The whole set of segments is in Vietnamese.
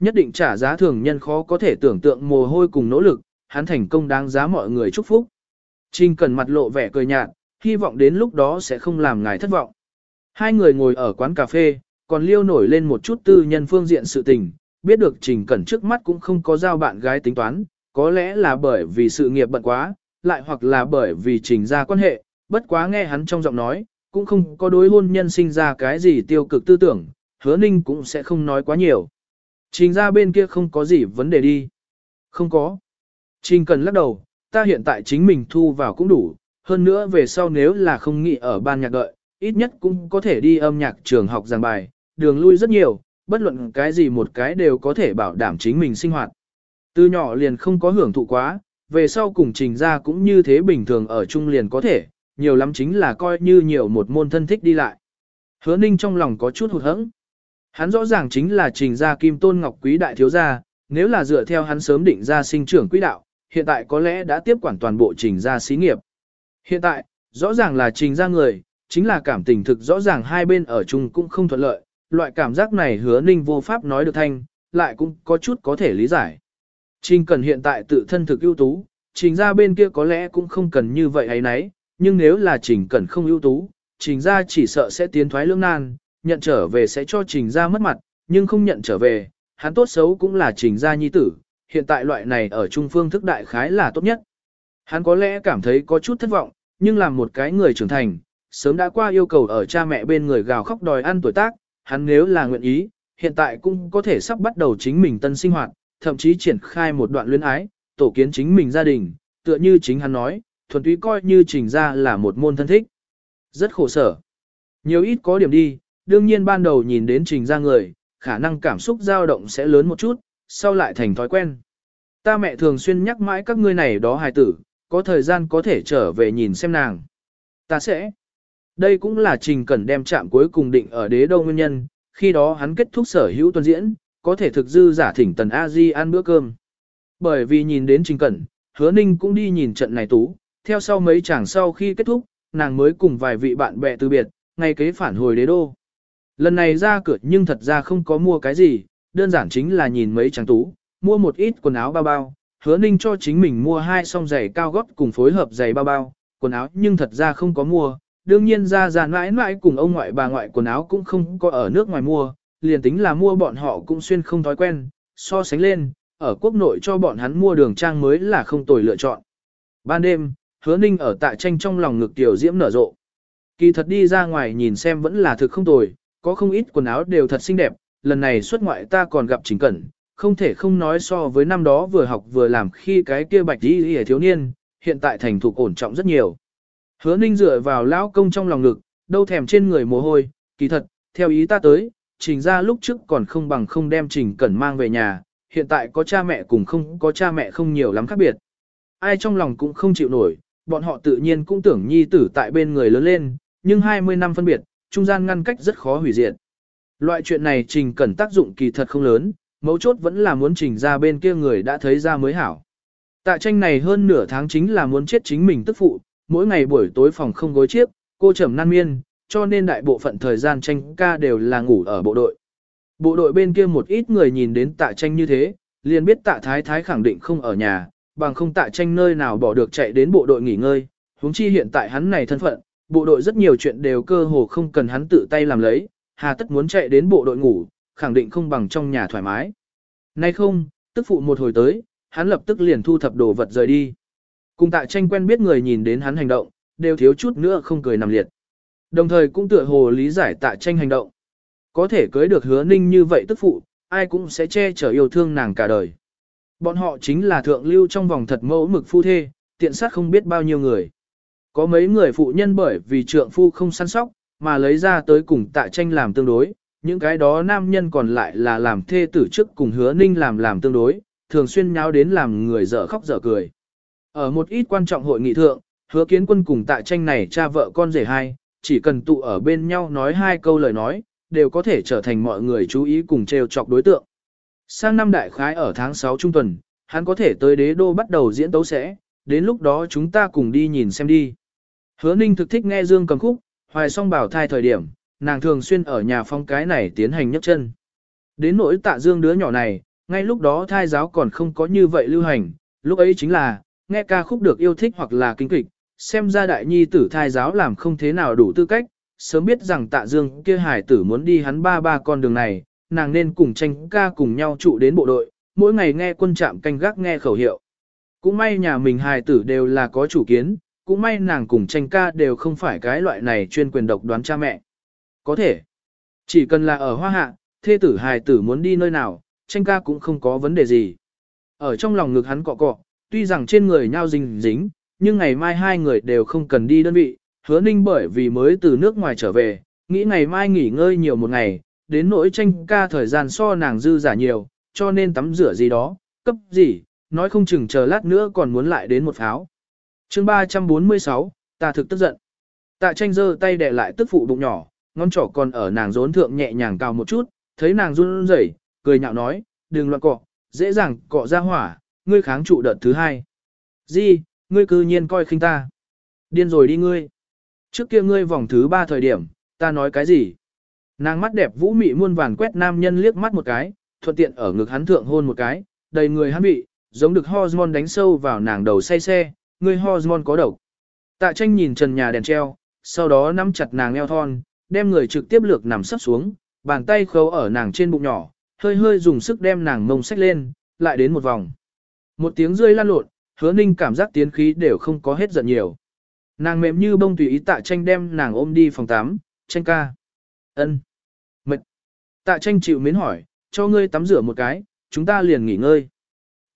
Nhất định trả giá thường nhân khó có thể tưởng tượng mồ hôi cùng nỗ lực, hắn thành công đáng giá mọi người chúc phúc. Trình cần mặt lộ vẻ cười nhạt, hy vọng đến lúc đó sẽ không làm ngài thất vọng. Hai người ngồi ở quán cà phê, còn liêu nổi lên một chút tư nhân phương diện sự tình, biết được Trình Cẩn trước mắt cũng không có giao bạn gái tính toán, có lẽ là bởi vì sự nghiệp bận quá, lại hoặc là bởi vì Trình ra quan hệ, bất quá nghe hắn trong giọng nói, cũng không có đối hôn nhân sinh ra cái gì tiêu cực tư tưởng, hứa ninh cũng sẽ không nói quá nhiều. Trình ra bên kia không có gì vấn đề đi. Không có. Trình cần lắc đầu, ta hiện tại chính mình thu vào cũng đủ, hơn nữa về sau nếu là không nghĩ ở ban nhạc đợi, ít nhất cũng có thể đi âm nhạc trường học giảng bài, đường lui rất nhiều, bất luận cái gì một cái đều có thể bảo đảm chính mình sinh hoạt. Từ nhỏ liền không có hưởng thụ quá, về sau cùng trình ra cũng như thế bình thường ở chung liền có thể, nhiều lắm chính là coi như nhiều một môn thân thích đi lại. Hứa ninh trong lòng có chút hụt hẫng. Hắn rõ ràng chính là trình gia kim tôn ngọc quý đại thiếu gia, nếu là dựa theo hắn sớm định ra sinh trưởng quý đạo, hiện tại có lẽ đã tiếp quản toàn bộ trình gia xí nghiệp. Hiện tại, rõ ràng là trình gia người, chính là cảm tình thực rõ ràng hai bên ở chung cũng không thuận lợi, loại cảm giác này hứa ninh vô pháp nói được thanh, lại cũng có chút có thể lý giải. Trình cần hiện tại tự thân thực ưu tú, trình ra bên kia có lẽ cũng không cần như vậy ấy nấy, nhưng nếu là trình cần không ưu tú, trình ra chỉ sợ sẽ tiến thoái lưỡng nan, nhận trở về sẽ cho trình ra mất mặt, nhưng không nhận trở về, hắn tốt xấu cũng là trình ra nhi tử, hiện tại loại này ở trung phương thức đại khái là tốt nhất. Hắn có lẽ cảm thấy có chút thất vọng, nhưng làm một cái người trưởng thành, sớm đã qua yêu cầu ở cha mẹ bên người gào khóc đòi ăn tuổi tác, hắn nếu là nguyện ý, hiện tại cũng có thể sắp bắt đầu chính mình tân sinh hoạt, thậm chí triển khai một đoạn luyến ái, tổ kiến chính mình gia đình, tựa như chính hắn nói, thuần túy coi như trình ra là một môn thân thích. Rất khổ sở. Nhiều ít có điểm đi, đương nhiên ban đầu nhìn đến trình ra người, khả năng cảm xúc dao động sẽ lớn một chút, sau lại thành thói quen. Ta mẹ thường xuyên nhắc mãi các ngươi này đó hài tử, có thời gian có thể trở về nhìn xem nàng. Ta sẽ. Đây cũng là trình cần đem chạm cuối cùng định ở đế đô nguyên nhân, khi đó hắn kết thúc sở hữu tuần diễn, có thể thực dư giả thỉnh tần A-di ăn bữa cơm. Bởi vì nhìn đến trình cẩn, hứa ninh cũng đi nhìn trận này tú, theo sau mấy chàng sau khi kết thúc, nàng mới cùng vài vị bạn bè từ biệt, ngay kế phản hồi đế đô. Lần này ra cửa nhưng thật ra không có mua cái gì, đơn giản chính là nhìn mấy trang tú, mua một ít quần áo bao bao, hứa ninh cho chính mình mua hai song giày cao gót cùng phối hợp giày bao bao, quần áo nhưng thật ra không có mua, đương nhiên ra ra mãi mãi cùng ông ngoại bà ngoại quần áo cũng không có ở nước ngoài mua, liền tính là mua bọn họ cũng xuyên không thói quen, so sánh lên, ở quốc nội cho bọn hắn mua đường trang mới là không tồi lựa chọn. Ban đêm, hứa ninh ở tại tranh trong lòng ngực tiểu diễm nở rộ. Kỳ thật đi ra ngoài nhìn xem vẫn là thực không tồi, có không ít quần áo đều thật xinh đẹp, lần này xuất ngoại ta còn gặp chính cẩn, không thể không nói so với năm đó vừa học vừa làm khi cái kia bạch đi hề thiếu niên, hiện tại thành thục ổn trọng rất nhiều. Hứa ninh dựa vào lão công trong lòng ngực, đâu thèm trên người mồ hôi, kỳ thật, theo ý ta tới, trình ra lúc trước còn không bằng không đem trình cẩn mang về nhà, hiện tại có cha mẹ cùng không có cha mẹ không nhiều lắm khác biệt. Ai trong lòng cũng không chịu nổi, bọn họ tự nhiên cũng tưởng nhi tử tại bên người lớn lên, nhưng 20 năm phân biệt, trung gian ngăn cách rất khó hủy diệt. Loại chuyện này trình cần tác dụng kỳ thật không lớn, mấu chốt vẫn là muốn trình ra bên kia người đã thấy ra mới hảo. Tạ tranh này hơn nửa tháng chính là muốn chết chính mình tức phụ, mỗi ngày buổi tối phòng không gối chiếc, cô trầm nan miên, cho nên đại bộ phận thời gian tranh ca đều là ngủ ở bộ đội. Bộ đội bên kia một ít người nhìn đến tạ tranh như thế, liền biết tạ thái thái khẳng định không ở nhà, bằng không tạ tranh nơi nào bỏ được chạy đến bộ đội nghỉ ngơi, huống chi hiện tại hắn này thân phận, bộ đội rất nhiều chuyện đều cơ hồ không cần hắn tự tay làm lấy, hà tất muốn chạy đến bộ đội ngủ, khẳng định không bằng trong nhà thoải mái. Nay không, tức phụ một hồi tới, hắn lập tức liền thu thập đồ vật rời đi. Cùng tạ tranh quen biết người nhìn đến hắn hành động, đều thiếu chút nữa không cười nằm liệt. Đồng thời cũng tựa hồ lý giải tạ tranh hành động. Có thể cưới được hứa ninh như vậy tức phụ, ai cũng sẽ che chở yêu thương nàng cả đời. Bọn họ chính là thượng lưu trong vòng thật mẫu mực phu thê, tiện sát không biết bao nhiêu người. Có mấy người phụ nhân bởi vì trượng phu không săn sóc, mà lấy ra tới cùng tạ tranh làm tương đối, những cái đó nam nhân còn lại là làm thê tử trước cùng hứa ninh làm làm tương đối, thường xuyên nháo đến làm người dở khóc dở cười. Ở một ít quan trọng hội nghị thượng, hứa kiến quân cùng tạ tranh này cha vợ con rể hai, chỉ cần tụ ở bên nhau nói hai câu lời nói, đều có thể trở thành mọi người chú ý cùng trêu chọc đối tượng. Sang năm đại khái ở tháng 6 trung tuần, hắn có thể tới đế đô bắt đầu diễn tấu sẽ, đến lúc đó chúng ta cùng đi nhìn xem đi. Hứa ninh thực thích nghe Dương cầm khúc, hoài song bảo thai thời điểm, nàng thường xuyên ở nhà phong cái này tiến hành nhấc chân. Đến nỗi tạ Dương đứa nhỏ này, Ngay lúc đó thai giáo còn không có như vậy lưu hành, lúc ấy chính là, nghe ca khúc được yêu thích hoặc là kinh kịch, xem ra đại nhi tử thai giáo làm không thế nào đủ tư cách, sớm biết rằng tạ dương kia hải tử muốn đi hắn ba ba con đường này, nàng nên cùng tranh ca cùng nhau trụ đến bộ đội, mỗi ngày nghe quân trạm canh gác nghe khẩu hiệu. Cũng may nhà mình hài tử đều là có chủ kiến, cũng may nàng cùng tranh ca đều không phải cái loại này chuyên quyền độc đoán cha mẹ. Có thể, chỉ cần là ở hoa hạ, thê tử hài tử muốn đi nơi nào, tranh ca cũng không có vấn đề gì. Ở trong lòng ngực hắn cọ cọ, tuy rằng trên người nhau dính dính, nhưng ngày mai hai người đều không cần đi đơn vị, hứa ninh bởi vì mới từ nước ngoài trở về, nghĩ ngày mai nghỉ ngơi nhiều một ngày, đến nỗi tranh ca thời gian so nàng dư giả nhiều, cho nên tắm rửa gì đó, cấp gì, nói không chừng chờ lát nữa còn muốn lại đến một pháo chương 346, ta thực tức giận. Tạ tranh giơ tay đè lại tức phụ bụng nhỏ, ngón trỏ còn ở nàng rốn thượng nhẹ nhàng cào một chút, thấy nàng run rẩy, cười nhạo nói, đừng loạn cọ, dễ dàng cọ ra hỏa, ngươi kháng trụ đợt thứ hai. Di, ngươi cư nhiên coi khinh ta. Điên rồi đi ngươi. Trước kia ngươi vòng thứ ba thời điểm, ta nói cái gì? Nàng mắt đẹp vũ mị muôn vàn quét nam nhân liếc mắt một cái, thuận tiện ở ngực hắn thượng hôn một cái, đầy người hắn bị, giống được hormone đánh sâu vào nàng đầu say xe, ngươi hormone có độc. Tạ tranh nhìn trần nhà đèn treo, sau đó nắm chặt nàng eo thon, đem người trực tiếp lược nằm sấp xuống, bàn tay khâu ở nàng trên bụng nhỏ, hơi hơi dùng sức đem nàng mông xách lên, lại đến một vòng. Một tiếng rơi lan lộn, hứa ninh cảm giác tiến khí đều không có hết giận nhiều. Nàng mềm như bông tùy ý tạ tranh đem nàng ôm đi phòng tắm, tranh ca. ân Mệt. Tạ tranh chịu mến hỏi, cho ngươi tắm rửa một cái, chúng ta liền nghỉ ngơi.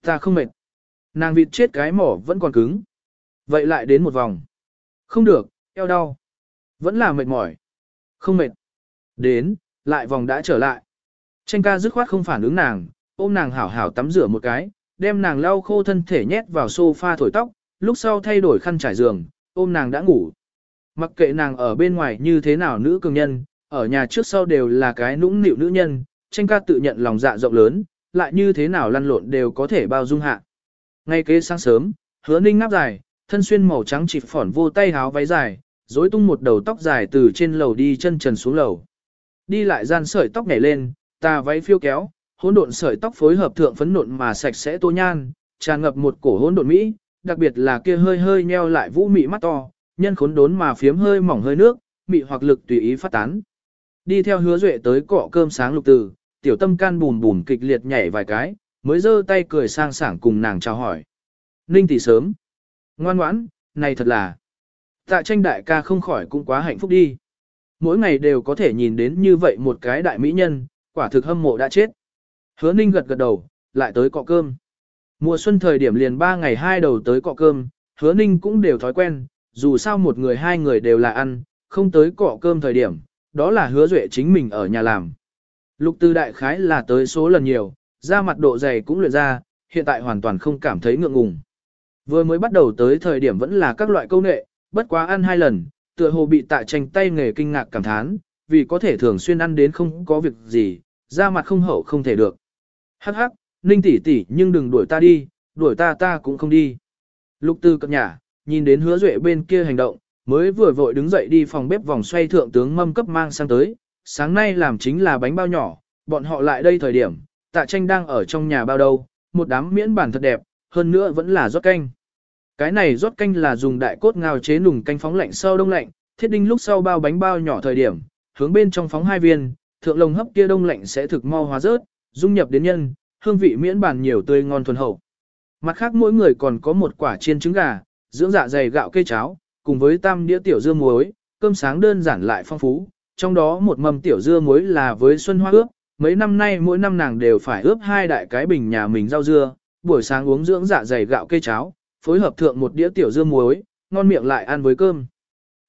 Ta không mệt. Nàng vịt chết cái mỏ vẫn còn cứng. Vậy lại đến một vòng. Không được, eo đau. Vẫn là mệt mỏi. Không mệt. Đến, lại vòng đã trở lại. Tranh ca dứt khoát không phản ứng nàng, ôm nàng hảo hảo tắm rửa một cái, đem nàng lau khô thân thể nhét vào sofa thổi tóc, lúc sau thay đổi khăn trải giường, ôm nàng đã ngủ. Mặc kệ nàng ở bên ngoài như thế nào nữ cường nhân, ở nhà trước sau đều là cái nũng nịu nữ nhân, tranh ca tự nhận lòng dạ rộng lớn, lại như thế nào lăn lộn đều có thể bao dung hạ. Ngay kế sáng sớm, hứa ninh ngáp dài, thân xuyên màu trắng chỉ phỏn vô tay háo váy dài, rối tung một đầu tóc dài từ trên lầu đi chân trần xuống lầu. Đi lại gian sợi tóc nhảy lên, tà váy phiêu kéo, hỗn độn sợi tóc phối hợp thượng phấn nộn mà sạch sẽ tô nhan, tràn ngập một cổ hỗn độn mỹ, đặc biệt là kia hơi hơi nheo lại vũ mị mắt to, nhân khốn đốn mà phiếm hơi mỏng hơi nước, mị hoặc lực tùy ý phát tán. Đi theo hứa duệ tới cọ cơm sáng lục từ, tiểu tâm can bùn bùn kịch liệt nhảy vài cái, mới giơ tay cười sang sảng cùng nàng chào hỏi. Ninh tỷ sớm. Ngoan ngoãn, này thật là. Tạ tranh đại ca không khỏi cũng quá hạnh phúc đi. Mỗi ngày đều có thể nhìn đến như vậy một cái đại mỹ nhân, quả thực hâm mộ đã chết. Hứa ninh gật gật đầu, lại tới cọ cơm. Mùa xuân thời điểm liền ba ngày hai đầu tới cọ cơm, hứa ninh cũng đều thói quen, dù sao một người hai người đều là ăn, không tới cọ cơm thời điểm, đó là hứa duệ chính mình ở nhà làm. Lục tư đại khái là tới số lần nhiều, da mặt độ dày cũng luyện ra, hiện tại hoàn toàn không cảm thấy ngượng ngùng. Vừa mới bắt đầu tới thời điểm vẫn là các loại câu nệ, bất quá ăn hai lần, tựa hồ bị tạ tranh tay nghề kinh ngạc cảm thán, vì có thể thường xuyên ăn đến không có việc gì, da mặt không hậu không thể được. Hắc hắc, ninh tỷ tỷ nhưng đừng đuổi ta đi, đuổi ta ta cũng không đi. Lục tư cập nhà, nhìn đến hứa duệ bên kia hành động, mới vừa vội đứng dậy đi phòng bếp vòng xoay thượng tướng mâm cấp mang sang tới, sáng nay làm chính là bánh bao nhỏ, bọn họ lại đây thời điểm, tạ tranh đang ở trong nhà bao đâu, một đám miễn bản thật đẹp, hơn nữa vẫn là rót canh. Cái này rót canh là dùng đại cốt ngao chế nùng canh phóng lạnh sau đông lạnh, thiết đinh lúc sau bao bánh bao nhỏ thời điểm, hướng bên trong phóng hai viên, thượng lồng hấp kia đông lạnh sẽ thực mau hóa rớt, dung nhập đến nhân, hương vị miễn bàn nhiều tươi ngon thuần hậu. Mặt khác mỗi người còn có một quả chiên trứng gà, dưỡng dạ dày gạo cây cháo, cùng với tam đĩa tiểu dưa muối, cơm sáng đơn giản lại phong phú, trong đó một mầm tiểu dưa muối là với xuân hoa ướp, mấy năm nay mỗi năm nàng đều phải ướp hai đại cái bình nhà mình rau dưa, buổi sáng uống dưỡng dạ dày gạo cây cháo, phối hợp thượng một đĩa tiểu dưa muối, ngon miệng lại ăn với cơm.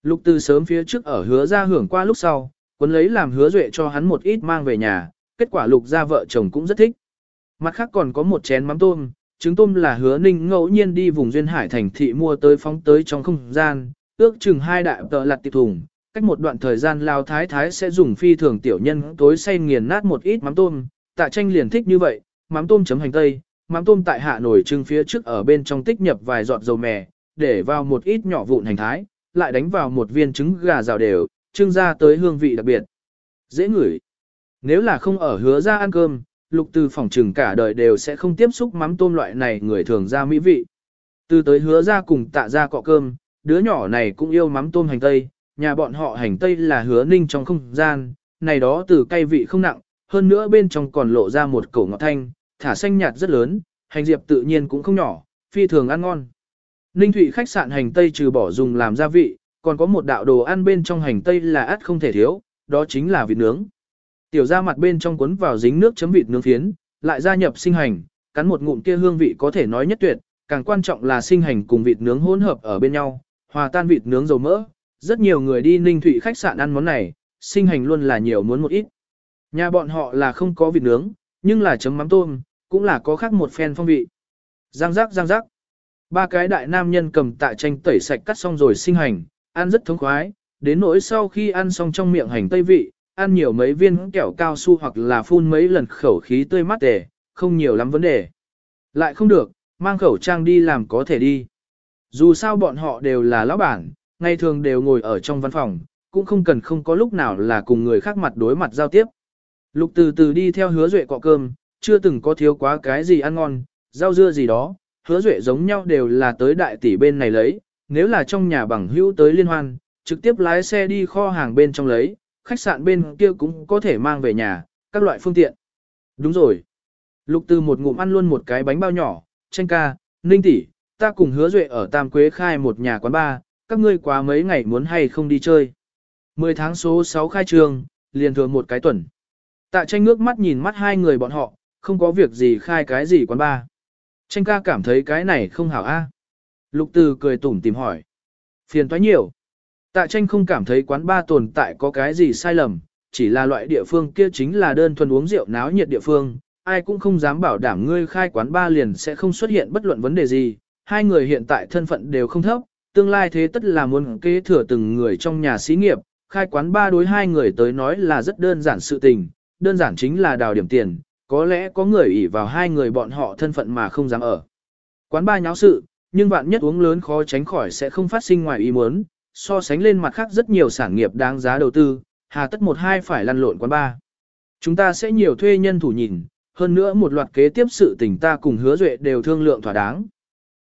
Lục Từ sớm phía trước ở hứa ra hưởng qua lúc sau, cuốn lấy làm hứa duệ cho hắn một ít mang về nhà, kết quả Lục gia vợ chồng cũng rất thích. Mặt khác còn có một chén mắm tôm, trứng tôm là hứa ninh ngẫu nhiên đi vùng duyên hải thành thị mua tới phóng tới trong không gian, ước chừng hai đại tờ lặt tiệp thùng, cách một đoạn thời gian lao thái thái sẽ dùng phi thường tiểu nhân tối say nghiền nát một ít mắm tôm, tạ tranh liền thích như vậy, mắm tôm chấm hành tây, mắm tôm tại hạ nổi trưng phía trước ở bên trong tích nhập vài giọt dầu mè, để vào một ít nhỏ vụn hành thái, lại đánh vào một viên trứng gà rào đều, trưng ra tới hương vị đặc biệt. Dễ ngửi. Nếu là không ở hứa ra ăn cơm, lục từ phòng trừng cả đời đều sẽ không tiếp xúc mắm tôm loại này người thường ra mỹ vị. Từ tới hứa ra cùng tạ ra cọ cơm, đứa nhỏ này cũng yêu mắm tôm hành tây, nhà bọn họ hành tây là hứa ninh trong không gian, này đó từ cay vị không nặng, hơn nữa bên trong còn lộ ra một cổ ngọt thanh, thả xanh nhạt rất lớn, hành diệp tự nhiên cũng không nhỏ, phi thường ăn ngon. Ninh Thụy khách sạn hành tây trừ bỏ dùng làm gia vị, còn có một đạo đồ ăn bên trong hành tây là ắt không thể thiếu, đó chính là vịt nướng. Tiểu ra mặt bên trong cuốn vào dính nước chấm vịt nướng phiến, lại gia nhập sinh hành, cắn một ngụm kia hương vị có thể nói nhất tuyệt, càng quan trọng là sinh hành cùng vịt nướng hỗn hợp ở bên nhau, hòa tan vịt nướng dầu mỡ. Rất nhiều người đi Ninh Thụy khách sạn ăn món này, sinh hành luôn là nhiều muốn một ít. Nhà bọn họ là không có vịt nướng, nhưng là chấm mắm tôm, cũng là có khác một phen phong vị. Giang giác giang giác. Ba cái đại nam nhân cầm tạ tranh tẩy sạch cắt xong rồi sinh hành, ăn rất thống khoái, đến nỗi sau khi ăn xong trong miệng hành tây vị, ăn nhiều mấy viên kẹo cao su hoặc là phun mấy lần khẩu khí tươi mát tề, không nhiều lắm vấn đề. Lại không được, mang khẩu trang đi làm có thể đi. Dù sao bọn họ đều là lão bản, ngày thường đều ngồi ở trong văn phòng, cũng không cần không có lúc nào là cùng người khác mặt đối mặt giao tiếp. Lục từ từ đi theo hứa duệ cọ cơm, chưa từng có thiếu quá cái gì ăn ngon, rau dưa gì đó, hứa duệ giống nhau đều là tới đại tỷ bên này lấy, nếu là trong nhà bằng hữu tới liên hoan, trực tiếp lái xe đi kho hàng bên trong lấy, khách sạn bên kia cũng có thể mang về nhà, các loại phương tiện. Đúng rồi. Lục từ một ngụm ăn luôn một cái bánh bao nhỏ, tranh ca, ninh tỷ, ta cùng hứa duệ ở Tam Quế khai một nhà quán bar, các ngươi quá mấy ngày muốn hay không đi chơi. 10 tháng số 6 khai trường, liền thường một cái tuần. Tạ tranh ngước mắt nhìn mắt hai người bọn họ, không có việc gì khai cái gì quán ba. Tranh ca cảm thấy cái này không hảo a. Lục từ cười tủm tìm hỏi. Phiền toái nhiều. Tạ tranh không cảm thấy quán ba tồn tại có cái gì sai lầm, chỉ là loại địa phương kia chính là đơn thuần uống rượu náo nhiệt địa phương, ai cũng không dám bảo đảm ngươi khai quán ba liền sẽ không xuất hiện bất luận vấn đề gì, hai người hiện tại thân phận đều không thấp, tương lai thế tất là muốn kế thừa từng người trong nhà xí nghiệp, khai quán ba đối hai người tới nói là rất đơn giản sự tình, đơn giản chính là đào điểm tiền, có lẽ có người ỷ vào hai người bọn họ thân phận mà không dám ở. Quán ba nháo sự, nhưng bạn nhất uống lớn khó tránh khỏi sẽ không phát sinh ngoài ý muốn, so sánh lên mặt khác rất nhiều sản nghiệp đáng giá đầu tư, hà tất một hai phải lăn lộn quán ba. Chúng ta sẽ nhiều thuê nhân thủ nhìn, hơn nữa một loạt kế tiếp sự tình ta cùng hứa duệ đều thương lượng thỏa đáng.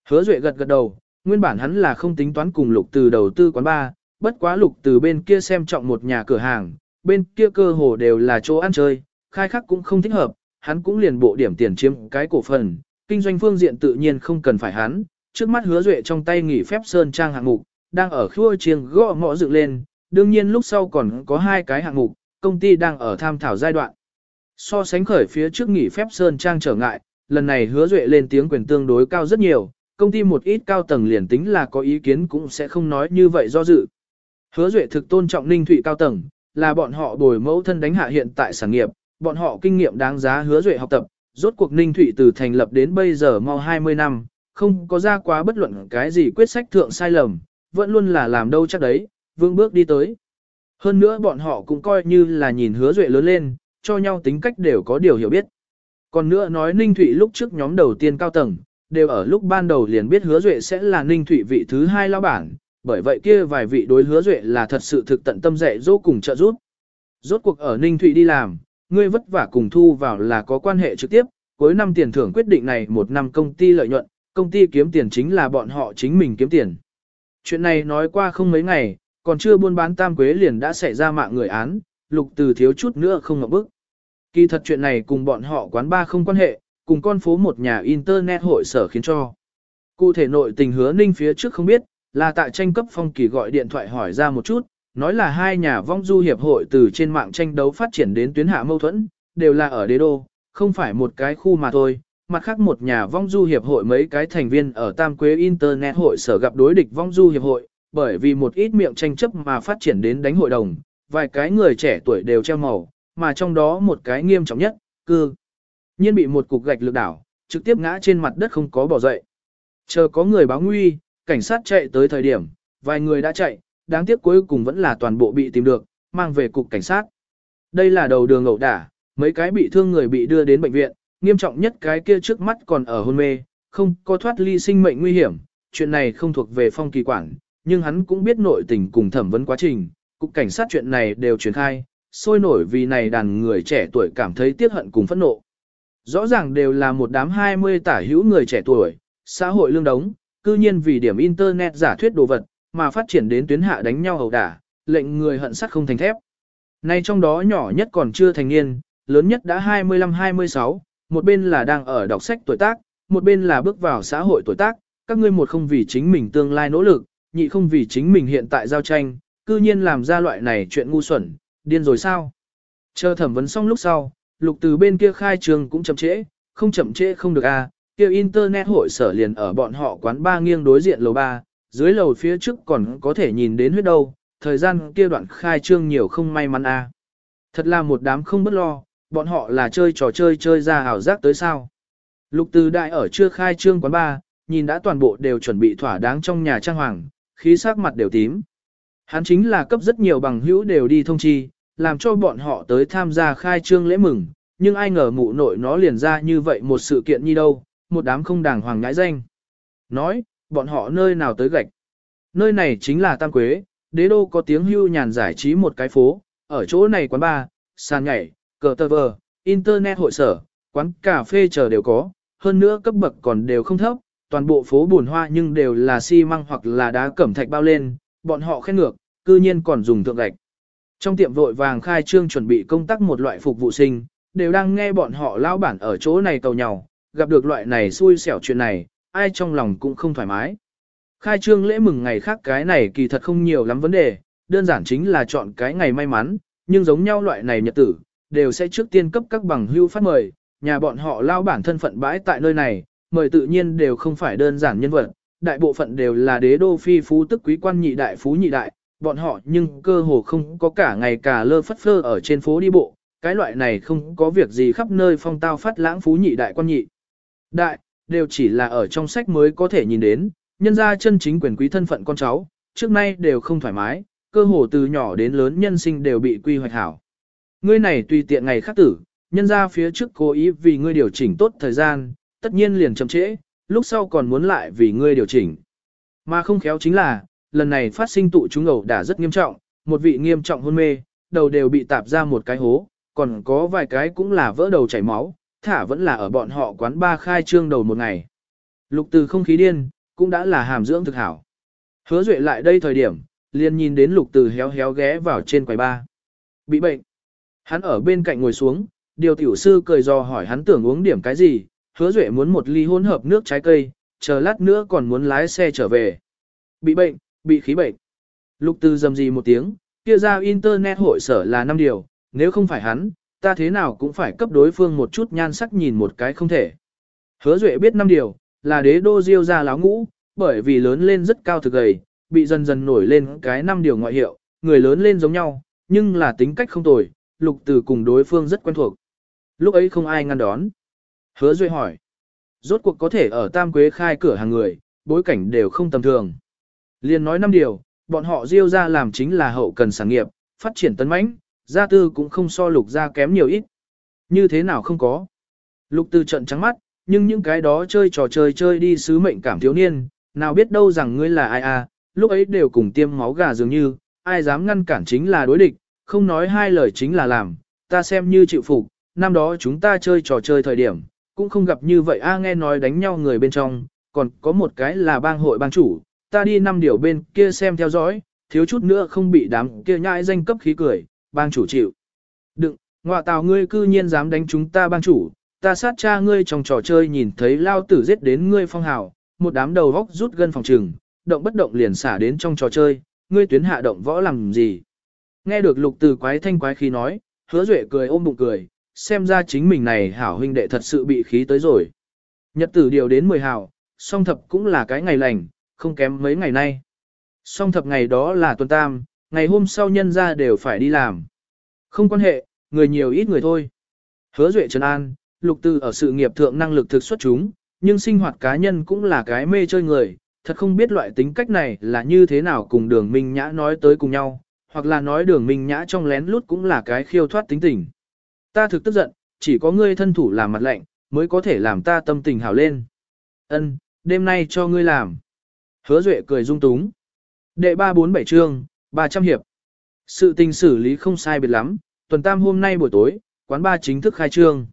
Hứa duệ gật gật đầu, nguyên bản hắn là không tính toán cùng lục từ đầu tư quán ba, bất quá lục từ bên kia xem trọng một nhà cửa hàng, bên kia cơ hồ đều là chỗ ăn chơi, khai khắc cũng không thích hợp, hắn cũng liền bộ điểm tiền chiếm cái cổ phần, kinh doanh phương diện tự nhiên không cần phải hắn, trước mắt hứa duệ trong tay nghỉ phép sơn trang hạng mục, đang ở khua chiêng gõ ngõ dựng lên, đương nhiên lúc sau còn có hai cái hạng mục, công ty đang ở tham thảo giai đoạn. So sánh khởi phía trước nghỉ phép sơn trang trở ngại, lần này hứa duệ lên tiếng quyền tương đối cao rất nhiều, công ty một ít cao tầng liền tính là có ý kiến cũng sẽ không nói như vậy do dự. Hứa duệ thực tôn trọng ninh thụy cao tầng, là bọn họ bồi mẫu thân đánh hạ hiện tại sản nghiệp, bọn họ kinh nghiệm đáng giá hứa duệ học tập, rốt cuộc ninh thụy từ thành lập đến bây giờ mau 20 năm, không có ra quá bất luận cái gì quyết sách thượng sai lầm, vẫn luôn là làm đâu chắc đấy, vương bước đi tới. Hơn nữa bọn họ cũng coi như là nhìn hứa duệ lớn lên, cho nhau tính cách đều có điều hiểu biết. Còn nữa nói Ninh Thụy lúc trước nhóm đầu tiên cao tầng, đều ở lúc ban đầu liền biết hứa duệ sẽ là Ninh Thụy vị thứ hai lao bản, bởi vậy kia vài vị đối hứa duệ là thật sự thực tận tâm dạy dỗ cùng trợ giúp. Rốt cuộc ở Ninh Thụy đi làm, ngươi vất vả cùng thu vào là có quan hệ trực tiếp, cuối năm tiền thưởng quyết định này một năm công ty lợi nhuận, công ty kiếm tiền chính là bọn họ chính mình kiếm tiền. Chuyện này nói qua không mấy ngày, còn chưa buôn bán tam quế liền đã xảy ra mạng người án, lục từ thiếu chút nữa không ngập bức. Kỳ thật chuyện này cùng bọn họ quán ba không quan hệ, cùng con phố một nhà internet hội sở khiến cho. Cụ thể nội tình hứa ninh phía trước không biết, là tại tranh cấp phong kỳ gọi điện thoại hỏi ra một chút, nói là hai nhà vong du hiệp hội từ trên mạng tranh đấu phát triển đến tuyến hạ mâu thuẫn, đều là ở đế đô, không phải một cái khu mà thôi. Mặt khác một nhà vong du hiệp hội mấy cái thành viên ở Tam Quế Internet hội sở gặp đối địch vong du hiệp hội, bởi vì một ít miệng tranh chấp mà phát triển đến đánh hội đồng, vài cái người trẻ tuổi đều treo màu, mà trong đó một cái nghiêm trọng nhất, cư. Nhiên bị một cục gạch lực đảo, trực tiếp ngã trên mặt đất không có bỏ dậy. Chờ có người báo nguy, cảnh sát chạy tới thời điểm, vài người đã chạy, đáng tiếc cuối cùng vẫn là toàn bộ bị tìm được, mang về cục cảnh sát. Đây là đầu đường ẩu đả, mấy cái bị thương người bị đưa đến bệnh viện, nghiêm trọng nhất cái kia trước mắt còn ở hôn mê, không có thoát ly sinh mệnh nguy hiểm, chuyện này không thuộc về phong kỳ quản, nhưng hắn cũng biết nội tình cùng thẩm vấn quá trình, cục cảnh sát chuyện này đều truyền khai, sôi nổi vì này đàn người trẻ tuổi cảm thấy tiếc hận cùng phẫn nộ. Rõ ràng đều là một đám 20 tả hữu người trẻ tuổi, xã hội lương đống, cư nhiên vì điểm internet giả thuyết đồ vật, mà phát triển đến tuyến hạ đánh nhau hầu đả, lệnh người hận sắt không thành thép. Nay trong đó nhỏ nhất còn chưa thành niên, lớn nhất đã 25-26, một bên là đang ở đọc sách tuổi tác, một bên là bước vào xã hội tuổi tác, các ngươi một không vì chính mình tương lai nỗ lực, nhị không vì chính mình hiện tại giao tranh, cư nhiên làm ra loại này chuyện ngu xuẩn, điên rồi sao? Chờ thẩm vấn xong lúc sau, lục từ bên kia khai trường cũng chậm trễ, không chậm trễ không được a. À, kia internet hội sở liền ở bọn họ quán ba nghiêng đối diện lầu ba, dưới lầu phía trước còn có thể nhìn đến huyết đâu, thời gian kia đoạn khai trương nhiều không may mắn a. À. Thật là một đám không bất lo, bọn họ là chơi trò chơi chơi ra hảo giác tới sao. Lục từ đại ở chưa khai trương quán ba, nhìn đã toàn bộ đều chuẩn bị thỏa đáng trong nhà trang hoàng, khí sắc mặt đều tím. Hắn chính là cấp rất nhiều bằng hữu đều đi thông chi, làm cho bọn họ tới tham gia khai trương lễ mừng, nhưng ai ngờ mụ nội nó liền ra như vậy một sự kiện như đâu, một đám không đàng hoàng ngãi danh. Nói, bọn họ nơi nào tới gạch. Nơi này chính là Tam Quế, đế đô có tiếng hưu nhàn giải trí một cái phố, ở chỗ này quán bar, sàn nhảy, cờ tờ vờ, internet hội sở, quán cà phê chờ đều có, hơn nữa cấp bậc còn đều không thấp, toàn bộ phố buồn hoa nhưng đều là xi măng hoặc là đá cẩm thạch bao lên, bọn họ khen ngược, cư nhiên còn dùng tượng gạch. Trong tiệm vội vàng khai trương chuẩn bị công tác một loại phục vụ sinh, đều đang nghe bọn họ lao bản ở chỗ này tàu nhào, gặp được loại này xui xẻo chuyện này, ai trong lòng cũng không thoải mái. Khai trương lễ mừng ngày khác cái này kỳ thật không nhiều lắm vấn đề, đơn giản chính là chọn cái ngày may mắn, nhưng giống nhau loại này nhật tử, đều sẽ trước tiên cấp các bằng hưu phát mời, nhà bọn họ lao bản thân phận bãi tại nơi này, mời tự nhiên đều không phải đơn giản nhân vật, đại bộ phận đều là đế đô phi phú tức quý quan nhị đại phú nhị đại, bọn họ nhưng cơ hồ không có cả ngày cả lơ phất phơ ở trên phố đi bộ, cái loại này không có việc gì khắp nơi phong tao phát lãng phú nhị đại quan nhị. Đại, đều chỉ là ở trong sách mới có thể nhìn đến, nhân ra chân chính quyền quý thân phận con cháu, trước nay đều không thoải mái, cơ hồ từ nhỏ đến lớn nhân sinh đều bị quy hoạch hảo. Ngươi này tùy tiện ngày khác tử, nhân ra phía trước cố ý vì ngươi điều chỉnh tốt thời gian, tất nhiên liền chậm trễ, lúc sau còn muốn lại vì ngươi điều chỉnh. Mà không khéo chính là, lần này phát sinh tụ chúng ẩu đả rất nghiêm trọng, một vị nghiêm trọng hôn mê, đầu đều bị tạp ra một cái hố, còn có vài cái cũng là vỡ đầu chảy máu, thả vẫn là ở bọn họ quán ba khai trương đầu một ngày. Lục từ không khí điên, cũng đã là hàm dưỡng thực hảo. Hứa duệ lại đây thời điểm, liền nhìn đến lục từ héo héo ghé vào trên quầy ba. Bị bệnh. Hắn ở bên cạnh ngồi xuống, điều tiểu sư cười do hỏi hắn tưởng uống điểm cái gì, hứa duệ muốn một ly hỗn hợp nước trái cây, chờ lát nữa còn muốn lái xe trở về. Bị bệnh, bị khí bệnh. Lục từ dầm gì một tiếng, kia ra internet hội sở là năm điều, nếu không phải hắn, ta thế nào cũng phải cấp đối phương một chút nhan sắc nhìn một cái không thể. Hứa Duệ biết năm điều, là đế đô diêu ra láo ngũ, bởi vì lớn lên rất cao thực gầy, bị dần dần nổi lên cái năm điều ngoại hiệu, người lớn lên giống nhau, nhưng là tính cách không tồi, lục từ cùng đối phương rất quen thuộc. Lúc ấy không ai ngăn đón. Hứa Duệ hỏi, rốt cuộc có thể ở Tam Quế khai cửa hàng người, bối cảnh đều không tầm thường. Liên nói năm điều, bọn họ diêu ra làm chính là hậu cần sản nghiệp, phát triển tấn mãnh, gia tư cũng không so lục gia kém nhiều ít. Như thế nào không có. Lục tư trận trắng mắt, nhưng những cái đó chơi trò chơi chơi đi sứ mệnh cảm thiếu niên, nào biết đâu rằng ngươi là ai à, lúc ấy đều cùng tiêm máu gà dường như, ai dám ngăn cản chính là đối địch, không nói hai lời chính là làm, ta xem như chịu phục, năm đó chúng ta chơi trò chơi thời điểm, cũng không gặp như vậy a nghe nói đánh nhau người bên trong, còn có một cái là bang hội bang chủ, ta đi năm điều bên kia xem theo dõi, thiếu chút nữa không bị đám kia nhãi danh cấp khí cười, bang chủ chịu. Đừng, ngọa tào ngươi cư nhiên dám đánh chúng ta bang chủ, ta sát cha ngươi trong trò chơi nhìn thấy lao tử giết đến ngươi phong hào, một đám đầu góc rút gân phòng trừng, động bất động liền xả đến trong trò chơi, ngươi tuyến hạ động võ làm gì. Nghe được lục từ quái thanh quái khí nói, hứa duệ cười ôm bụng cười, xem ra chính mình này hảo huynh đệ thật sự bị khí tới rồi. Nhật tử điều đến 10 hảo, song thập cũng là cái ngày lành, không kém mấy ngày nay. Song thập ngày đó là tuần tam, ngày hôm sau nhân ra đều phải đi làm. Không quan hệ, người nhiều ít người thôi. Hứa Duệ Trần An, lục tư ở sự nghiệp thượng năng lực thực xuất chúng, nhưng sinh hoạt cá nhân cũng là cái mê chơi người, thật không biết loại tính cách này là như thế nào cùng đường Minh Nhã nói tới cùng nhau, hoặc là nói đường Minh Nhã trong lén lút cũng là cái khiêu thoát tính tình. Ta thực tức giận, chỉ có ngươi thân thủ làm mặt lạnh, mới có thể làm ta tâm tình hào lên. Ân, đêm nay cho ngươi làm. Hứa Duệ cười dung túng. Đệ 347 chương, 300 hiệp. Sự tình xử lý không sai biệt lắm, tuần tam hôm nay buổi tối, quán ba chính thức khai trương.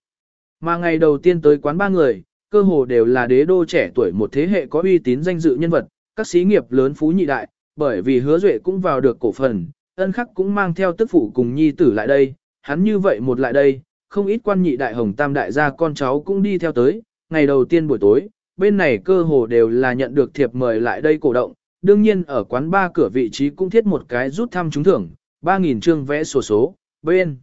Mà ngày đầu tiên tới quán ba người, cơ hồ đều là đế đô trẻ tuổi một thế hệ có uy tín danh dự nhân vật, các sĩ nghiệp lớn phú nhị đại, bởi vì hứa duệ cũng vào được cổ phần, ân khắc cũng mang theo tức phụ cùng nhi tử lại đây, hắn như vậy một lại đây, không ít quan nhị đại hồng tam đại gia con cháu cũng đi theo tới, ngày đầu tiên buổi tối, bên này cơ hồ đều là nhận được thiệp mời lại đây cổ động, đương nhiên ở quán ba cửa vị trí cũng thiết một cái rút thăm trúng thưởng, 3.000 chương vẽ sổ số, bên.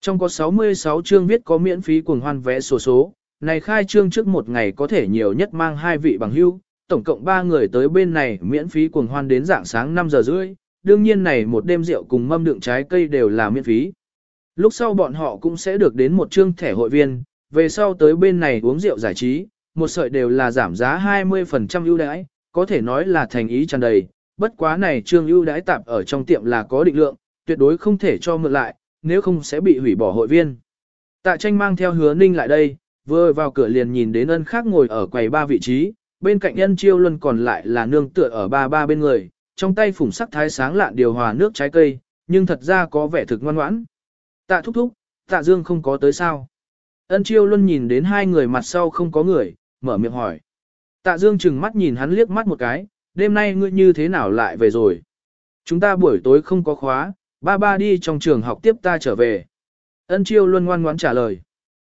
Trong có 66 chương viết có miễn phí cuồng hoan vẽ sổ số, này khai trương trước một ngày có thể nhiều nhất mang hai vị bằng hưu, tổng cộng 3 người tới bên này miễn phí cuồng hoan đến dạng sáng 5 giờ rưỡi, đương nhiên này một đêm rượu cùng mâm đựng trái cây đều là miễn phí. Lúc sau bọn họ cũng sẽ được đến một chương thẻ hội viên, về sau tới bên này uống rượu giải trí, một sợi đều là giảm giá 20% ưu đãi, có thể nói là thành ý tràn đầy, bất quá này trương ưu đãi tạp ở trong tiệm là có định lượng, tuyệt đối không thể cho mượn lại, nếu không sẽ bị hủy bỏ hội viên. Tạ tranh mang theo hứa ninh lại đây, vừa vào cửa liền nhìn đến ân khác ngồi ở quầy ba vị trí, bên cạnh ân chiêu luân còn lại là nương tựa ở ba ba bên người, trong tay phủng sắc thái sáng lạn điều hòa nước trái cây, nhưng thật ra có vẻ thực ngoan ngoãn. Tạ thúc thúc, tạ dương không có tới sao. Ân chiêu luân nhìn đến hai người mặt sau không có người, mở miệng hỏi. Tạ dương chừng mắt nhìn hắn liếc mắt một cái, đêm nay ngươi như thế nào lại về rồi. Chúng ta buổi tối không có khóa, ba ba đi trong trường học tiếp ta trở về. Ân chiêu luôn ngoan ngoãn trả lời.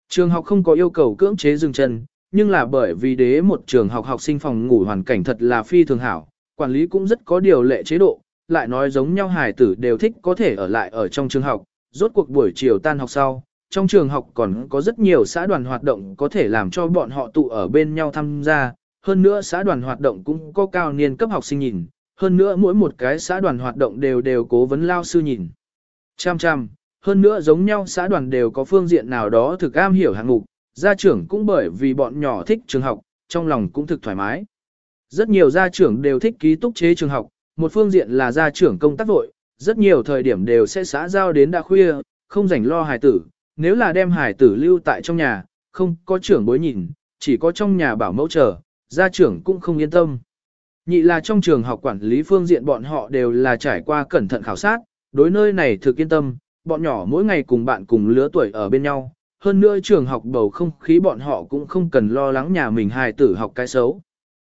Trường học không có yêu cầu cưỡng chế dừng chân, nhưng là bởi vì đế một trường học học sinh phòng ngủ hoàn cảnh thật là phi thường hảo, quản lý cũng rất có điều lệ chế độ, lại nói giống nhau hài tử đều thích có thể ở lại ở trong trường học, rốt cuộc buổi chiều tan học sau, trong trường học còn có rất nhiều xã đoàn hoạt động có thể làm cho bọn họ tụ ở bên nhau tham gia, hơn nữa xã đoàn hoạt động cũng có cao niên cấp học sinh nhìn, hơn nữa mỗi một cái xã đoàn hoạt động đều đều cố vấn lao sư nhìn. Cham cham, hơn nữa giống nhau xã đoàn đều có phương diện nào đó thực am hiểu hạng mục, gia trưởng cũng bởi vì bọn nhỏ thích trường học, trong lòng cũng thực thoải mái. Rất nhiều gia trưởng đều thích ký túc chế trường học, một phương diện là gia trưởng công tác vội, rất nhiều thời điểm đều sẽ xã giao đến đã khuya, không rảnh lo hài tử, nếu là đem hài tử lưu tại trong nhà, không có trưởng bối nhìn, chỉ có trong nhà bảo mẫu chờ, gia trưởng cũng không yên tâm. Nhị là trong trường học quản lý phương diện bọn họ đều là trải qua cẩn thận khảo sát, đối nơi này thực yên tâm, bọn nhỏ mỗi ngày cùng bạn cùng lứa tuổi ở bên nhau, hơn nữa trường học bầu không khí bọn họ cũng không cần lo lắng nhà mình hài tử học cái xấu.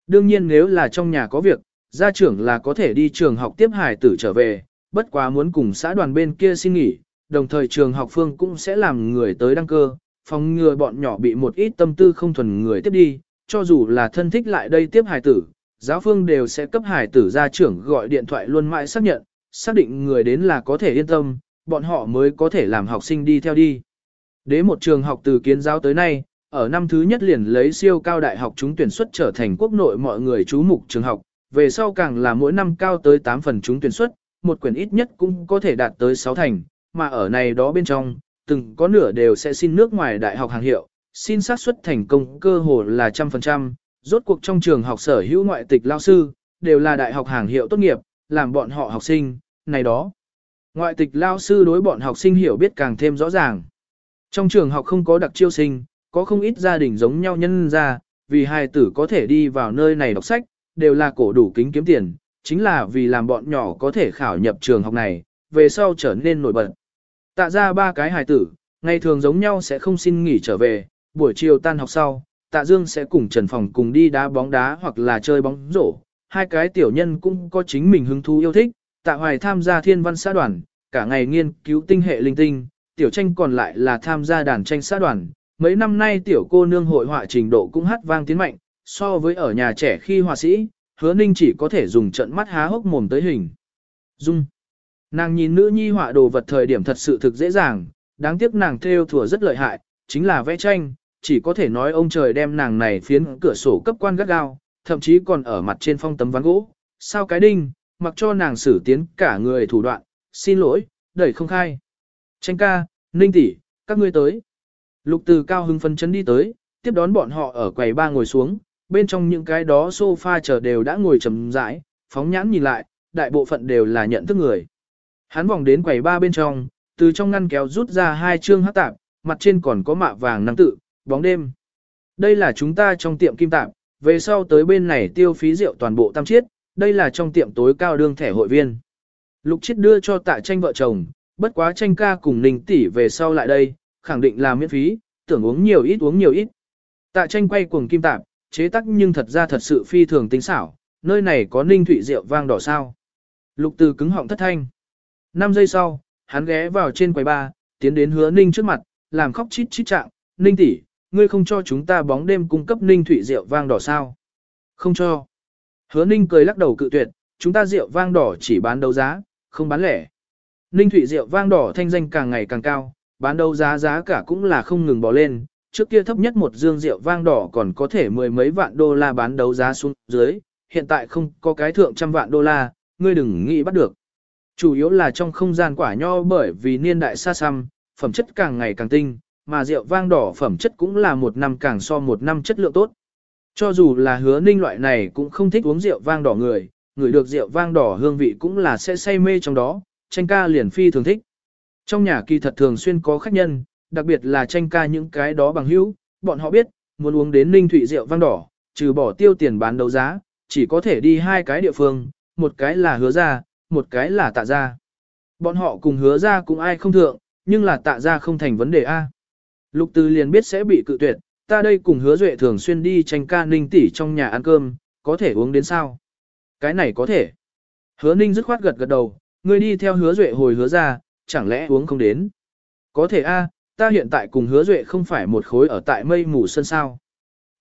Đương nhiên nếu là trong nhà có việc, gia trưởng là có thể đi trường học tiếp hài tử trở về, bất quá muốn cùng xã đoàn bên kia xin nghỉ, đồng thời trường học phương cũng sẽ làm người tới đăng cơ, phòng ngừa bọn nhỏ bị một ít tâm tư không thuần người tiếp đi, cho dù là thân thích lại đây tiếp hài tử, giáo phương đều sẽ cấp hài tử gia trưởng gọi điện thoại luôn mãi xác nhận, xác định người đến là có thể yên tâm, bọn họ mới có thể làm học sinh đi theo đi. Đế một trường học từ kiến giáo tới nay, ở năm thứ nhất liền lấy siêu cao đại học chúng tuyển xuất trở thành quốc nội mọi người chú mục trường học, về sau càng là mỗi năm cao tới 8 phần chúng tuyển xuất, một quyển ít nhất cũng có thể đạt tới 6 thành, mà ở này đó bên trong, từng có nửa đều sẽ xin nước ngoài đại học hàng hiệu, xin xác suất thành công cơ hồ là trăm phần trăm, rốt cuộc trong trường học sở hữu ngoại tịch lao sư, đều là đại học hàng hiệu tốt nghiệp, làm bọn họ học sinh, này đó. Ngoại tịch lao sư đối bọn học sinh hiểu biết càng thêm rõ ràng. Trong trường học không có đặc chiêu sinh, có không ít gia đình giống nhau nhân ra, vì hai tử có thể đi vào nơi này đọc sách, đều là cổ đủ kính kiếm tiền, chính là vì làm bọn nhỏ có thể khảo nhập trường học này, về sau trở nên nổi bật. Tạ ra ba cái hài tử, ngày thường giống nhau sẽ không xin nghỉ trở về, buổi chiều tan học sau, Tạ Dương sẽ cùng Trần Phòng cùng đi đá bóng đá hoặc là chơi bóng rổ. Hai cái tiểu nhân cũng có chính mình hứng thú yêu thích, Tạ Hoài tham gia thiên văn xã đoàn, cả ngày nghiên cứu tinh hệ linh tinh, tiểu tranh còn lại là tham gia đàn tranh xã đoàn. Mấy năm nay tiểu cô nương hội họa trình độ cũng hát vang tiến mạnh, so với ở nhà trẻ khi họa sĩ, hứa ninh chỉ có thể dùng trận mắt há hốc mồm tới hình. Dung. Nàng nhìn nữ nhi họa đồ vật thời điểm thật sự thực dễ dàng, đáng tiếc nàng theo thùa rất lợi hại, chính là vẽ tranh, chỉ có thể nói ông trời đem nàng này phiến cửa sổ cấp quan gắt gao, thậm chí còn ở mặt trên phong tấm ván gỗ, sao cái đinh, mặc cho nàng xử tiến cả người thủ đoạn, xin lỗi, đẩy không khai. Tranh ca, ninh tỷ, các ngươi tới. Lục từ cao hưng phân chấn đi tới, tiếp đón bọn họ ở quầy ba ngồi xuống, bên trong những cái đó sofa chờ đều đã ngồi chầm rãi, phóng nhãn nhìn lại, đại bộ phận đều là nhận thức người. Hắn vòng đến quầy ba bên trong, từ trong ngăn kéo rút ra hai chương hát tạp, mặt trên còn có mạ vàng năng tự, bóng đêm. Đây là chúng ta trong tiệm kim tạp, về sau tới bên này tiêu phí rượu toàn bộ tam chiết, đây là trong tiệm tối cao đương thẻ hội viên. Lục chiết đưa cho tạ tranh vợ chồng, bất quá tranh ca cùng ninh tỷ về sau lại đây, khẳng định là miễn phí, tưởng uống nhiều ít uống nhiều ít. Tạ tranh quay cuồng kim tạp, chế tắc nhưng thật ra thật sự phi thường tính xảo, nơi này có ninh thụy rượu vang đỏ sao. Lục từ cứng họng thất thanh. 5 giây sau, hắn ghé vào trên quầy ba, tiến đến hứa ninh trước mặt, làm khóc chít chít trạng, ninh tỷ, ngươi không cho chúng ta bóng đêm cung cấp ninh thụy rượu vang đỏ sao. Không cho. Hứa ninh cười lắc đầu cự tuyệt, chúng ta rượu vang đỏ chỉ bán đấu giá, không bán lẻ. Ninh thụy rượu vang đỏ thanh danh càng ngày càng cao, bán đấu giá giá cả cũng là không ngừng bỏ lên, trước kia thấp nhất một dương rượu vang đỏ còn có thể mười mấy vạn đô la bán đấu giá xuống dưới, hiện tại không có cái thượng trăm vạn đô la, ngươi đừng nghĩ bắt được. Chủ yếu là trong không gian quả nho bởi vì niên đại xa xăm, phẩm chất càng ngày càng tinh, mà rượu vang đỏ phẩm chất cũng là một năm càng so một năm chất lượng tốt. Cho dù là hứa ninh loại này cũng không thích uống rượu vang đỏ người, người được rượu vang đỏ hương vị cũng là sẽ say mê trong đó, tranh ca liền phi thường thích. Trong nhà kỳ thật thường xuyên có khách nhân, đặc biệt là tranh ca những cái đó bằng hữu, bọn họ biết, muốn uống đến ninh thụy rượu vang đỏ, trừ bỏ tiêu tiền bán đấu giá, chỉ có thể đi hai cái địa phương, một cái là hứa ra, một cái là tạ ra. Bọn họ cùng hứa ra cũng ai không thượng, nhưng là tạ ra không thành vấn đề A. Lục Từ liền biết sẽ bị cự tuyệt, ta đây cùng hứa duệ thường xuyên đi tranh ca ninh tỷ trong nhà ăn cơm, có thể uống đến sao? Cái này có thể. Hứa ninh dứt khoát gật gật đầu, ngươi đi theo hứa duệ hồi hứa ra, chẳng lẽ uống không đến? Có thể a, ta hiện tại cùng hứa duệ không phải một khối ở tại mây mù sơn sao?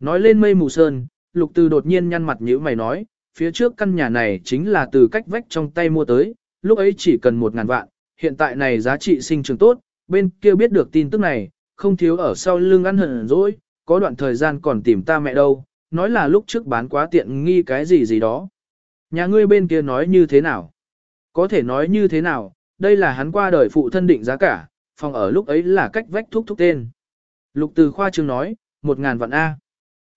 Nói lên mây mù sơn, lục từ đột nhiên nhăn mặt nhíu mày nói, phía trước căn nhà này chính là từ cách vách trong tay mua tới, lúc ấy chỉ cần một ngàn vạn, hiện tại này giá trị sinh trường tốt, bên kia biết được tin tức này, không thiếu ở sau lưng ăn hận rồi, có đoạn thời gian còn tìm ta mẹ đâu, nói là lúc trước bán quá tiện nghi cái gì gì đó. Nhà ngươi bên kia nói như thế nào? Có thể nói như thế nào, đây là hắn qua đời phụ thân định giá cả, phòng ở lúc ấy là cách vách thúc thúc tên. Lục từ khoa trương nói, một ngàn vạn A.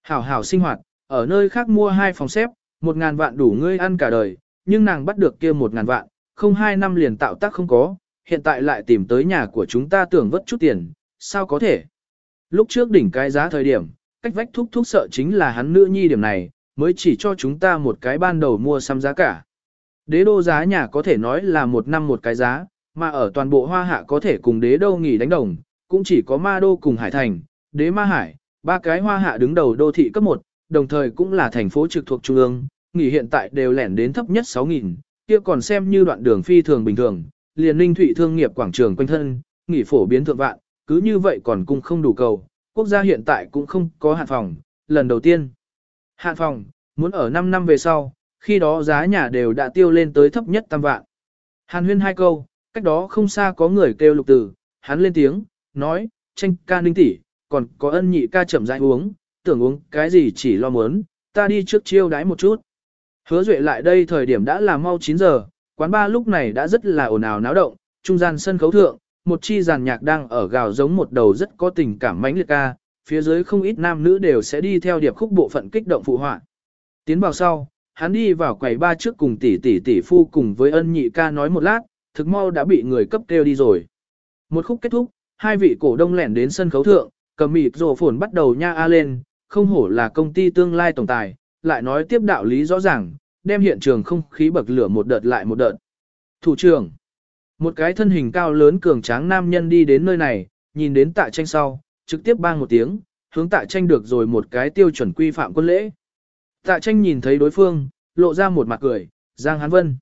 Hảo hảo sinh hoạt, ở nơi khác mua hai phòng xếp, một ngàn vạn đủ ngươi ăn cả đời, nhưng nàng bắt được kia một ngàn vạn, không hai năm liền tạo tác không có, hiện tại lại tìm tới nhà của chúng ta tưởng vất chút tiền, sao có thể? Lúc trước đỉnh cái giá thời điểm, cách vách thúc thúc sợ chính là hắn nữ nhi điểm này, mới chỉ cho chúng ta một cái ban đầu mua xăm giá cả. Đế đô giá nhà có thể nói là một năm một cái giá, mà ở toàn bộ hoa hạ có thể cùng đế đô nghỉ đánh đồng, cũng chỉ có ma đô cùng hải thành, đế ma hải, ba cái hoa hạ đứng đầu đô thị cấp 1, đồng thời cũng là thành phố trực thuộc trung ương, nghỉ hiện tại đều lẻn đến thấp nhất 6.000, kia còn xem như đoạn đường phi thường bình thường, liền ninh thụy thương nghiệp quảng trường quanh thân, nghỉ phổ biến thượng vạn, cứ như vậy còn cung không đủ cầu, quốc gia hiện tại cũng không có hạn phòng, lần đầu tiên. Hạn phòng, muốn ở 5 năm về sau, khi đó giá nhà đều đã tiêu lên tới thấp nhất tam vạn. Hàn huyên hai câu, cách đó không xa có người kêu lục tử, hắn lên tiếng, nói, tranh ca ninh tỷ, còn có ân nhị ca chậm rãi uống, tưởng uống cái gì chỉ lo muốn, ta đi trước chiêu đái một chút. Hứa duệ lại đây thời điểm đã là mau 9 giờ, quán ba lúc này đã rất là ồn ào náo động, trung gian sân khấu thượng, một chi giàn nhạc đang ở gào giống một đầu rất có tình cảm mãnh liệt ca, phía dưới không ít nam nữ đều sẽ đi theo điệp khúc bộ phận kích động phụ họa. Tiến vào sau, hắn đi vào quầy ba trước cùng tỷ tỷ tỷ phu cùng với ân nhị ca nói một lát, thực mau đã bị người cấp kêu đi rồi. Một khúc kết thúc, hai vị cổ đông lẻn đến sân khấu thượng, cầm mịt rồ phồn bắt đầu nha a lên, không hổ là công ty tương lai tổng tài, lại nói tiếp đạo lý rõ ràng, đem hiện trường không khí bậc lửa một đợt lại một đợt. Thủ trưởng, một cái thân hình cao lớn cường tráng nam nhân đi đến nơi này, nhìn đến tạ tranh sau, trực tiếp bang một tiếng, hướng tạ tranh được rồi một cái tiêu chuẩn quy phạm quân lễ. Tạ tranh nhìn thấy đối phương, lộ ra một mặt cười, Giang Hán Vân.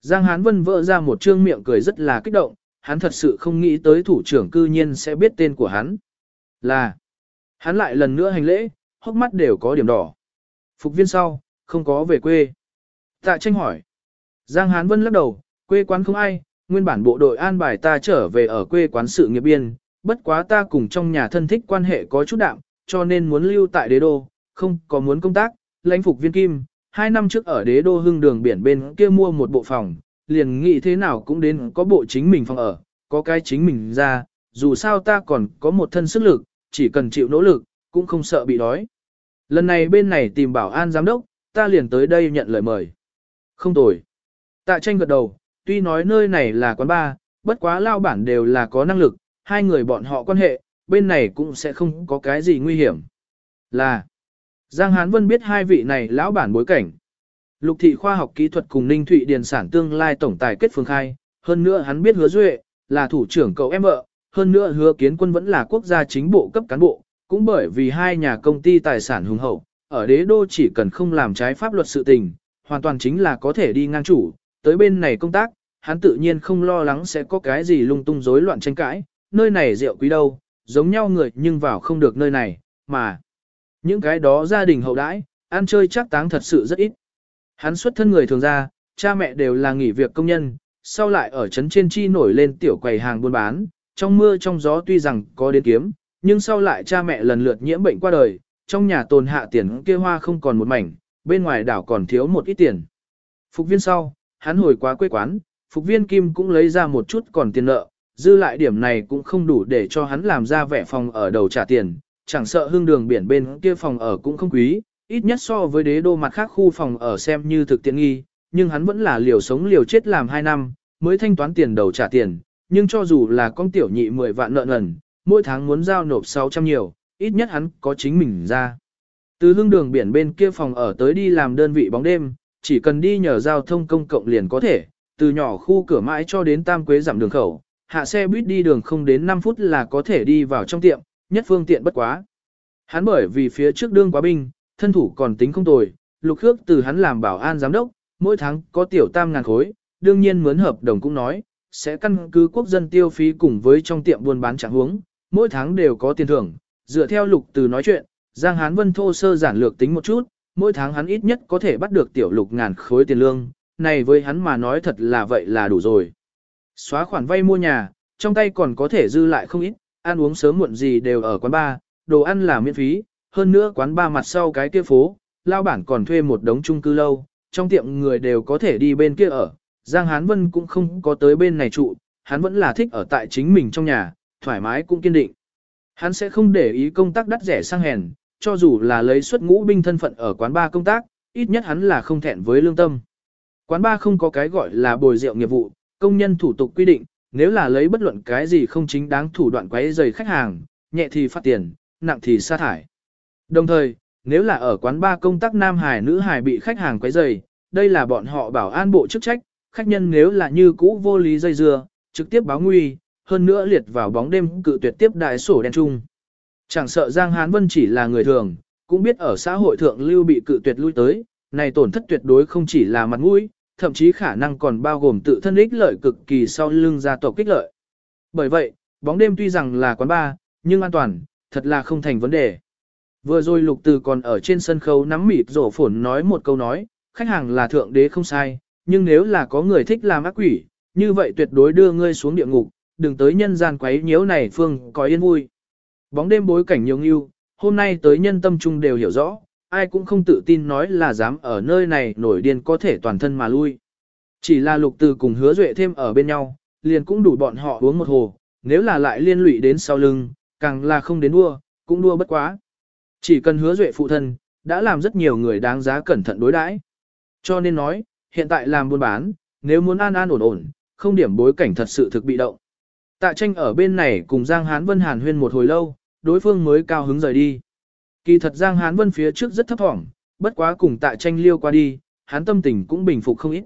Giang Hán Vân vỡ ra một trương miệng cười rất là kích động, hắn thật sự không nghĩ tới thủ trưởng cư nhiên sẽ biết tên của hắn. Là, hắn lại lần nữa hành lễ, hốc mắt đều có điểm đỏ. Phục viên sau, không có về quê. Tạ tranh hỏi. Giang Hán Vân lắc đầu, quê quán không ai, nguyên bản bộ đội an bài ta trở về ở quê quán sự nghiệp biên, bất quá ta cùng trong nhà thân thích quan hệ có chút đạm, cho nên muốn lưu tại đế đô, không có muốn công tác, lãnh phục viên kim, hai năm trước ở đế đô hưng đường biển bên kia mua một bộ phòng, liền nghĩ thế nào cũng đến có bộ chính mình phòng ở, có cái chính mình ra, dù sao ta còn có một thân sức lực, chỉ cần chịu nỗ lực, cũng không sợ bị đói. Lần này bên này tìm bảo an giám đốc, ta liền tới đây nhận lời mời. Không tồi. Tạ tranh gật đầu, tuy nói nơi này là quán bar, bất quá lao bản đều là có năng lực, hai người bọn họ quan hệ, bên này cũng sẽ không có cái gì nguy hiểm. Là, Giang Hán Vân biết hai vị này lão bản bối cảnh. Lục thị khoa học kỹ thuật cùng Ninh Thụy Điền sản tương lai tổng tài kết phương khai, hơn nữa hắn biết hứa duệ, là thủ trưởng cậu em vợ, hơn nữa hứa kiến quân vẫn là quốc gia chính bộ cấp cán bộ, cũng bởi vì hai nhà công ty tài sản hùng hậu, ở đế đô chỉ cần không làm trái pháp luật sự tình, hoàn toàn chính là có thể đi ngang chủ, tới bên này công tác, hắn tự nhiên không lo lắng sẽ có cái gì lung tung rối loạn tranh cãi, nơi này rượu quý đâu, giống nhau người nhưng vào không được nơi này, mà những cái đó gia đình hậu đãi, ăn chơi chắc táng thật sự rất ít. Hắn xuất thân người thường ra, cha mẹ đều là nghỉ việc công nhân, sau lại ở trấn trên chi nổi lên tiểu quầy hàng buôn bán, trong mưa trong gió tuy rằng có đến kiếm, nhưng sau lại cha mẹ lần lượt nhiễm bệnh qua đời, trong nhà tồn hạ tiền kia hoa không còn một mảnh, bên ngoài đảo còn thiếu một ít tiền. Phục viên sau, hắn hồi quá quê quán, phục viên kim cũng lấy ra một chút còn tiền nợ, dư lại điểm này cũng không đủ để cho hắn làm ra vẻ phòng ở đầu trả tiền, chẳng sợ hương đường biển bên kia phòng ở cũng không quý, ít nhất so với đế đô mặt khác khu phòng ở xem như thực tiện nghi, nhưng hắn vẫn là liều sống liều chết làm 2 năm, mới thanh toán tiền đầu trả tiền, nhưng cho dù là con tiểu nhị 10 vạn nợ nần, mỗi tháng muốn giao nộp 600 nhiều, ít nhất hắn có chính mình ra. Từ hương đường biển bên kia phòng ở tới đi làm đơn vị bóng đêm, chỉ cần đi nhờ giao thông công cộng liền có thể, từ nhỏ khu cửa mãi cho đến tam quế giảm đường khẩu, hạ xe buýt đi đường không đến 5 phút là có thể đi vào trong tiệm, nhất phương tiện bất quá. Hắn bởi vì phía trước đương quá binh, thân thủ còn tính không tồi, lục khước từ hắn làm bảo an giám đốc, mỗi tháng có tiểu tam ngàn khối, đương nhiên mướn hợp đồng cũng nói, sẽ căn cứ quốc dân tiêu phí cùng với trong tiệm buôn bán trạng huống, mỗi tháng đều có tiền thưởng, dựa theo lục từ nói chuyện, Giang Hán Vân thô sơ giản lược tính một chút, mỗi tháng hắn ít nhất có thể bắt được tiểu lục ngàn khối tiền lương, này với hắn mà nói thật là vậy là đủ rồi. Xóa khoản vay mua nhà, trong tay còn có thể dư lại không ít, ăn uống sớm muộn gì đều ở quán bar, đồ ăn là miễn phí, hơn nữa quán bar mặt sau cái kia phố, lao bản còn thuê một đống chung cư lâu, trong tiệm người đều có thể đi bên kia ở. Giang Hán Vân cũng không có tới bên này trụ, hắn vẫn là thích ở tại chính mình trong nhà, thoải mái cũng kiên định. Hắn sẽ không để ý công tác đắt rẻ sang hèn, cho dù là lấy suất ngũ binh thân phận ở quán bar công tác, ít nhất hắn là không thẹn với lương tâm. Quán ba không có cái gọi là bồi rượu nghiệp vụ, công nhân thủ tục quy định, nếu là lấy bất luận cái gì không chính đáng thủ đoạn quấy rầy khách hàng, nhẹ thì phạt tiền, nặng thì sa thải. Đồng thời, nếu là ở quán ba công tác nam hài nữ hài bị khách hàng quấy rầy, đây là bọn họ bảo an bộ chức trách, khách nhân nếu là như cũ vô lý dây dưa, trực tiếp báo nguy, hơn nữa liệt vào bóng đêm cự tuyệt tiếp đại sổ đen chung. Chẳng sợ Giang Hán Vân chỉ là người thường, cũng biết ở xã hội thượng lưu bị cự tuyệt lui tới, này tổn thất tuyệt đối không chỉ là mặt mũi, thậm chí khả năng còn bao gồm tự thân ích lợi cực kỳ sau lưng gia tộc kích lợi. Bởi vậy, bóng đêm tuy rằng là quán bar, nhưng an toàn, thật là không thành vấn đề. Vừa rồi lục từ còn ở trên sân khấu nắm mịt rổ phổn nói một câu nói, khách hàng là thượng đế không sai, nhưng nếu là có người thích làm ác quỷ, như vậy tuyệt đối đưa ngươi xuống địa ngục, đừng tới nhân gian quấy nhiễu này phương có yên vui. Bóng đêm bối cảnh nhiều nghiêu, hôm nay tới nhân tâm trung đều hiểu rõ, ai cũng không tự tin nói là dám ở nơi này nổi điên có thể toàn thân mà lui. Chỉ là lục từ cùng hứa duệ thêm ở bên nhau, liền cũng đủ bọn họ uống một hồ, nếu là lại liên lụy đến sau lưng, càng là không đến đua, cũng đua bất quá. Chỉ cần hứa duệ phụ thân, đã làm rất nhiều người đáng giá cẩn thận đối đãi. Cho nên nói, hiện tại làm buôn bán, nếu muốn an an ổn ổn, không điểm bối cảnh thật sự thực bị động. Tạ tranh ở bên này cùng Giang Hán Vân Hàn huyên một hồi lâu, đối phương mới cao hứng rời đi. Kỳ thật Giang Hán Vân phía trước rất thấp thỏm, bất quá cùng tạ tranh liêu qua đi, hắn tâm tình cũng bình phục không ít.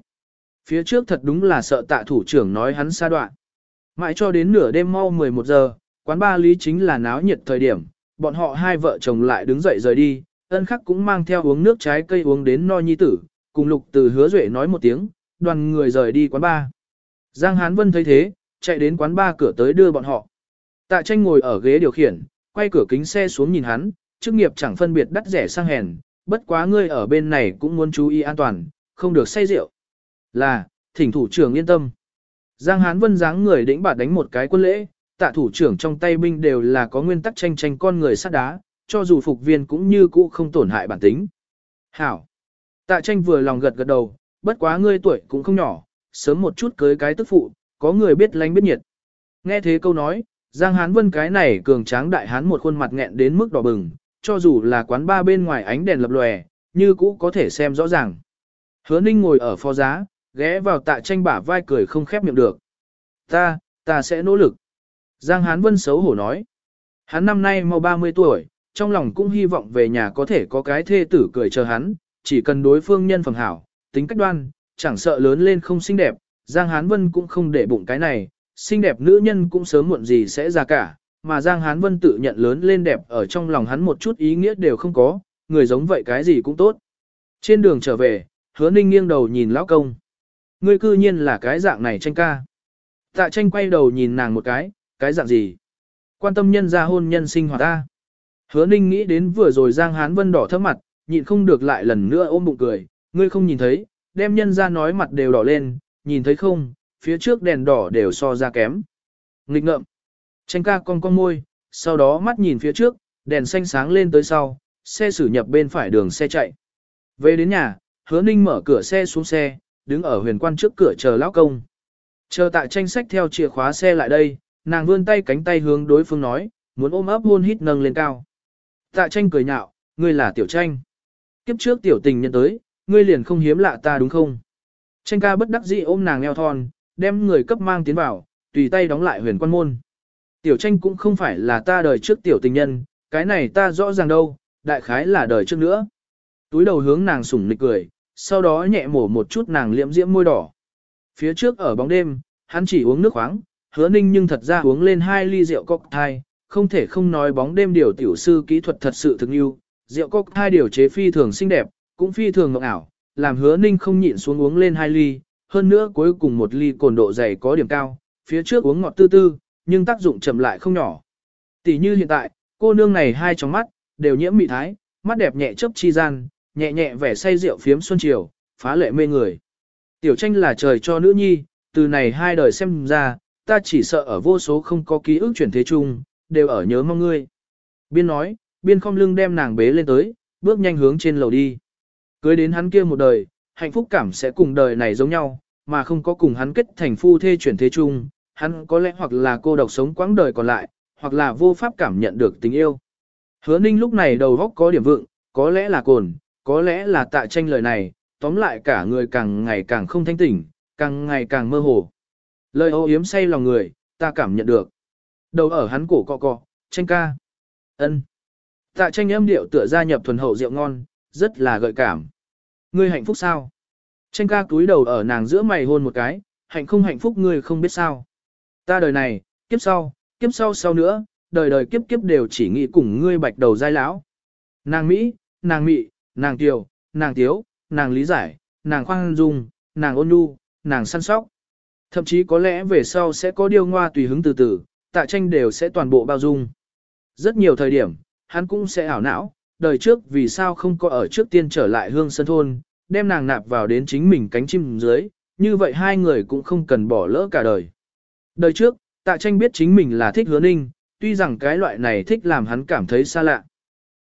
Phía trước thật đúng là sợ tạ thủ trưởng nói hắn xa đoạn. Mãi cho đến nửa đêm mau 11 giờ, quán ba lý chính là náo nhiệt thời điểm, bọn họ hai vợ chồng lại đứng dậy rời đi, ân khắc cũng mang theo uống nước trái cây uống đến no nhi tử, cùng lục từ hứa duệ nói một tiếng, đoàn người rời đi quán ba. Giang Hán Vân thấy thế, chạy đến quán ba cửa tới đưa bọn họ. Tạ tranh ngồi ở ghế điều khiển, quay cửa kính xe xuống nhìn hắn, chức nghiệp chẳng phân biệt đắt rẻ sang hèn, bất quá ngươi ở bên này cũng muốn chú ý an toàn, không được say rượu. Là, thỉnh thủ trưởng yên tâm. Giang Hán Vân dáng người đĩnh bạt đánh một cái quân lễ, tạ thủ trưởng trong tay binh đều là có nguyên tắc tranh tranh con người sát đá, cho dù phục viên cũng như cũ không tổn hại bản tính. Hảo. Tạ tranh vừa lòng gật gật đầu, bất quá ngươi tuổi cũng không nhỏ, sớm một chút cưới cái tức phụ, có người biết lánh biết nhiệt. Nghe thế câu nói, Giang Hán Vân cái này cường tráng đại hán một khuôn mặt nghẹn đến mức đỏ bừng, cho dù là quán ba bên ngoài ánh đèn lập lòe, như cũ có thể xem rõ ràng. Hứa Ninh ngồi ở phó giá, ghé vào tạ tranh bả vai cười không khép miệng được. Ta, ta sẽ nỗ lực. Giang Hán Vân xấu hổ nói. Hắn năm nay mau 30 tuổi, trong lòng cũng hy vọng về nhà có thể có cái thê tử cười chờ hắn, chỉ cần đối phương nhân phẩm hảo, tính cách đoan, chẳng sợ lớn lên không xinh đẹp, Giang Hán Vân cũng không để bụng cái này, xinh đẹp nữ nhân cũng sớm muộn gì sẽ ra cả, mà Giang Hán Vân tự nhận lớn lên đẹp ở trong lòng hắn một chút ý nghĩa đều không có, người giống vậy cái gì cũng tốt. Trên đường trở về, hứa ninh nghiêng đầu nhìn lão công. Ngươi cư nhiên là cái dạng này tranh ca. Tạ tranh quay đầu nhìn nàng một cái, cái dạng gì? Quan tâm nhân gia hôn nhân sinh hoạt ta. Hứa ninh nghĩ đến vừa rồi Giang Hán Vân đỏ thấp mặt, nhịn không được lại lần nữa ôm bụng cười, ngươi không nhìn thấy, đem nhân ra nói mặt đều đỏ lên, nhìn thấy không, phía trước đèn đỏ đều so ra kém. Nghịch ngợm. Tranh ca con con môi, sau đó mắt nhìn phía trước, đèn xanh sáng lên tới sau, xe xử nhập bên phải đường xe chạy. Về đến nhà, hứa ninh mở cửa xe xuống xe, đứng ở huyền quan trước cửa chờ lão công. Chờ tại tranh sách theo chìa khóa xe lại đây, nàng vươn tay cánh tay hướng đối phương nói, muốn ôm ấp hôn hít nâng lên cao. Tạ tranh cười nhạo, ngươi là tiểu tranh. Kiếp trước tiểu tình nhân tới, ngươi liền không hiếm lạ ta đúng không? Tranh ca bất đắc dĩ ôm nàng eo thon, đem người cấp mang tiến vào, tùy tay đóng lại huyền quan môn. Tiểu tranh cũng không phải là ta đời trước tiểu tình nhân, cái này ta rõ ràng đâu, đại khái là đời trước nữa. Túi đầu hướng nàng sủng nịch cười, sau đó nhẹ mổ một chút nàng liễm diễm môi đỏ. Phía trước ở bóng đêm, hắn chỉ uống nước khoáng, hứa ninh nhưng thật ra uống lên hai ly rượu cocktail, không thể không nói bóng đêm điều tiểu sư kỹ thuật thật sự thực yêu. Rượu cocktail điều chế phi thường xinh đẹp, cũng phi thường ngọc ảo, làm hứa ninh không nhịn xuống uống lên hai ly, hơn nữa cuối cùng một ly cồn độ dày có điểm cao, phía trước uống ngọt tư tư, nhưng tác dụng chậm lại không nhỏ. Tỷ như hiện tại, cô nương này hai tròng mắt, đều nhiễm mị thái, mắt đẹp nhẹ chớp chi gian, nhẹ nhẹ vẻ say rượu phiếm xuân chiều, phá lệ mê người. Tiểu tranh là trời cho nữ nhi, từ này hai đời xem ra, ta chỉ sợ ở vô số không có ký ức chuyển thế chung, đều ở nhớ mong ngươi. Biên nói, biên không lưng đem nàng bế lên tới, bước nhanh hướng trên lầu đi. Cưới đến hắn kia một đời, hạnh phúc cảm sẽ cùng đời này giống nhau, mà không có cùng hắn kết thành phu thê chuyển thế chung, hắn có lẽ hoặc là cô độc sống quãng đời còn lại, hoặc là vô pháp cảm nhận được tình yêu. Hứa ninh lúc này đầu góc có điểm vượng, có lẽ là cồn, có lẽ là tạ tranh lời này, tóm lại cả người càng ngày càng không thanh tỉnh, càng ngày càng mơ hồ. Lời ô yếm say lòng người, ta cảm nhận được. Đầu ở hắn cổ cọ cọ, tranh ca. ân. Tạ tranh âm điệu tựa gia nhập thuần hậu rượu ngon, rất là gợi cảm. Ngươi hạnh phúc sao? Tranh ca túi đầu ở nàng giữa mày hôn một cái, hạnh không hạnh phúc ngươi không biết sao. Ta đời này, kiếp sau, kiếp sau sau nữa, đời đời kiếp kiếp đều chỉ nghĩ cùng ngươi bạch đầu giai lão. Nàng Mỹ, nàng mỹ, nàng tiểu, nàng Tiếu, nàng Lý Giải, nàng Khoan Dung, nàng Ôn Nhu, nàng Săn Sóc. Thậm chí có lẽ về sau sẽ có điều ngoa tùy hứng từ từ, tạ tranh đều sẽ toàn bộ bao dung. Rất nhiều thời điểm, hắn cũng sẽ ảo não, đời trước vì sao không có ở trước tiên trở lại hương sân thôn, đem nàng nạp vào đến chính mình cánh chim dưới, như vậy hai người cũng không cần bỏ lỡ cả đời. Đời trước, tạ tranh biết chính mình là thích hứa ninh, tuy rằng cái loại này thích làm hắn cảm thấy xa lạ.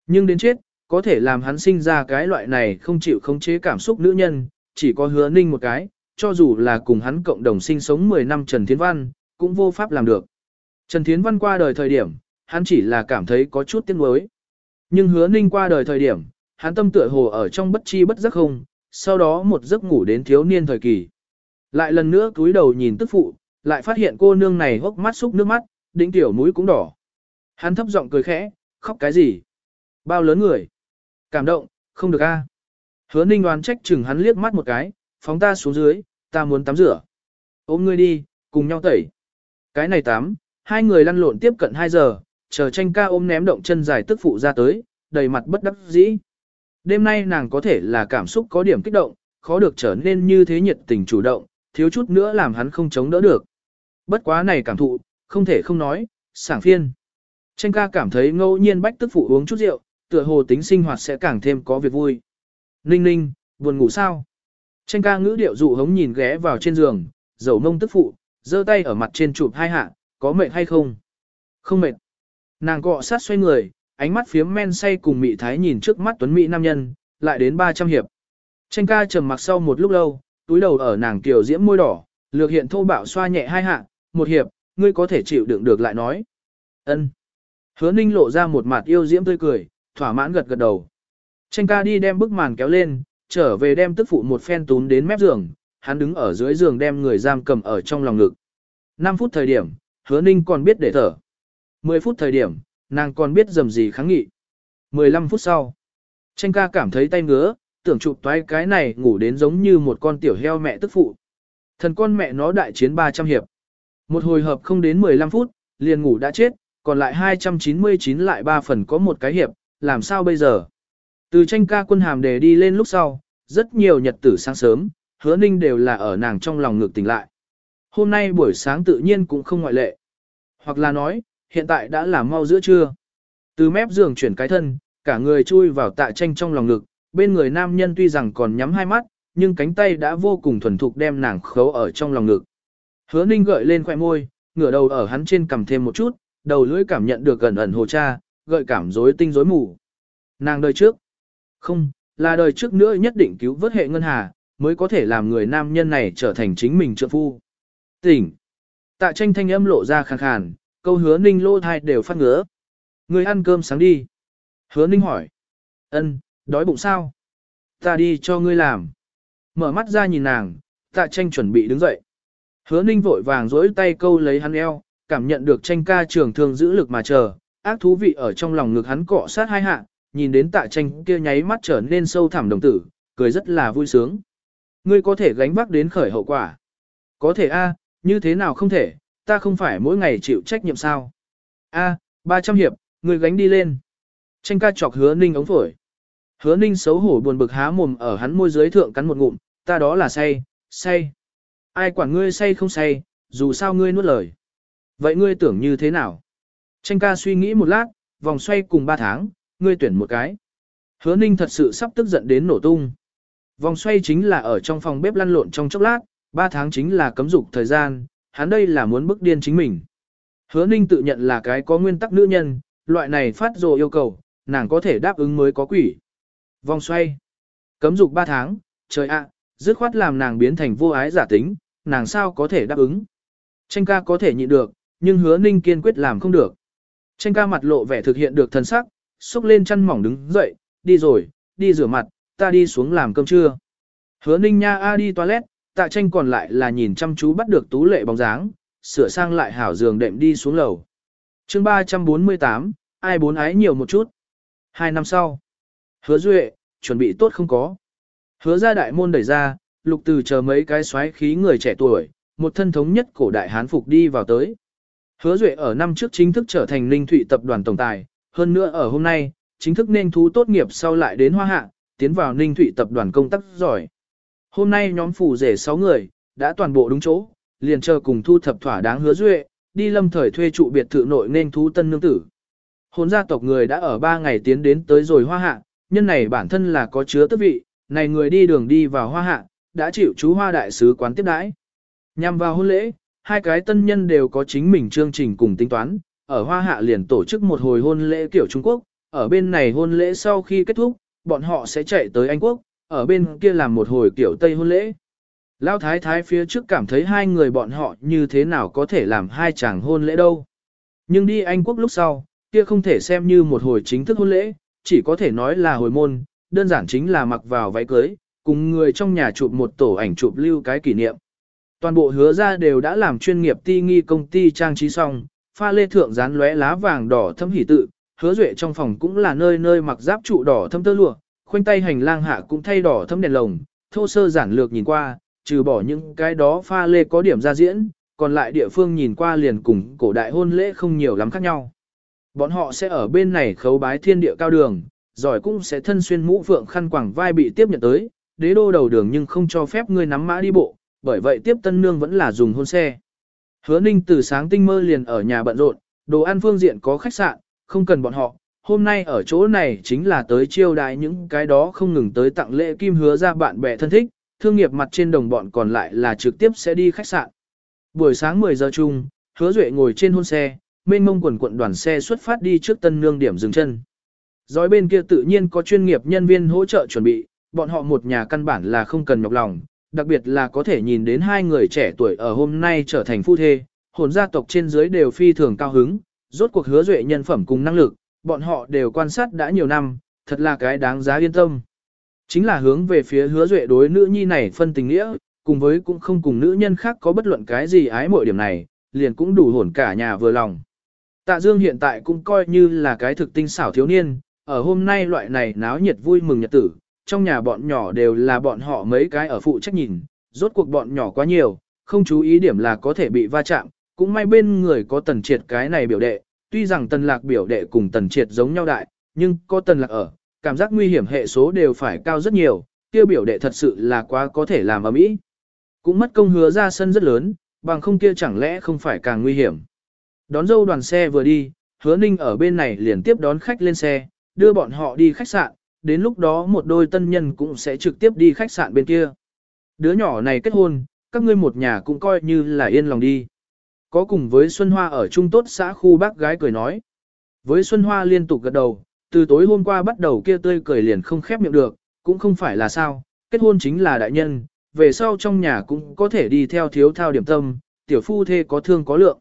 Nhưng đến chết, có thể làm hắn sinh ra cái loại này không chịu khống chế cảm xúc nữ nhân, chỉ có hứa ninh một cái, cho dù là cùng hắn cộng đồng sinh sống 10 năm Trần Thiến Văn, cũng vô pháp làm được. Trần Thiến Văn qua đời thời điểm, hắn chỉ là cảm thấy có chút tiếc nuối. Nhưng hứa ninh qua đời thời điểm, hắn tâm tựa hồ ở trong bất chi bất giấc không, sau đó một giấc ngủ đến thiếu niên thời kỳ. Lại lần nữa cúi đầu nhìn tức phụ, lại phát hiện cô nương này hốc mắt xúc nước mắt, đỉnh tiểu mũi cũng đỏ. Hắn thấp giọng cười khẽ, khóc cái gì? Bao lớn người? Cảm động, không được a. Hứa ninh đoán trách chừng hắn liếc mắt một cái, phóng ta xuống dưới, ta muốn tắm rửa. Ôm ngươi đi, cùng nhau tẩy. Cái này tắm, hai người lăn lộn tiếp cận 2 giờ, chờ tranh ca ôm ném động chân dài tức phụ ra tới, đầy mặt bất đắc dĩ. Đêm nay nàng có thể là cảm xúc có điểm kích động, khó được trở nên như thế nhiệt tình chủ động, thiếu chút nữa làm hắn không chống đỡ được. Bất quá này cảm thụ, không thể không nói, sảng phiên. Tranh ca cảm thấy ngẫu nhiên bách tức phụ uống chút rượu, tựa hồ tính sinh hoạt sẽ càng thêm có việc vui. Ninh ninh, buồn ngủ sao? Tranh ca ngữ điệu dụ hống nhìn ghé vào trên giường, dầu mông tức phụ, giơ tay ở mặt trên chụp hai hạ, có mệt hay không? Không mệt. Nàng cọ sát xoay người, ánh mắt phiếm men say cùng mị thái nhìn trước mắt tuấn mỹ nam nhân, lại đến 300 hiệp. Tranh ca trầm mặc sau một lúc lâu, túi đầu ở nàng kiều diễm môi đỏ, lược hiện thô bạo xoa nhẹ hai hạ, một hiệp, ngươi có thể chịu đựng được lại nói. ân Hứa ninh lộ ra một mặt yêu diễm tươi cười, thỏa mãn gật gật đầu. Tranh ca đi đem bức màn kéo lên, trở về đem tức phụ một phen tún đến mép giường, hắn đứng ở dưới giường đem người giam cầm ở trong lòng ngực. 5 phút thời điểm, hứa ninh còn biết để thở. 10 phút thời điểm, nàng còn biết dầm gì kháng nghị. 15 phút sau, tranh ca cảm thấy tay ngứa, tưởng chụp toái cái này ngủ đến giống như một con tiểu heo mẹ tức phụ. Thần con mẹ nó đại chiến 300 hiệp. Một hồi hợp không đến 15 phút, liền ngủ đã chết, còn lại 299 lại 3 phần có một cái hiệp, làm sao bây giờ? Từ tranh ca quân hàm đề đi lên lúc sau, rất nhiều nhật tử sáng sớm, hứa ninh đều là ở nàng trong lòng ngược tỉnh lại. Hôm nay buổi sáng tự nhiên cũng không ngoại lệ. Hoặc là nói, hiện tại đã là mau giữa trưa. Từ mép giường chuyển cái thân, cả người chui vào tạ tranh trong lòng ngực, bên người nam nhân tuy rằng còn nhắm hai mắt, nhưng cánh tay đã vô cùng thuần thục đem nàng khấu ở trong lòng ngực. Hứa ninh gợi lên khoẻ môi, ngửa đầu ở hắn trên cầm thêm một chút, đầu lưỡi cảm nhận được gần ẩn hồ cha, gợi cảm rối tinh rối mù. Nàng đời trước. Không, là đời trước nữa nhất định cứu vớt hệ ngân hà, mới có thể làm người nam nhân này trở thành chính mình trợ phu. Tỉnh. Tạ tranh thanh âm lộ ra khàn khàn, câu hứa ninh lô thai đều phát ngứa. Người ăn cơm sáng đi. Hứa ninh hỏi. ân, đói bụng sao? Ta đi cho ngươi làm. Mở mắt ra nhìn nàng, tạ tranh chuẩn bị đứng dậy. Hứa ninh vội vàng dối tay câu lấy hắn eo, cảm nhận được tranh ca trường thường giữ lực mà chờ, ác thú vị ở trong lòng ngực hắn cọ sát hai hạ, nhìn đến tạ tranh kia nháy mắt trở nên sâu thẳm đồng tử, cười rất là vui sướng. Ngươi có thể gánh vác đến khởi hậu quả. Có thể a, như thế nào không thể, ta không phải mỗi ngày chịu trách nhiệm sao. A, à, 300 hiệp, ngươi gánh đi lên. Tranh ca chọc hứa ninh ống phổi. Hứa ninh xấu hổ buồn bực há mồm ở hắn môi dưới thượng cắn một ngụm, ta đó là say, say. Ai quản ngươi say không say, dù sao ngươi nuốt lời. Vậy ngươi tưởng như thế nào? Tranh ca suy nghĩ một lát, vòng xoay cùng 3 tháng, ngươi tuyển một cái. Hứa ninh thật sự sắp tức giận đến nổ tung. Vòng xoay chính là ở trong phòng bếp lăn lộn trong chốc lát, 3 tháng chính là cấm dục thời gian, hắn đây là muốn bức điên chính mình. Hứa ninh tự nhận là cái có nguyên tắc nữ nhân, loại này phát rồ yêu cầu, nàng có thể đáp ứng mới có quỷ. Vòng xoay. Cấm dục 3 tháng, trời ạ, dứt khoát làm nàng biến thành vô ái giả tính, nàng sao có thể đáp ứng. Tranh ca có thể nhịn được, nhưng hứa ninh kiên quyết làm không được. Tranh ca mặt lộ vẻ thực hiện được thần sắc, xúc lên chăn mỏng đứng dậy, đi rồi, đi rửa mặt, ta đi xuống làm cơm trưa. Hứa ninh nha a đi toilet, tạ tranh còn lại là nhìn chăm chú bắt được tú lệ bóng dáng, sửa sang lại hảo giường đệm đi xuống lầu. chương 348, ai bốn ái nhiều một chút. Hai năm sau, hứa duệ, chuẩn bị tốt không có. Hứa ra đại môn đẩy ra, lục từ chờ mấy cái xoáy khí người trẻ tuổi, một thân thống nhất cổ đại hán phục đi vào tới. Hứa duệ ở năm trước chính thức trở thành linh thụy tập đoàn tổng tài, hơn nữa ở hôm nay, chính thức nên thú tốt nghiệp sau lại đến hoa hạ, tiến vào ninh thụy tập đoàn công tác giỏi. Hôm nay nhóm phủ rể 6 người, đã toàn bộ đúng chỗ, liền chờ cùng thu thập thỏa đáng hứa duệ, đi lâm thời thuê trụ biệt thự nội nên thú tân nương tử. Hôn gia tộc người đã ở 3 ngày tiến đến tới rồi hoa hạ, nhân này bản thân là có chứa tức vị, này người đi đường đi vào hoa hạ, đã chịu chú hoa đại sứ quán tiếp đãi. Nhằm vào hôn lễ, hai cái tân nhân đều có chính mình chương trình cùng tính toán, ở hoa hạ liền tổ chức một hồi hôn lễ kiểu Trung Quốc, ở bên này hôn lễ sau khi kết thúc, bọn họ sẽ chạy tới Anh Quốc, ở bên kia làm một hồi kiểu Tây hôn lễ. Lão thái thái phía trước cảm thấy hai người bọn họ như thế nào có thể làm hai chàng hôn lễ đâu. Nhưng đi Anh Quốc lúc sau, kia không thể xem như một hồi chính thức hôn lễ, chỉ có thể nói là hồi môn, đơn giản chính là mặc vào váy cưới, cùng người trong nhà chụp một tổ ảnh chụp lưu cái kỷ niệm. Toàn bộ hứa ra đều đã làm chuyên nghiệp ti nghi công ty trang trí xong, pha lê thượng dán lóe lá vàng đỏ thâm hỉ tự, hứa duệ trong phòng cũng là nơi nơi mặc giáp trụ đỏ thâm tơ lụa, khoanh tay hành lang hạ cũng thay đỏ thâm đèn lồng, thô sơ giản lược nhìn qua, trừ bỏ những cái đó pha lê có điểm ra diễn, còn lại địa phương nhìn qua liền cùng cổ đại hôn lễ không nhiều lắm khác nhau. Bọn họ sẽ ở bên này khấu bái thiên địa cao đường, giỏi cũng sẽ thân xuyên mũ phượng khăn quảng vai bị tiếp nhận tới, đế đô đầu đường nhưng không cho phép người nắm mã đi bộ, bởi vậy tiếp tân nương vẫn là dùng hôn xe. Hứa ninh từ sáng tinh mơ liền ở nhà bận rộn, đồ ăn phương diện có khách sạn, không cần bọn họ, hôm nay ở chỗ này chính là tới chiêu đãi những cái đó không ngừng tới tặng lễ kim hứa ra bạn bè thân thích, thương nghiệp mặt trên đồng bọn còn lại là trực tiếp sẽ đi khách sạn. Buổi sáng 10 giờ chung, hứa duệ ngồi trên hôn xe, mênh mông quần quận đoàn xe xuất phát đi trước tân nương điểm dừng chân. Dõi bên kia tự nhiên có chuyên nghiệp nhân viên hỗ trợ chuẩn bị, bọn họ một nhà căn bản là không cần nhọc lòng, đặc biệt là có thể nhìn đến hai người trẻ tuổi ở hôm nay trở thành phu thê, hồn gia tộc trên dưới đều phi thường cao hứng, rốt cuộc hứa duệ nhân phẩm cùng năng lực, bọn họ đều quan sát đã nhiều năm, thật là cái đáng giá yên tâm. Chính là hướng về phía hứa duệ đối nữ nhi này phân tình nghĩa, cùng với cũng không cùng nữ nhân khác có bất luận cái gì ái mọi điểm này, liền cũng đủ hồn cả nhà vừa lòng. Tạ Dương hiện tại cũng coi như là cái thực tinh xảo thiếu niên, ở hôm nay loại này náo nhiệt vui mừng nhật tử, trong nhà bọn nhỏ đều là bọn họ mấy cái ở phụ trách nhìn, rốt cuộc bọn nhỏ quá nhiều, không chú ý điểm là có thể bị va chạm, cũng may bên người có tần triệt cái này biểu đệ, tuy rằng tần lạc biểu đệ cùng tần triệt giống nhau đại, nhưng có tần lạc ở, cảm giác nguy hiểm hệ số đều phải cao rất nhiều, kia biểu đệ thật sự là quá có thể làm ở mỹ. Cũng mất công hứa ra sân rất lớn, bằng không kia chẳng lẽ không phải càng nguy hiểm. Đón dâu đoàn xe vừa đi, hứa ninh ở bên này liền tiếp đón khách lên xe, đưa bọn họ đi khách sạn, đến lúc đó một đôi tân nhân cũng sẽ trực tiếp đi khách sạn bên kia. Đứa nhỏ này kết hôn, các ngươi một nhà cũng coi như là yên lòng đi. Có cùng với Xuân Hoa ở Trung Tốt xã khu bác gái cười nói. Với Xuân Hoa liên tục gật đầu, từ tối hôm qua bắt đầu kia tươi cười liền không khép miệng được, cũng không phải là sao, kết hôn chính là đại nhân, về sau trong nhà cũng có thể đi theo thiếu thao điểm tâm, tiểu phu thê có thương có lượng.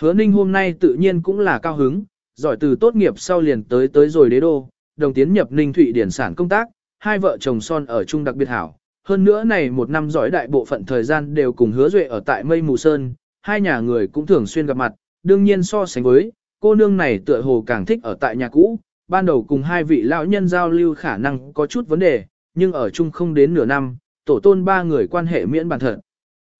Hứa ninh hôm nay tự nhiên cũng là cao hứng, giỏi từ tốt nghiệp sau liền tới tới rồi đế đô, đồng tiến nhập ninh thụy điển sản công tác, hai vợ chồng son ở chung đặc biệt hảo. Hơn nữa này một năm giỏi đại bộ phận thời gian đều cùng hứa duệ ở tại mây mù sơn, hai nhà người cũng thường xuyên gặp mặt, đương nhiên so sánh với, cô nương này tựa hồ càng thích ở tại nhà cũ, ban đầu cùng hai vị lão nhân giao lưu khả năng có chút vấn đề, nhưng ở chung không đến nửa năm, tổ tôn ba người quan hệ miễn bản thật.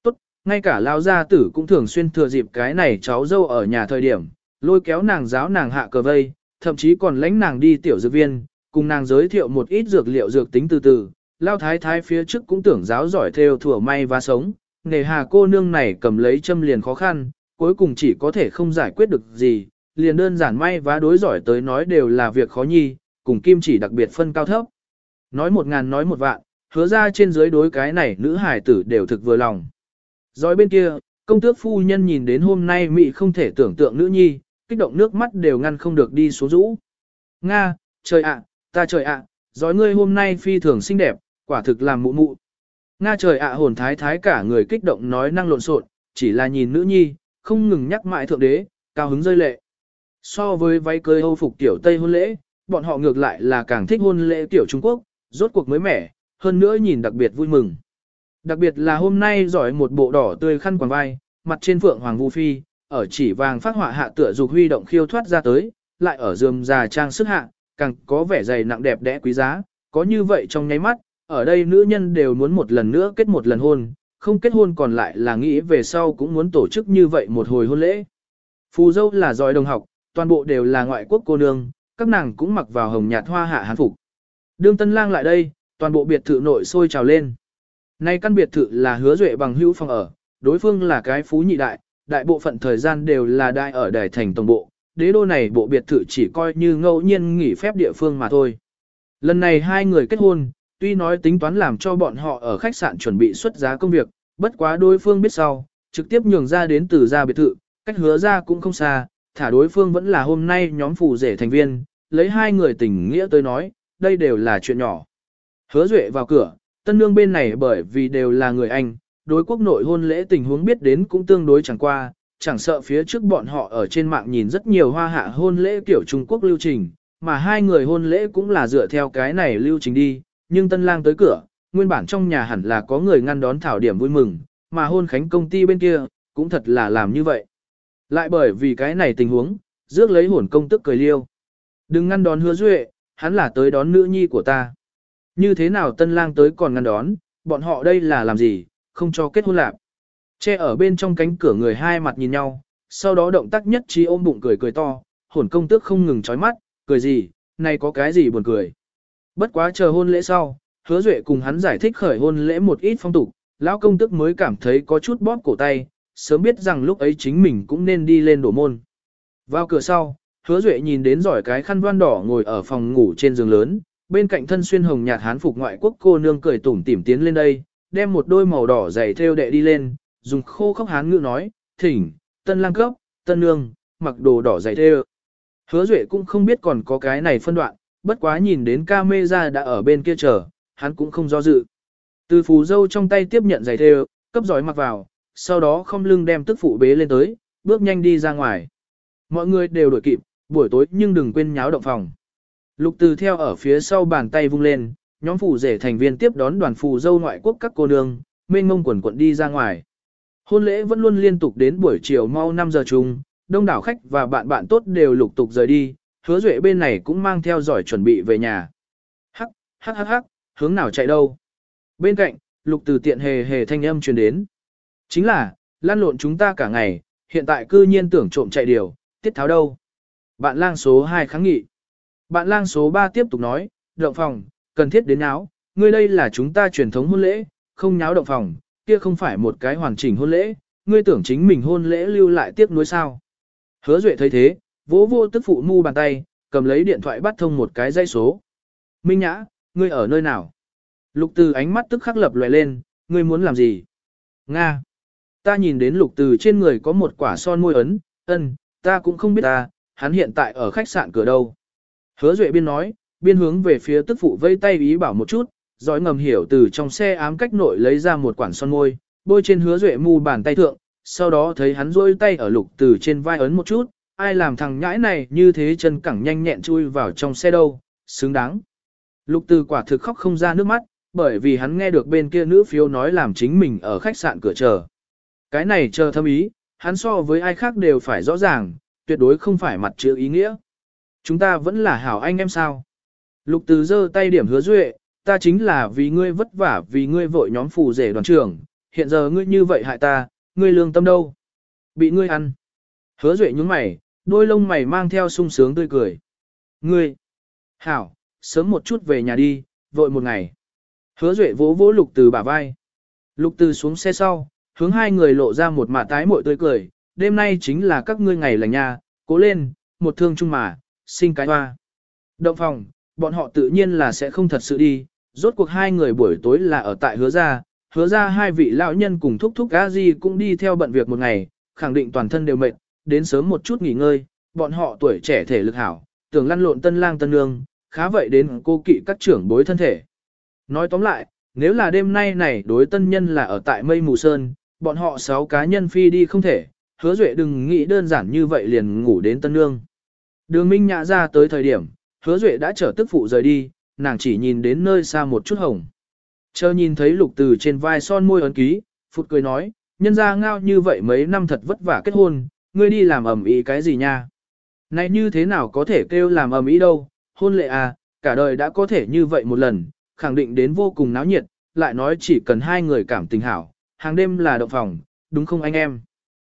Tốt, ngay cả lão gia tử cũng thường xuyên thừa dịp cái này cháu dâu ở nhà thời điểm, lôi kéo nàng giáo nàng hạ cờ vây, thậm chí còn lãnh nàng đi tiểu dược viên, cùng nàng giới thiệu một ít dược liệu dược tính từ từ. Lao thái thái phía trước cũng tưởng giáo giỏi theo thủa may và sống, nề hà cô nương này cầm lấy châm liền khó khăn, cuối cùng chỉ có thể không giải quyết được gì, liền đơn giản may và đối giỏi tới nói đều là việc khó nhi, cùng kim chỉ đặc biệt phân cao thấp. Nói một ngàn nói một vạn, hứa ra trên dưới đối cái này nữ hải tử đều thực vừa lòng. Rồi bên kia, công tước phu nhân nhìn đến hôm nay mị không thể tưởng tượng nữ nhi, kích động nước mắt đều ngăn không được đi xuống rũ. Nga, trời ạ, ta trời ạ, à, ngươi hôm nay phi thường xinh đẹp, quả thực làm mụ mụ. Nga trời ạ hồn thái thái cả người kích động nói năng lộn xộn, chỉ là nhìn nữ nhi, không ngừng nhắc mãi thượng đế, cao hứng rơi lệ. So với váy cưới Âu phục tiểu Tây hôn lễ, bọn họ ngược lại là càng thích hôn lễ tiểu Trung Quốc, rốt cuộc mới mẻ, hơn nữa nhìn đặc biệt vui mừng. Đặc biệt là hôm nay giỏi một bộ đỏ tươi khăn quàng vai, mặt trên phượng hoàng vu phi, ở chỉ vàng phát họa hạ tựa dục huy động khiêu thoát ra tới, lại ở rườm già trang sức hạ, càng có vẻ dày nặng đẹp đẽ quý giá, có như vậy trong nháy mắt, ở đây nữ nhân đều muốn một lần nữa kết một lần hôn, không kết hôn còn lại là nghĩ về sau cũng muốn tổ chức như vậy một hồi hôn lễ. Phù dâu là giỏi đồng học, toàn bộ đều là ngoại quốc cô nương, các nàng cũng mặc vào hồng nhạt hoa hạ hán phục. Đương Tân Lang lại đây, toàn bộ biệt thự nội sôi trào lên. Nay căn biệt thự là hứa duệ bằng hữu phòng ở, đối phương là cái phú nhị đại, đại bộ phận thời gian đều là đại ở đài thành tổng bộ, đế đô này bộ biệt thự chỉ coi như ngẫu nhiên nghỉ phép địa phương mà thôi. Lần này hai người kết hôn, tuy nói tính toán làm cho bọn họ ở khách sạn chuẩn bị xuất giá công việc, bất quá đối phương biết sau, trực tiếp nhường ra đến từ gia biệt thự, cách hứa ra cũng không xa, thả đối phương vẫn là hôm nay nhóm phù rể thành viên, lấy hai người tình nghĩa tới nói, đây đều là chuyện nhỏ. Hứa duệ vào cửa, tân nương bên này bởi vì đều là người Anh, đối quốc nội hôn lễ tình huống biết đến cũng tương đối chẳng qua, chẳng sợ phía trước bọn họ ở trên mạng nhìn rất nhiều hoa hạ hôn lễ kiểu Trung Quốc lưu trình, mà hai người hôn lễ cũng là dựa theo cái này lưu trình đi, nhưng tân lang tới cửa, nguyên bản trong nhà hẳn là có người ngăn đón thảo điểm vui mừng, mà hôn khánh công ty bên kia, cũng thật là làm như vậy. Lại bởi vì cái này tình huống, rước lấy hồn công tức cười liêu. Đừng ngăn đón hứa duệ, hắn là tới đón nữ nhi của ta. Như thế nào tân lang tới còn ngăn đón, bọn họ đây là làm gì, không cho kết hôn lạc. Che ở bên trong cánh cửa người hai mặt nhìn nhau, sau đó động tác nhất trí ôm bụng cười cười to, hồn công tước không ngừng chói mắt, cười gì, này có cái gì buồn cười. Bất quá chờ hôn lễ sau, hứa duệ cùng hắn giải thích khởi hôn lễ một ít phong tục, lão công tước mới cảm thấy có chút bóp cổ tay, sớm biết rằng lúc ấy chính mình cũng nên đi lên đổ môn. Vào cửa sau, hứa duệ nhìn đến giỏi cái khăn đoan đỏ ngồi ở phòng ngủ trên giường lớn, bên cạnh thân xuyên hồng nhạt hán phục ngoại quốc cô nương cười tủm tỉm tiến lên đây, đem một đôi màu đỏ giày theo đệ đi lên, dùng khô khóc hán ngữ nói, thỉnh, tân lang cấp, tân nương, mặc đồ đỏ giày theo. Hứa duệ cũng không biết còn có cái này phân đoạn, bất quá nhìn đến ca mê ra đã ở bên kia chờ, hắn cũng không do dự. Từ phù dâu trong tay tiếp nhận giày theo, cấp giỏi mặc vào, sau đó không lưng đem tức phụ bế lên tới, bước nhanh đi ra ngoài. Mọi người đều đổi kịp, buổi tối nhưng đừng quên nháo động phòng. Lục từ theo ở phía sau bàn tay vung lên, nhóm phụ rể thành viên tiếp đón đoàn phù dâu ngoại quốc các cô nương, mênh mông quần quận đi ra ngoài. Hôn lễ vẫn luôn liên tục đến buổi chiều mau 5 giờ chung, đông đảo khách và bạn bạn tốt đều lục tục rời đi, hứa duệ bên này cũng mang theo giỏi chuẩn bị về nhà. Hắc, hắc hắc hắc, hướng nào chạy đâu? Bên cạnh, lục từ tiện hề hề thanh âm truyền đến. Chính là, lan lộn chúng ta cả ngày, hiện tại cư nhiên tưởng trộm chạy điều, tiết tháo đâu. Bạn lang số 2 kháng nghị. Bạn lang số 3 tiếp tục nói, động phòng, cần thiết đến áo, ngươi đây là chúng ta truyền thống hôn lễ, không nháo động phòng, kia không phải một cái hoàn chỉnh hôn lễ, ngươi tưởng chính mình hôn lễ lưu lại tiếp nối sao. Hứa Duệ thấy thế, vỗ vô tức phụ mu bàn tay, cầm lấy điện thoại bắt thông một cái dây số. Minh Nhã, ngươi ở nơi nào? Lục từ ánh mắt tức khắc lập loè lên, ngươi muốn làm gì? Nga. Ta nhìn đến lục từ trên người có một quả son môi ấn, ân, ta cũng không biết ta, hắn hiện tại ở khách sạn cửa đâu. Hứa Duệ biên nói, biên hướng về phía tức phụ vây tay ý bảo một chút, dõi ngầm hiểu từ trong xe ám cách nội lấy ra một quản son môi, bôi trên hứa Duệ mu bàn tay thượng, sau đó thấy hắn rôi tay ở lục từ trên vai ấn một chút, ai làm thằng nhãi này như thế chân cẳng nhanh nhẹn chui vào trong xe đâu, xứng đáng. Lục từ quả thực khóc không ra nước mắt, bởi vì hắn nghe được bên kia nữ phiếu nói làm chính mình ở khách sạn cửa chờ. Cái này chờ thâm ý, hắn so với ai khác đều phải rõ ràng, tuyệt đối không phải mặt chữ ý nghĩa. Chúng ta vẫn là hảo anh em sao. Lục từ giơ tay điểm hứa duệ, ta chính là vì ngươi vất vả vì ngươi vội nhóm phù rể đoàn trưởng, hiện giờ ngươi như vậy hại ta, ngươi lương tâm đâu? Bị ngươi ăn. Hứa duệ nhúng mày, đôi lông mày mang theo sung sướng tươi cười. Ngươi. Hảo, sớm một chút về nhà đi, vội một ngày. Hứa duệ vỗ vỗ lục từ bả vai. Lục từ xuống xe sau, hướng hai người lộ ra một mạ tái mội tươi cười, đêm nay chính là các ngươi ngày lành nhà, cố lên, một thương chung mà, sinh cái hoa. Động phòng, bọn họ tự nhiên là sẽ không thật sự đi, rốt cuộc hai người buổi tối là ở tại hứa gia, hứa ra hai vị lão nhân cùng thúc thúc gã gì cũng đi theo bận việc một ngày, khẳng định toàn thân đều mệt, đến sớm một chút nghỉ ngơi, bọn họ tuổi trẻ thể lực hảo, tưởng lăn lộn tân lang tân nương, khá vậy đến cô kỵ các trưởng bối thân thể. Nói tóm lại, nếu là đêm nay này đối tân nhân là ở tại mây mù sơn, bọn họ sáu cá nhân phi đi không thể, hứa duệ đừng nghĩ đơn giản như vậy liền ngủ đến tân nương. Đường Minh Nhã ra tới thời điểm, hứa duệ đã chở tức phụ rời đi, nàng chỉ nhìn đến nơi xa một chút hồng. Chờ nhìn thấy lục từ trên vai son môi ấn ký, phụt cười nói, nhân ra ngao như vậy mấy năm thật vất vả kết hôn, ngươi đi làm ẩm ý cái gì nha. Này như thế nào có thể kêu làm ẩm ý đâu, hôn lệ à, cả đời đã có thể như vậy một lần, khẳng định đến vô cùng náo nhiệt, lại nói chỉ cần hai người cảm tình hảo, hàng đêm là động phòng, đúng không anh em?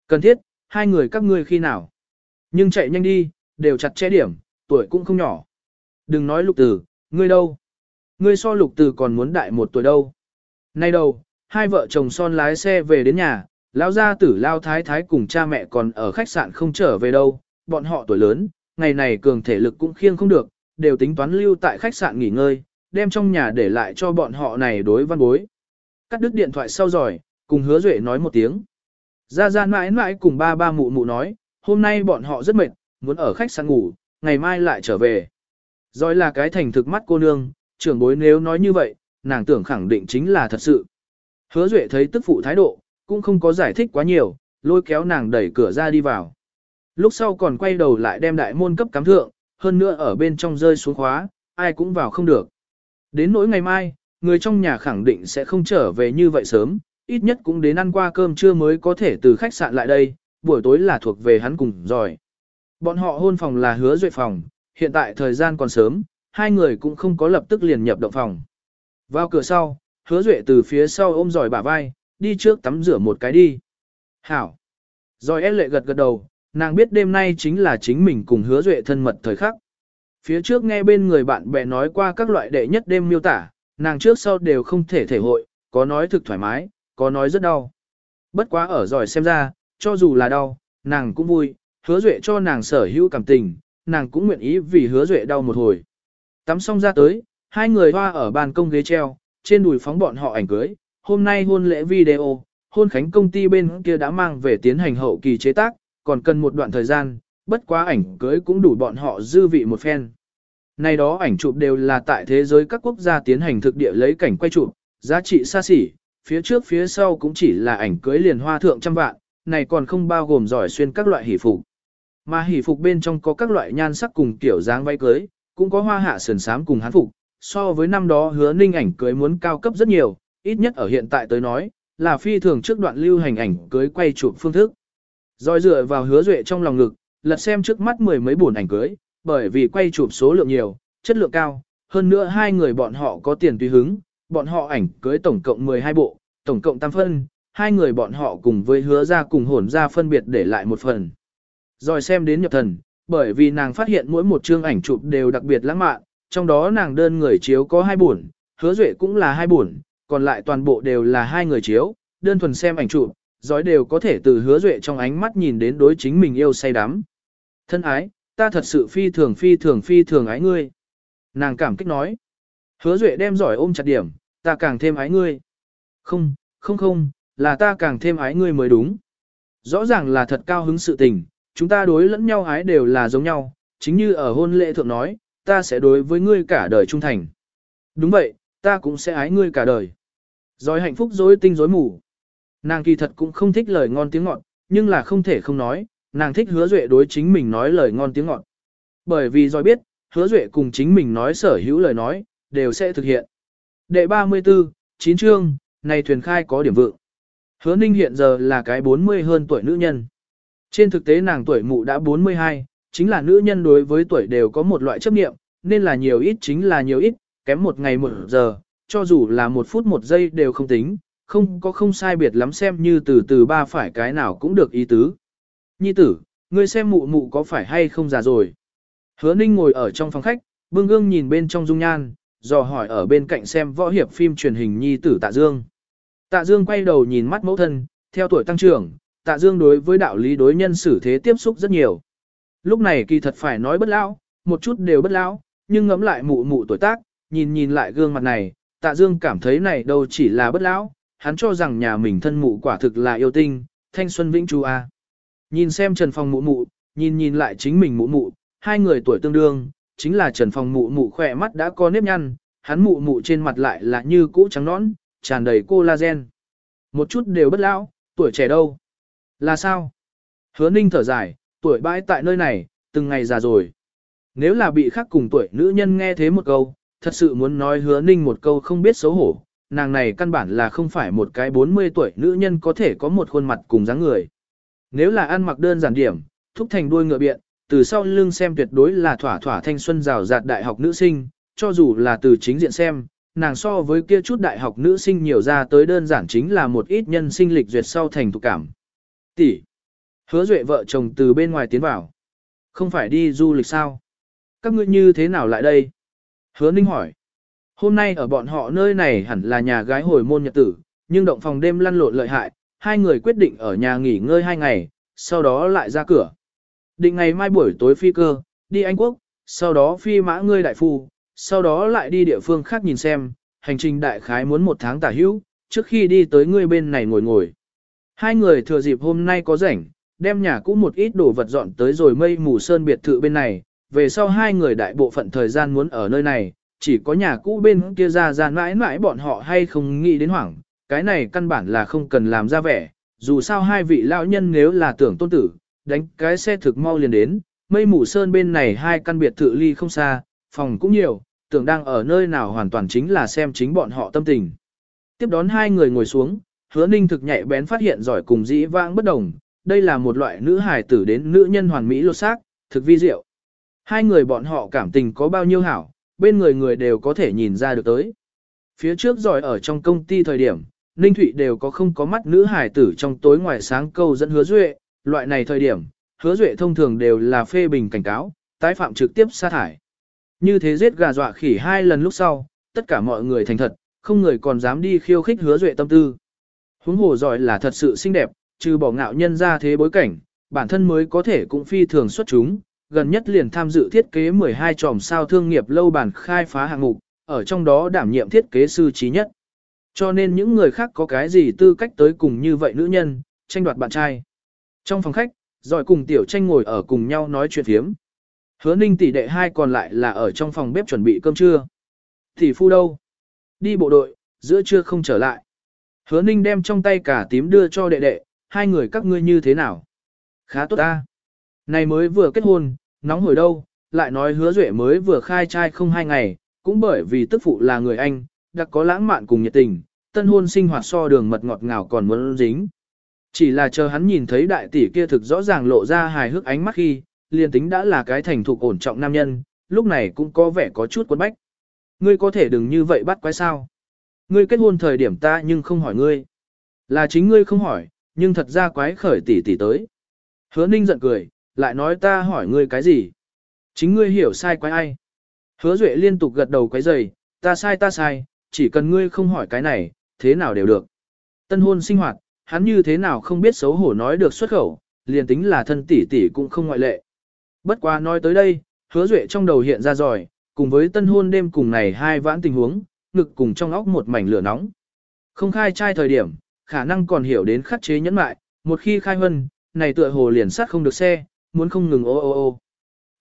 Cần thiết, hai người các ngươi khi nào? Nhưng chạy nhanh đi, đều chặt chẽ điểm, tuổi cũng không nhỏ. Đừng nói lục tử, ngươi đâu? Ngươi so lục tử còn muốn đại một tuổi đâu. Nay đâu, hai vợ chồng son lái xe về đến nhà, lão gia tử lao thái thái cùng cha mẹ còn ở khách sạn không trở về đâu, bọn họ tuổi lớn, ngày này cường thể lực cũng khiêng không được, đều tính toán lưu tại khách sạn nghỉ ngơi, đem trong nhà để lại cho bọn họ này đối văn bối. Cắt đứt điện thoại sau rồi, cùng hứa duệ nói một tiếng. gia gia mãi mãi cùng ba ba mụ mụ nói, hôm nay bọn họ rất mệt, muốn ở khách sạn ngủ, ngày mai lại trở về. Rồi là cái thành thực mắt cô nương, trưởng bối nếu nói như vậy, nàng tưởng khẳng định chính là thật sự. Hứa Duệ thấy tức phụ thái độ, cũng không có giải thích quá nhiều, lôi kéo nàng đẩy cửa ra đi vào. Lúc sau còn quay đầu lại đem đại môn cấp cắm thượng, hơn nữa ở bên trong rơi xuống khóa, ai cũng vào không được. Đến nỗi ngày mai, người trong nhà khẳng định sẽ không trở về như vậy sớm, ít nhất cũng đến ăn qua cơm trưa mới có thể từ khách sạn lại đây, buổi tối là thuộc về hắn cùng rồi. Bọn họ hôn phòng là hứa duệ phòng, hiện tại thời gian còn sớm, hai người cũng không có lập tức liền nhập động phòng. Vào cửa sau, hứa duệ từ phía sau ôm giỏi bả vai, đi trước tắm rửa một cái đi. Hảo. Rồi ép lệ gật gật đầu, nàng biết đêm nay chính là chính mình cùng hứa duệ thân mật thời khắc. Phía trước nghe bên người bạn bè nói qua các loại đệ nhất đêm miêu tả, nàng trước sau đều không thể thể hội, có nói thực thoải mái, có nói rất đau. Bất quá ở giỏi xem ra, cho dù là đau, nàng cũng vui, hứa duệ cho nàng sở hữu cảm tình, nàng cũng nguyện ý vì hứa duệ đau một hồi. Tắm xong ra tới, hai người hoa ở bàn công ghế treo, trên đùi phóng bọn họ ảnh cưới. Hôm nay hôn lễ video, hôn khánh công ty bên kia đã mang về tiến hành hậu kỳ chế tác, còn cần một đoạn thời gian, bất quá ảnh cưới cũng đủ bọn họ dư vị một phen. Này đó ảnh chụp đều là tại thế giới các quốc gia tiến hành thực địa lấy cảnh quay chụp, giá trị xa xỉ, phía trước phía sau cũng chỉ là ảnh cưới liền hoa thượng trăm vạn, này còn không bao gồm giỏi xuyên các loại hỷ phục. Mà hỷ phục bên trong có các loại nhan sắc cùng kiểu dáng váy cưới, cũng có hoa hạ sườn sám cùng hán phục, so với năm đó hứa ninh ảnh cưới muốn cao cấp rất nhiều, ít nhất ở hiện tại tới nói, là phi thường trước đoạn lưu hành ảnh cưới quay chụp phương thức. Rồi dựa vào hứa duệ trong lòng ngực, lật xem trước mắt mười mấy buồn ảnh cưới, bởi vì quay chụp số lượng nhiều, chất lượng cao, hơn nữa hai người bọn họ có tiền tùy hứng, bọn họ ảnh cưới tổng cộng 12 bộ, tổng cộng tam phân, hai người bọn họ cùng với hứa ra cùng hồn ra phân biệt để lại một phần. Rồi xem đến nhập thần, bởi vì nàng phát hiện mỗi một chương ảnh chụp đều đặc biệt lãng mạn, trong đó nàng đơn người chiếu có hai buồn, hứa duệ cũng là hai buồn, còn lại toàn bộ đều là hai người chiếu, đơn thuần xem ảnh chụp, giỏi đều có thể từ hứa duệ trong ánh mắt nhìn đến đối chính mình yêu say đắm. Thân ái, ta thật sự phi thường phi thường phi thường ái ngươi. Nàng cảm kích nói. Hứa duệ đem giỏi ôm chặt điểm, ta càng thêm ái ngươi. Không, không không, là ta càng thêm ái ngươi mới đúng. Rõ ràng là thật cao hứng sự tình, chúng ta đối lẫn nhau ái đều là giống nhau, chính như ở hôn lễ thượng nói, ta sẽ đối với ngươi cả đời trung thành. Đúng vậy, ta cũng sẽ ái ngươi cả đời. Rồi hạnh phúc dối tinh dối mù. Nàng kỳ thật cũng không thích lời ngon tiếng ngọt, nhưng là không thể không nói, nàng thích hứa duệ đối chính mình nói lời ngon tiếng ngọt. Bởi vì rồi biết, hứa duệ cùng chính mình nói sở hữu lời nói, đều sẽ thực hiện. Đệ 34, 9 chương, này thuyền khai có điểm vượng. Hứa ninh hiện giờ là cái 40 hơn tuổi nữ nhân. Trên thực tế nàng tuổi mụ đã 42, chính là nữ nhân đối với tuổi đều có một loại chấp niệm, nên là nhiều ít chính là nhiều ít, kém một ngày một giờ, cho dù là một phút một giây đều không tính, không có không sai biệt lắm xem như từ từ ba phải cái nào cũng được ý tứ. Nhi tử, ngươi xem mụ mụ có phải hay không già rồi. Hứa ninh ngồi ở trong phòng khách, bưng gương nhìn bên trong dung nhan, dò hỏi ở bên cạnh xem võ hiệp phim truyền hình Nhi tử Tạ Dương. Tạ Dương quay đầu nhìn mắt mẫu thân, theo tuổi tăng trưởng, Tạ Dương đối với đạo lý đối nhân xử thế tiếp xúc rất nhiều. Lúc này kỳ thật phải nói bất lão, một chút đều bất lão, nhưng ngẫm lại mụ mụ tuổi tác, nhìn nhìn lại gương mặt này, Tạ Dương cảm thấy này đâu chỉ là bất lão, hắn cho rằng nhà mình thân mụ quả thực là yêu tinh, thanh xuân vĩnh chú a. Nhìn xem Trần Phong mụ mụ, nhìn nhìn lại chính mình mụ mụ, hai người tuổi tương đương, chính là Trần Phong mụ mụ khỏe mắt đã có nếp nhăn, hắn mụ mụ trên mặt lại là như cũ trắng nõn, tràn đầy collagen. Một chút đều bất lão, tuổi trẻ đâu. Là sao? Hứa ninh thở dài, tuổi bãi tại nơi này, từng ngày già rồi. Nếu là bị khác cùng tuổi nữ nhân nghe thế một câu, thật sự muốn nói hứa ninh một câu không biết xấu hổ, nàng này căn bản là không phải một cái 40 tuổi nữ nhân có thể có một khuôn mặt cùng dáng người. Nếu là ăn mặc đơn giản điểm, thúc thành đuôi ngựa biện, từ sau lưng xem tuyệt đối là thỏa thỏa thanh xuân rào rạt đại học nữ sinh, cho dù là từ chính diện xem, nàng so với kia chút đại học nữ sinh nhiều ra tới đơn giản chính là một ít nhân sinh lịch duyệt sau thành thục cảm. Tỷ. Hứa duệ vợ chồng từ bên ngoài tiến vào. Không phải đi du lịch sao? Các ngươi như thế nào lại đây? Hứa ninh hỏi. Hôm nay ở bọn họ nơi này hẳn là nhà gái hồi môn nhật tử, nhưng động phòng đêm lăn lộn lợi hại, hai người quyết định ở nhà nghỉ ngơi hai ngày, sau đó lại ra cửa. Định ngày mai buổi tối phi cơ, đi Anh Quốc, sau đó phi mã ngươi đại phu, sau đó lại đi địa phương khác nhìn xem, hành trình đại khái muốn một tháng tả hữu, trước khi đi tới ngươi bên này ngồi ngồi. Hai người thừa dịp hôm nay có rảnh, đem nhà cũ một ít đồ vật dọn tới rồi mây mù sơn biệt thự bên này, về sau hai người đại bộ phận thời gian muốn ở nơi này, chỉ có nhà cũ bên kia ra ra mãi mãi bọn họ hay không nghĩ đến hoảng, cái này căn bản là không cần làm ra vẻ, dù sao hai vị lão nhân nếu là tưởng tôn tử, đánh cái xe thực mau liền đến, mây mù sơn bên này hai căn biệt thự ly không xa, phòng cũng nhiều, tưởng đang ở nơi nào hoàn toàn chính là xem chính bọn họ tâm tình. Tiếp đón hai người ngồi xuống, hứa ninh thực nhạy bén phát hiện giỏi cùng dĩ vãng bất đồng, đây là một loại nữ hài tử đến nữ nhân hoàn mỹ lột xác, thực vi diệu. Hai người bọn họ cảm tình có bao nhiêu hảo, bên người người đều có thể nhìn ra được tới. Phía trước giỏi ở trong công ty thời điểm, Ninh Thụy đều có không có mắt nữ hài tử trong tối ngoài sáng câu dẫn hứa duệ, loại này thời điểm, hứa duệ thông thường đều là phê bình cảnh cáo, tái phạm trực tiếp sa thải. Như thế giết gà dọa khỉ hai lần lúc sau, tất cả mọi người thành thật, không người còn dám đi khiêu khích hứa duệ tâm tư. Huống hồ giỏi là thật sự xinh đẹp, trừ bỏ ngạo nhân ra thế bối cảnh, bản thân mới có thể cũng phi thường xuất chúng, gần nhất liền tham dự thiết kế 12 tròm sao thương nghiệp lâu bản khai phá hạng mục, ở trong đó đảm nhiệm thiết kế sư trí nhất. Cho nên những người khác có cái gì tư cách tới cùng như vậy nữ nhân, tranh đoạt bạn trai. Trong phòng khách, giỏi cùng tiểu tranh ngồi ở cùng nhau nói chuyện phiếm. Hứa ninh tỷ đệ hai còn lại là ở trong phòng bếp chuẩn bị cơm trưa. Tỷ phu đâu? Đi bộ đội, giữa trưa không trở lại. Hứa ninh đem trong tay cả tím đưa cho đệ đệ, hai người các ngươi như thế nào? Khá tốt ta. Này mới vừa kết hôn, nóng hồi đâu, lại nói hứa duệ mới vừa khai trai không hai ngày, cũng bởi vì tức phụ là người Anh, đặc có lãng mạn cùng nhiệt tình, tân hôn sinh hoạt so đường mật ngọt ngào còn muốn dính. Chỉ là chờ hắn nhìn thấy đại tỷ kia thực rõ ràng lộ ra hài hước ánh mắt khi, liền tính đã là cái thành thục ổn trọng nam nhân, lúc này cũng có vẻ có chút cuốn bách. Ngươi có thể đừng như vậy bắt quái sao. Ngươi kết hôn thời điểm ta nhưng không hỏi ngươi. Là chính ngươi không hỏi, nhưng thật ra quái khởi tỷ tỷ tới. Hứa ninh giận cười, lại nói ta hỏi ngươi cái gì? Chính ngươi hiểu sai quái ai? Hứa duệ liên tục gật đầu quái dày, ta sai ta sai, chỉ cần ngươi không hỏi cái này, thế nào đều được. Tân hôn sinh hoạt, hắn như thế nào không biết xấu hổ nói được xuất khẩu, liền tính là thân tỷ tỷ cũng không ngoại lệ. Bất quá nói tới đây, hứa duệ trong đầu hiện ra rồi, cùng với tân hôn đêm cùng này hai vãn tình huống, ngực cùng trong óc một mảnh lửa nóng. Không khai trai thời điểm, khả năng còn hiểu đến khắc chế nhẫn mại, một khi khai hân, này tựa hồ liền sát không được xe, muốn không ngừng ô ô ô.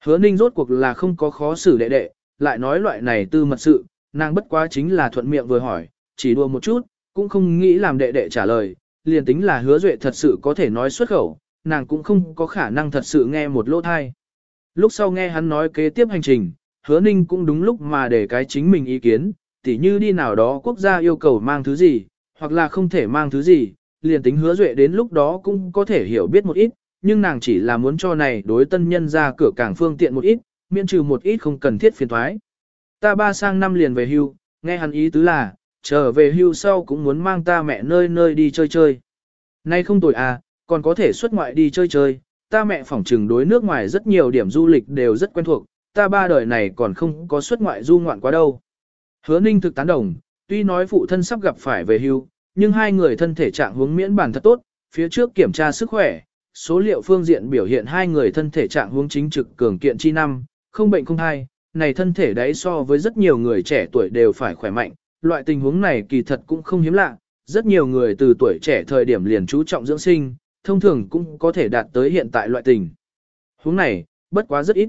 Hứa ninh rốt cuộc là không có khó xử đệ đệ, lại nói loại này tư mật sự, nàng bất quá chính là thuận miệng vừa hỏi, chỉ đùa một chút, cũng không nghĩ làm đệ đệ trả lời, liền tính là hứa duệ thật sự có thể nói xuất khẩu, nàng cũng không có khả năng thật sự nghe một lỗ thai. Lúc sau nghe hắn nói kế tiếp hành trình, hứa ninh cũng đúng lúc mà để cái chính mình ý kiến, tỉ như đi nào đó quốc gia yêu cầu mang thứ gì, hoặc là không thể mang thứ gì, liền tính hứa duệ đến lúc đó cũng có thể hiểu biết một ít, nhưng nàng chỉ là muốn cho này đối tân nhân ra cửa càng phương tiện một ít, miễn trừ một ít không cần thiết phiền thoái. Ta ba sang năm liền về hưu, nghe hắn ý tứ là, trở về hưu sau cũng muốn mang ta mẹ nơi nơi đi chơi chơi. Nay không tội à, còn có thể xuất ngoại đi chơi chơi, ta mẹ phỏng trừng đối nước ngoài rất nhiều điểm du lịch đều rất quen thuộc, ta ba đời này còn không có xuất ngoại du ngoạn quá đâu. Hứa ninh thực tán đồng, tuy nói phụ thân sắp gặp phải về hưu, nhưng hai người thân thể trạng hướng miễn bản thật tốt, phía trước kiểm tra sức khỏe, số liệu phương diện biểu hiện hai người thân thể trạng hướng chính trực cường kiện chi năm, không bệnh không thai, này thân thể đấy so với rất nhiều người trẻ tuổi đều phải khỏe mạnh, loại tình huống này kỳ thật cũng không hiếm lạ, rất nhiều người từ tuổi trẻ thời điểm liền chú trọng dưỡng sinh, thông thường cũng có thể đạt tới hiện tại loại tình. Huống này, bất quá rất ít.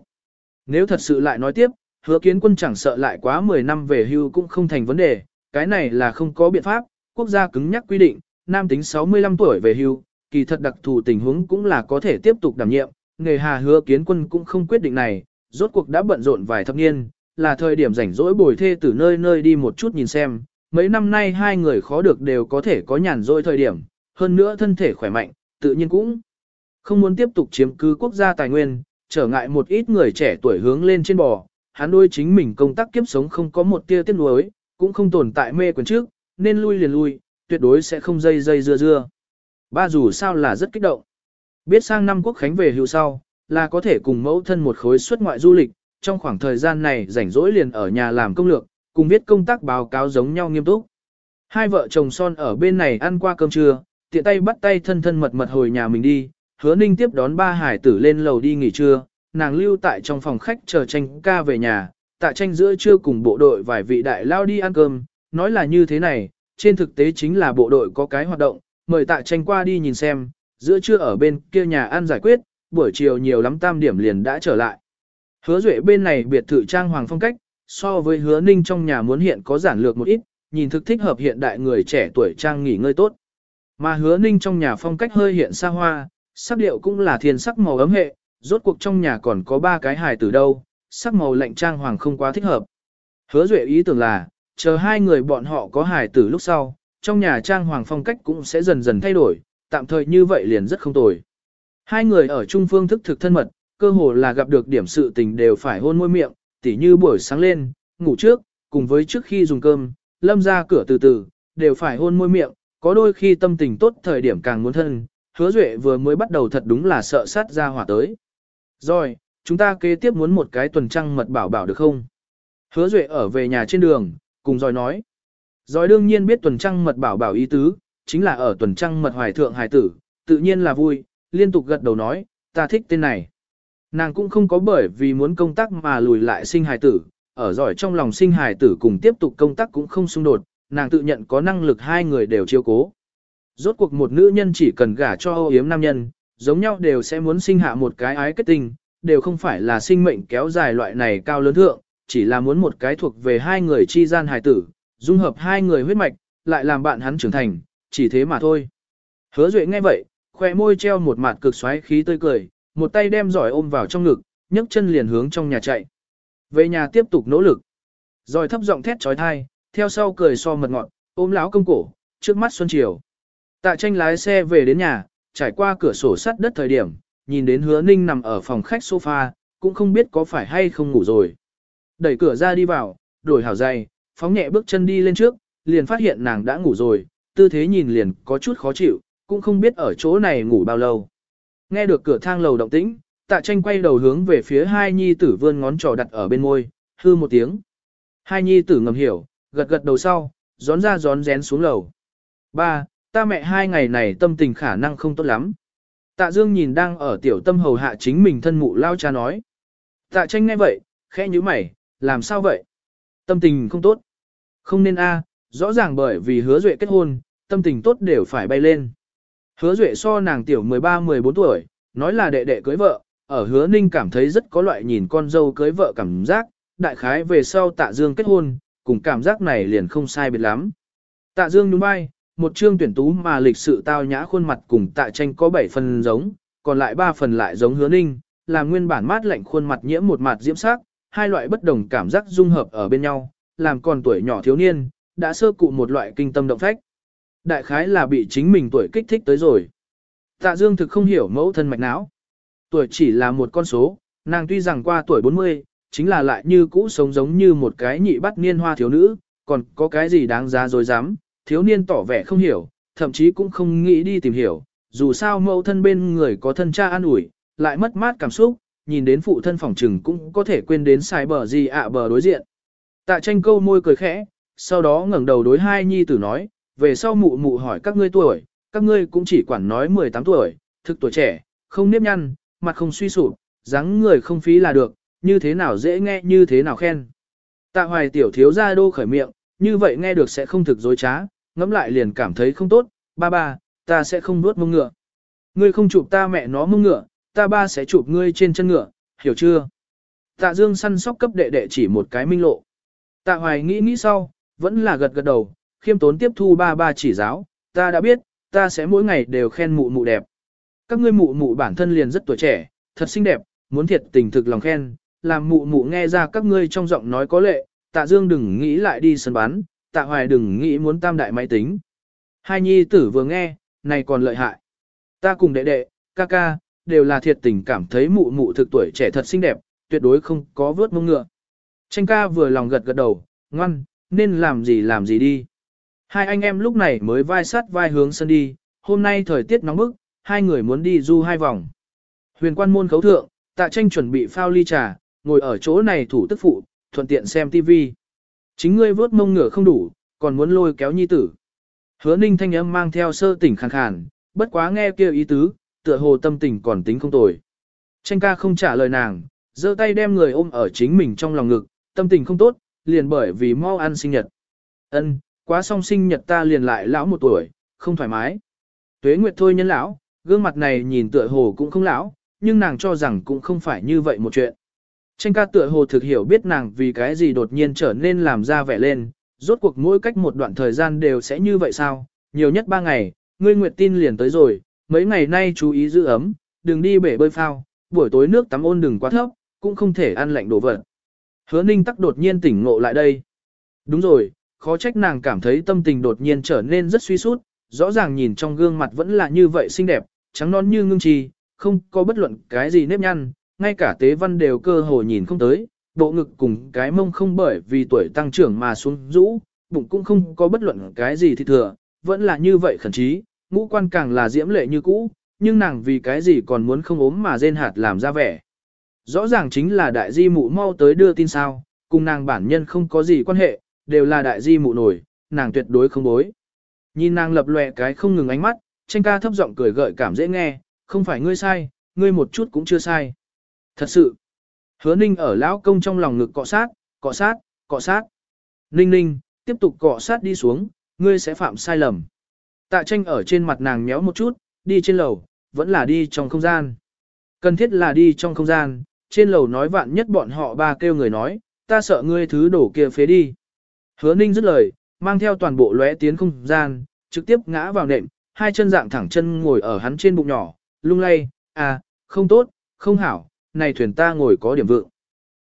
Nếu thật sự lại nói tiếp, hứa kiến quân chẳng sợ lại quá 10 năm về hưu cũng không thành vấn đề, cái này là không có biện pháp, quốc gia cứng nhắc quy định, nam tính 65 tuổi về hưu, kỳ thật đặc thù tình huống cũng là có thể tiếp tục đảm nhiệm, nghề hà hứa kiến quân cũng không quyết định này, rốt cuộc đã bận rộn vài thập niên, là thời điểm rảnh rỗi bồi thê từ nơi nơi đi một chút nhìn xem, mấy năm nay hai người khó được đều có thể có nhàn rỗi thời điểm, hơn nữa thân thể khỏe mạnh, tự nhiên cũng không muốn tiếp tục chiếm cứ quốc gia tài nguyên, trở ngại một ít người trẻ tuổi hướng lên trên bò, hắn đôi chính mình công tác kiếp sống không có một tia tiếc nuối, cũng không tồn tại mê quyền trước, nên lui liền lui, tuyệt đối sẽ không dây dây dưa dưa. Ba dù sao là rất kích động. Biết sang năm quốc khánh về hưu sau, là có thể cùng mẫu thân một khối xuất ngoại du lịch, trong khoảng thời gian này rảnh rỗi liền ở nhà làm công lược, cùng viết công tác báo cáo giống nhau nghiêm túc. Hai vợ chồng son ở bên này ăn qua cơm trưa, tiện tay bắt tay thân thân mật mật hồi nhà mình đi, hứa ninh tiếp đón ba hải tử lên lầu đi nghỉ trưa, nàng lưu tại trong phòng khách chờ tranh ca về nhà, tạ tranh giữa trưa cùng bộ đội vài vị đại lao đi ăn cơm, nói là như thế này, trên thực tế chính là bộ đội có cái hoạt động, mời tạ tranh qua đi nhìn xem, giữa trưa ở bên kia nhà ăn giải quyết, buổi chiều nhiều lắm tam điểm liền đã trở lại. Hứa duệ bên này biệt thự trang hoàng phong cách, so với hứa ninh trong nhà muốn hiện có giản lược một ít, nhìn thực thích hợp hiện đại người trẻ tuổi trang nghỉ ngơi tốt. Mà hứa ninh trong nhà phong cách hơi hiện xa hoa, sắc điệu cũng là thiên sắc màu ấm hệ, rốt cuộc trong nhà còn có ba cái hài từ đâu, sắc màu lạnh trang hoàng không quá thích hợp. Hứa duệ ý tưởng là, chờ hai người bọn họ có hài tử lúc sau, trong nhà trang hoàng phong cách cũng sẽ dần dần thay đổi, tạm thời như vậy liền rất không tồi. Hai người ở trung phương thức thực thân mật, cơ hồ là gặp được điểm sự tình đều phải hôn môi miệng, tỉ như buổi sáng lên, ngủ trước, cùng với trước khi dùng cơm, lâm ra cửa từ từ, đều phải hôn môi miệng, có đôi khi tâm tình tốt thời điểm càng muốn thân, hứa duệ vừa mới bắt đầu thật đúng là sợ sát ra hỏa tới. Rồi, chúng ta kế tiếp muốn một cái tuần trăng mật bảo bảo được không? Hứa duệ ở về nhà trên đường, cùng rồi nói. Rồi đương nhiên biết tuần trăng mật bảo bảo ý tứ, chính là ở tuần trăng mật hoài thượng hài tử, tự nhiên là vui, liên tục gật đầu nói, ta thích tên này. Nàng cũng không có bởi vì muốn công tác mà lùi lại sinh hài tử, ở giỏi trong lòng sinh hài tử cùng tiếp tục công tác cũng không xung đột, nàng tự nhận có năng lực hai người đều chiêu cố. Rốt cuộc một nữ nhân chỉ cần gả cho ô yếm nam nhân, giống nhau đều sẽ muốn sinh hạ một cái ái kết tình, đều không phải là sinh mệnh kéo dài loại này cao lớn thượng, chỉ là muốn một cái thuộc về hai người chi gian hài tử, dung hợp hai người huyết mạch, lại làm bạn hắn trưởng thành, chỉ thế mà thôi. Hứa Duệ nghe vậy, khoe môi treo một mặt cực xoáy khí tươi cười, một tay đem giỏi ôm vào trong ngực, nhấc chân liền hướng trong nhà chạy. Về nhà tiếp tục nỗ lực. Rồi thấp giọng thét trói thai, theo sau cười so mật ngọt, ôm lão công cổ, trước mắt xuân chiều. Tạ tranh lái xe về đến nhà, trải qua cửa sổ sắt đất thời điểm, nhìn đến hứa ninh nằm ở phòng khách sofa, cũng không biết có phải hay không ngủ rồi. Đẩy cửa ra đi vào, đổi hảo dày, phóng nhẹ bước chân đi lên trước, liền phát hiện nàng đã ngủ rồi, tư thế nhìn liền có chút khó chịu, cũng không biết ở chỗ này ngủ bao lâu. Nghe được cửa thang lầu động tĩnh, tạ tranh quay đầu hướng về phía hai nhi tử vươn ngón trỏ đặt ở bên môi, hư một tiếng. Hai nhi tử ngầm hiểu, gật gật đầu sau, gión ra gión rén xuống lầu. Ba, ta mẹ hai ngày này tâm tình khả năng không tốt lắm. Tạ Dương nhìn đang ở tiểu tâm hầu hạ chính mình thân mụ lao cha nói. Tạ tranh nghe vậy, khẽ như mày, làm sao vậy? Tâm tình không tốt. Không nên a, rõ ràng bởi vì hứa duệ kết hôn, tâm tình tốt đều phải bay lên. Hứa duệ so nàng tiểu 13-14 tuổi, nói là đệ đệ cưới vợ, ở hứa ninh cảm thấy rất có loại nhìn con dâu cưới vợ cảm giác, đại khái về sau tạ dương kết hôn, cùng cảm giác này liền không sai biệt lắm. Tạ dương nhún vai, một chương tuyển tú mà lịch sự tao nhã khuôn mặt cùng tạ tranh có 7 phần giống, còn lại 3 phần lại giống hứa ninh, là nguyên bản mát lạnh khuôn mặt nhiễm một mặt diễm sắc, hai loại bất đồng cảm giác dung hợp ở bên nhau, làm còn tuổi nhỏ thiếu niên, đã sơ cụ một loại kinh tâm động phách. Đại khái là bị chính mình tuổi kích thích tới rồi. Tạ Dương thực không hiểu mẫu thân mạch não. Tuổi chỉ là một con số, nàng tuy rằng qua tuổi 40, chính là lại như cũ sống giống như một cái nhị bắt niên hoa thiếu nữ, còn có cái gì đáng giá dối dám, thiếu niên tỏ vẻ không hiểu, thậm chí cũng không nghĩ đi tìm hiểu, dù sao mẫu thân bên người có thân cha an ủi, lại mất mát cảm xúc, nhìn đến phụ thân phòng trừng cũng có thể quên đến sai bờ gì ạ bờ đối diện. Tạ tranh câu môi cười khẽ, sau đó ngẩng đầu đối hai nhi tử nói, về sau mụ mụ hỏi các ngươi tuổi, các ngươi cũng chỉ quản nói 18 tuổi, thực tuổi trẻ, không nếp nhăn, mặt không suy sụp, dáng người không phí là được, như thế nào dễ nghe như thế nào khen. Tạ hoài tiểu thiếu ra đô khởi miệng, như vậy nghe được sẽ không thực dối trá, ngẫm lại liền cảm thấy không tốt, ba ba, ta sẽ không nuốt mông ngựa. Ngươi không chụp ta mẹ nó mông ngựa, ta ba sẽ chụp ngươi trên chân ngựa, hiểu chưa? Tạ Dương săn sóc cấp đệ đệ chỉ một cái minh lộ. Tạ Hoài nghĩ nghĩ sau, vẫn là gật gật đầu, khiêm tốn tiếp thu ba ba chỉ giáo, ta đã biết, ta sẽ mỗi ngày đều khen mụ mụ đẹp. Các ngươi mụ mụ bản thân liền rất tuổi trẻ, thật xinh đẹp, muốn thiệt tình thực lòng khen, làm mụ mụ nghe ra các ngươi trong giọng nói có lệ, tạ dương đừng nghĩ lại đi sân bắn, tạ hoài đừng nghĩ muốn tam đại máy tính. Hai nhi tử vừa nghe, này còn lợi hại. Ta cùng đệ đệ, ca ca, đều là thiệt tình cảm thấy mụ mụ thực tuổi trẻ thật xinh đẹp, tuyệt đối không có vớt mông ngựa. Tranh ca vừa lòng gật gật đầu, ngoan, nên làm gì làm gì đi. Hai anh em lúc này mới vai sát vai hướng sân đi, hôm nay thời tiết nóng bức, hai người muốn đi du hai vòng. Huyền quan môn khấu thượng, tạ tranh chuẩn bị phao ly trà, ngồi ở chỗ này thủ tức phụ, thuận tiện xem tivi. Chính ngươi vớt mông ngựa không đủ, còn muốn lôi kéo nhi tử. Hứa ninh thanh âm mang theo sơ tỉnh khàn khàn, bất quá nghe kia ý tứ, tựa hồ tâm tình còn tính không tồi. Tranh ca không trả lời nàng, giơ tay đem người ôm ở chính mình trong lòng ngực, tâm tình không tốt, liền bởi vì mau ăn sinh nhật. Ân, quá xong sinh nhật ta liền lại lão một tuổi, không thoải mái. Tuế Nguyệt thôi nhân lão, gương mặt này nhìn tựa hồ cũng không lão, nhưng nàng cho rằng cũng không phải như vậy một chuyện. Tranh ca tựa hồ thực hiểu biết nàng vì cái gì đột nhiên trở nên làm ra vẻ lên, rốt cuộc mỗi cách một đoạn thời gian đều sẽ như vậy sao, nhiều nhất ba ngày, ngươi Nguyệt tin liền tới rồi, mấy ngày nay chú ý giữ ấm, đừng đi bể bơi phao, buổi tối nước tắm ôn đừng quá thấp, cũng không thể ăn lạnh đồ vật. Hứa ninh tắc đột nhiên tỉnh ngộ lại đây. Đúng rồi, khó trách nàng cảm thấy tâm tình đột nhiên trở nên rất suy sút, rõ ràng nhìn trong gương mặt vẫn là như vậy xinh đẹp, trắng non như ngưng trì, không có bất luận cái gì nếp nhăn, ngay cả tế văn đều cơ hồ nhìn không tới, bộ ngực cùng cái mông không bởi vì tuổi tăng trưởng mà xuống rũ, bụng cũng không có bất luận cái gì thì thừa, vẫn là như vậy khẩn trí, ngũ quan càng là diễm lệ như cũ, nhưng nàng vì cái gì còn muốn không ốm mà rên hạt làm ra vẻ. Rõ ràng chính là đại di mụ mau tới đưa tin sao, cùng nàng bản nhân không có gì quan hệ, đều là đại di mụ nổi, nàng tuyệt đối không bối. Nhìn nàng lập lòe cái không ngừng ánh mắt, tranh ca thấp giọng cười gợi cảm dễ nghe, không phải ngươi sai, ngươi một chút cũng chưa sai. Thật sự, hứa ninh ở lão công trong lòng ngực cọ sát, cọ sát, cọ sát. Ninh ninh, tiếp tục cọ sát đi xuống, ngươi sẽ phạm sai lầm. Tạ tranh ở trên mặt nàng méo một chút, đi trên lầu, vẫn là đi trong không gian. Cần thiết là đi trong không gian, trên lầu nói vạn nhất bọn họ ba kêu người nói, ta sợ ngươi thứ đổ kia phế đi. Hứa ninh dứt lời, mang theo toàn bộ lóe tiến không gian, trực tiếp ngã vào nệm, hai chân dạng thẳng chân ngồi ở hắn trên bụng nhỏ, lung lay, à, không tốt, không hảo, này thuyền ta ngồi có điểm vượng.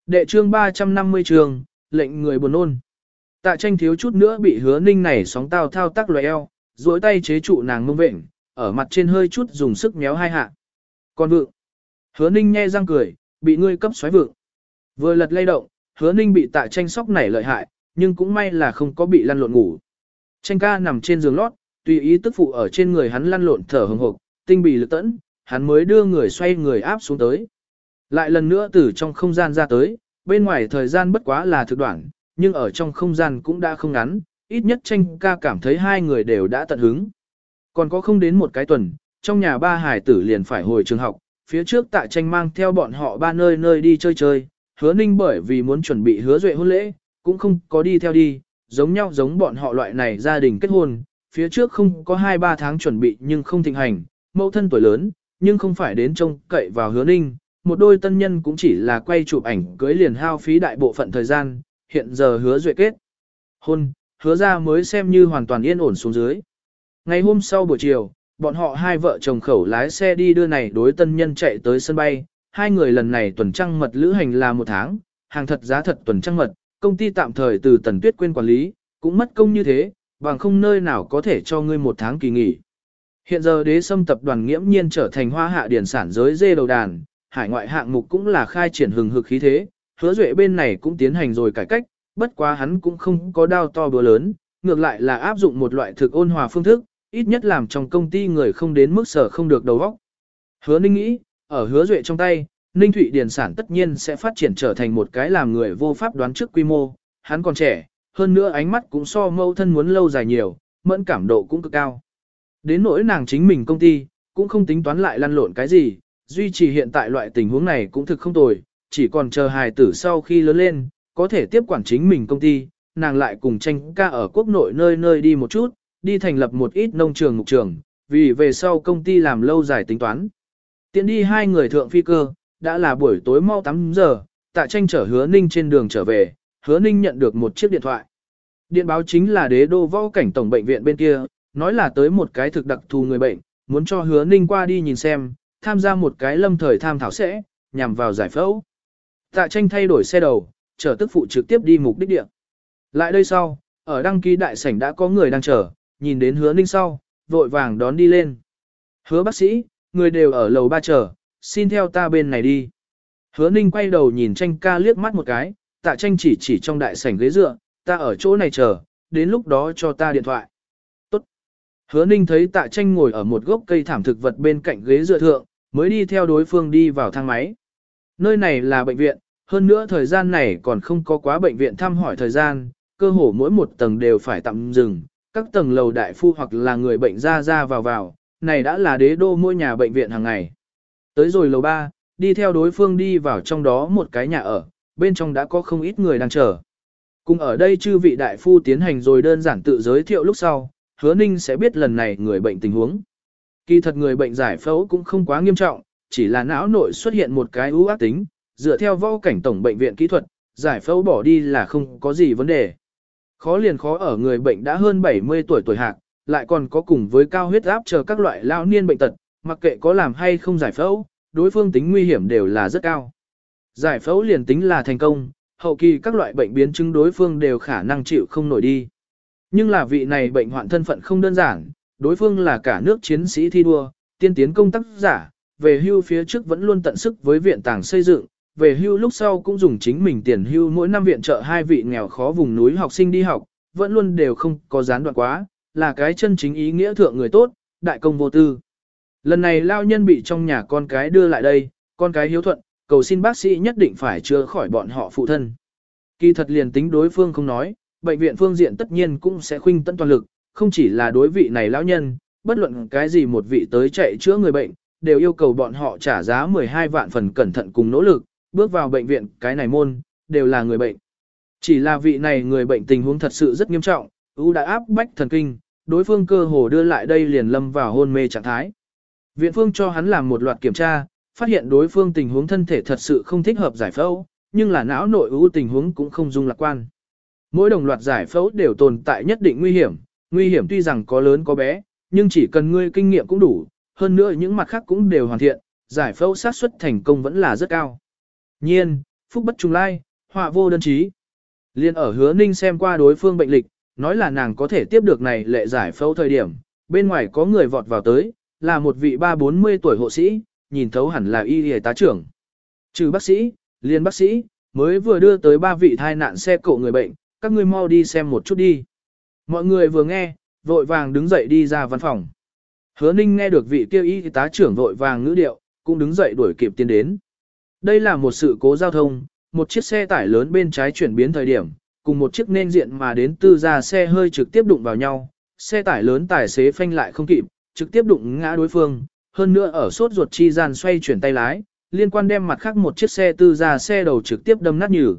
Đệ chương 350 trường, lệnh người buồn ôn Tạ tranh thiếu chút nữa bị hứa ninh này sóng tao thao tác loài eo, duỗi tay chế trụ nàng mông vệnh, ở mặt trên hơi chút dùng sức méo hai hạ. Còn vượng. Hứa ninh nhe răng cười, bị ngươi cấp xoáy vượng. Vừa lật lay động, hứa ninh bị tạ tranh sóc nảy lợi hại, nhưng cũng may là không có bị lăn lộn ngủ. Tranh ca nằm trên giường lót, Tùy ý tức phụ ở trên người hắn lăn lộn thở hừng hực, tinh bì lực tẫn, hắn mới đưa người xoay người áp xuống tới. Lại lần nữa từ trong không gian ra tới, bên ngoài thời gian bất quá là thực đoạn, nhưng ở trong không gian cũng đã không ngắn, ít nhất tranh ca cảm thấy hai người đều đã tận hứng. Còn có không đến một cái tuần, trong nhà ba hải tử liền phải hồi trường học, phía trước tạ tranh mang theo bọn họ ba nơi nơi đi chơi chơi, hứa ninh bởi vì muốn chuẩn bị hứa duệ hôn lễ, cũng không có đi theo đi, giống nhau giống bọn họ loại này gia đình kết hôn, phía trước không có 2-3 tháng chuẩn bị nhưng không thịnh hành, mẫu thân tuổi lớn, nhưng không phải đến trông cậy vào hứa ninh, một đôi tân nhân cũng chỉ là quay chụp ảnh cưới liền hao phí đại bộ phận thời gian, hiện giờ hứa duệ kết. Hôn, hứa ra mới xem như hoàn toàn yên ổn xuống dưới. Ngày hôm sau buổi chiều, bọn họ hai vợ chồng khẩu lái xe đi đưa này đối tân nhân chạy tới sân bay, hai người lần này tuần trăng mật lữ hành là một tháng, hàng thật giá thật tuần trăng mật, công ty tạm thời từ tần tuyết quên quản lý, cũng mất công như thế, bằng không nơi nào có thể cho ngươi một tháng kỳ nghỉ. Hiện giờ đế sâm tập đoàn nghiễm nhiên trở thành hoa hạ điển sản giới dê đầu đàn, hải ngoại hạng mục cũng là khai triển hừng hực khí thế, hứa duệ bên này cũng tiến hành rồi cải cách, bất quá hắn cũng không có đao to bữa lớn, ngược lại là áp dụng một loại thực ôn hòa phương thức, ít nhất làm trong công ty người không đến mức sở không được đầu óc. Hứa Ninh nghĩ, ở hứa duệ trong tay, Ninh Thụy Điền sản tất nhiên sẽ phát triển trở thành một cái làm người vô pháp đoán trước quy mô, hắn còn trẻ, hơn nữa ánh mắt cũng so mâu thân muốn lâu dài nhiều, mẫn cảm độ cũng cực cao. Đến nỗi nàng chính mình công ty, cũng không tính toán lại lăn lộn cái gì, duy trì hiện tại loại tình huống này cũng thực không tồi, chỉ còn chờ hài tử sau khi lớn lên, có thể tiếp quản chính mình công ty, nàng lại cùng tranh ca ở quốc nội nơi nơi đi một chút, đi thành lập một ít nông trường mục trường, vì về sau công ty làm lâu dài tính toán. Tiến đi hai người thượng phi cơ, đã là buổi tối mau 8 giờ, tạ tranh chở hứa ninh trên đường trở về, hứa ninh nhận được một chiếc điện thoại. Điện báo chính là đế đô võ cảnh tổng bệnh viện bên kia, nói là tới một cái thực đặc thù người bệnh, muốn cho hứa ninh qua đi nhìn xem, tham gia một cái lâm thời tham thảo sẽ, nhằm vào giải phẫu. Tạ tranh thay đổi xe đầu, chở tức phụ trực tiếp đi mục đích địa. Lại đây sau, ở đăng ký đại sảnh đã có người đang chờ, nhìn đến hứa ninh sau, vội vàng đón đi lên. Hứa bác sĩ, người đều ở lầu ba chờ, xin theo ta bên này đi. Hứa ninh quay đầu nhìn tranh ca liếc mắt một cái, tạ tranh chỉ chỉ trong đại sảnh ghế dựa, ta ở chỗ này chờ, đến lúc đó cho ta điện thoại. Tốt. Hứa ninh thấy tạ tranh ngồi ở một gốc cây thảm thực vật bên cạnh ghế dựa thượng, mới đi theo đối phương đi vào thang máy. Nơi này là bệnh viện, hơn nữa thời gian này còn không có quá bệnh viện thăm hỏi thời gian, cơ hồ mỗi một tầng đều phải tạm dừng, các tầng lầu đại phu hoặc là người bệnh ra ra vào vào, này đã là đế đô mỗi nhà bệnh viện hàng ngày. Tới rồi lầu 3, đi theo đối phương đi vào trong đó một cái nhà ở, bên trong đã có không ít người đang chờ. Cùng ở đây chư vị đại phu tiến hành rồi đơn giản tự giới thiệu lúc sau, hứa ninh sẽ biết lần này người bệnh tình huống. Kỳ thật người bệnh giải phẫu cũng không quá nghiêm trọng, chỉ là não nội xuất hiện một cái ưu ác tính, dựa theo võ cảnh tổng bệnh viện kỹ thuật, giải phẫu bỏ đi là không có gì vấn đề. Khó liền khó ở người bệnh đã hơn 70 tuổi tuổi hạc, lại còn có cùng với cao huyết áp chờ các loại lão niên bệnh tật, mặc kệ có làm hay không giải phẫu, đối phương tính nguy hiểm đều là rất cao. Giải phẫu liền tính là thành công, hậu kỳ các loại bệnh biến chứng đối phương đều khả năng chịu không nổi đi. Nhưng là vị này bệnh hoạn thân phận không đơn giản, đối phương là cả nước chiến sĩ thi đua, tiên tiến công tác giả, về hưu phía trước vẫn luôn tận sức với viện tàng xây dựng, về hưu lúc sau cũng dùng chính mình tiền hưu mỗi năm viện trợ hai vị nghèo khó vùng núi học sinh đi học, vẫn luôn đều không có gián đoạn quá, là cái chân chính ý nghĩa thượng người tốt, đại công vô tư. Lần này lao nhân bị trong nhà con cái đưa lại đây, con cái hiếu thuận, cầu xin bác sĩ nhất định phải chữa khỏi bọn họ phụ thân. Kỳ thật liền tính đối phương không nói, bệnh viện phương diện tất nhiên cũng sẽ khuynh tận toàn lực, không chỉ là đối vị này lão nhân, bất luận cái gì một vị tới chạy chữa người bệnh, đều yêu cầu bọn họ trả giá 12 vạn phần cẩn thận cùng nỗ lực, bước vào bệnh viện cái này môn, đều là người bệnh. Chỉ là vị này người bệnh tình huống thật sự rất nghiêm trọng, u đã áp bách thần kinh, đối phương cơ hồ đưa lại đây liền lâm vào hôn mê trạng thái. Viện phương cho hắn làm một loạt kiểm tra, phát hiện đối phương tình huống thân thể thật sự không thích hợp giải phẫu, nhưng là não nội ưu tình huống cũng không dung lạc quan. Mỗi đồng loạt giải phẫu đều tồn tại nhất định nguy hiểm, nguy hiểm tuy rằng có lớn có bé, nhưng chỉ cần ngươi kinh nghiệm cũng đủ, hơn nữa những mặt khác cũng đều hoàn thiện, giải phẫu xác suất thành công vẫn là rất cao. Nhiên, phúc bất trùng lai, họa vô đơn chí. Liên ở hứa ninh xem qua đối phương bệnh lịch, nói là nàng có thể tiếp được này lệ giải phẫu thời điểm, bên ngoài có người vọt vào tới, là một vị ba bốn mươi tuổi hộ sĩ, nhìn thấu hẳn là y y tá trưởng. Trừ bác sĩ, liên bác sĩ, mới vừa đưa tới ba vị thai nạn xe cộ người bệnh, các ngươi mau đi xem một chút đi. Mọi người vừa nghe, vội vàng đứng dậy đi ra văn phòng. Hứa ninh nghe được vị kêu y tá trưởng vội vàng ngữ điệu, cũng đứng dậy đuổi kịp tiến đến. Đây là một sự cố giao thông, một chiếc xe tải lớn bên trái chuyển biến thời điểm, cùng một chiếc nên diện mà đến tư ra xe hơi trực tiếp đụng vào nhau, xe tải lớn tài xế phanh lại không kịp, trực tiếp đụng ngã đối phương, hơn nữa ở sốt ruột chi gian xoay chuyển tay lái, liên quan đem mặt khác một chiếc xe tư ra xe đầu trực tiếp đâm nát nhừ.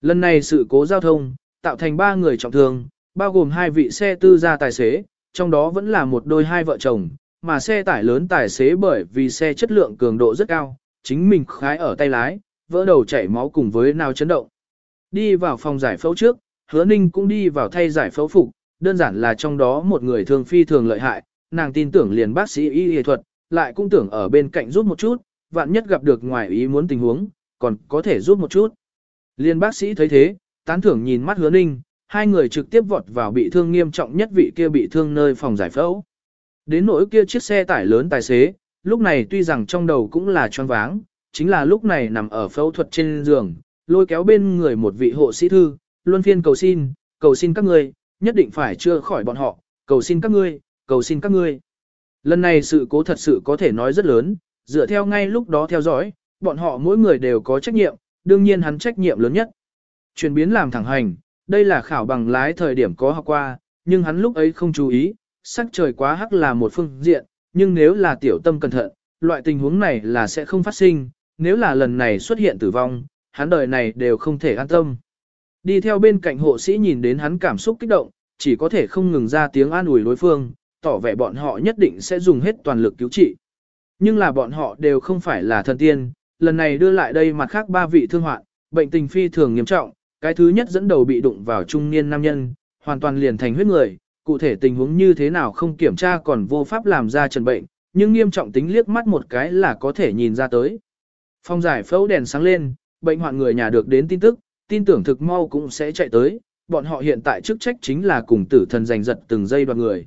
Lần này sự cố giao thông, tạo thành ba người trọng thương, bao gồm hai vị xe tư gia tài xế, trong đó vẫn là một đôi hai vợ chồng, mà xe tải lớn tài xế bởi vì xe chất lượng cường độ rất cao, chính mình khái ở tay lái, vỡ đầu chảy máu cùng với nào chấn động. Đi vào phòng giải phẫu trước, hứa ninh cũng đi vào thay giải phẫu phục, đơn giản là trong đó một người thường phi thường lợi hại, nàng tin tưởng liền bác sĩ y y thuật, lại cũng tưởng ở bên cạnh giúp một chút, vạn nhất gặp được ngoài ý muốn tình huống, còn có thể giúp một chút. Liên bác sĩ thấy thế, tán thưởng nhìn mắt hứa ninh, hai người trực tiếp vọt vào bị thương nghiêm trọng nhất vị kia bị thương nơi phòng giải phẫu. Đến nỗi kia chiếc xe tải lớn tài xế, lúc này tuy rằng trong đầu cũng là choáng váng, chính là lúc này nằm ở phẫu thuật trên giường, lôi kéo bên người một vị hộ sĩ thư, luân phiên cầu xin, cầu xin các ngươi, nhất định phải chưa khỏi bọn họ, cầu xin các ngươi, cầu xin các ngươi. Lần này sự cố thật sự có thể nói rất lớn, dựa theo ngay lúc đó theo dõi, bọn họ mỗi người đều có trách nhiệm, đương nhiên hắn trách nhiệm lớn nhất. Chuyển biến làm thẳng hành, đây là khảo bằng lái thời điểm có học qua, nhưng hắn lúc ấy không chú ý, sắc trời quá hắc là một phương diện, nhưng nếu là tiểu tâm cẩn thận, loại tình huống này là sẽ không phát sinh, nếu là lần này xuất hiện tử vong, hắn đời này đều không thể an tâm. Đi theo bên cạnh hộ sĩ nhìn đến hắn cảm xúc kích động, chỉ có thể không ngừng ra tiếng an ủi đối phương, tỏ vẻ bọn họ nhất định sẽ dùng hết toàn lực cứu trị. Nhưng là bọn họ đều không phải là thần tiên, lần này đưa lại đây mặt khác ba vị thương hoạn, bệnh tình phi thường nghiêm trọng, cái thứ nhất dẫn đầu bị đụng vào trung niên nam nhân, hoàn toàn liền thành huyết người, cụ thể tình huống như thế nào không kiểm tra còn vô pháp làm ra trần bệnh, nhưng nghiêm trọng tính liếc mắt một cái là có thể nhìn ra tới. Phong giải phẫu đèn sáng lên, bệnh hoạn người nhà được đến tin tức, tin tưởng thực mau cũng sẽ chạy tới, bọn họ hiện tại chức trách chính là cùng tử thần giành giật từng giây đoạt người.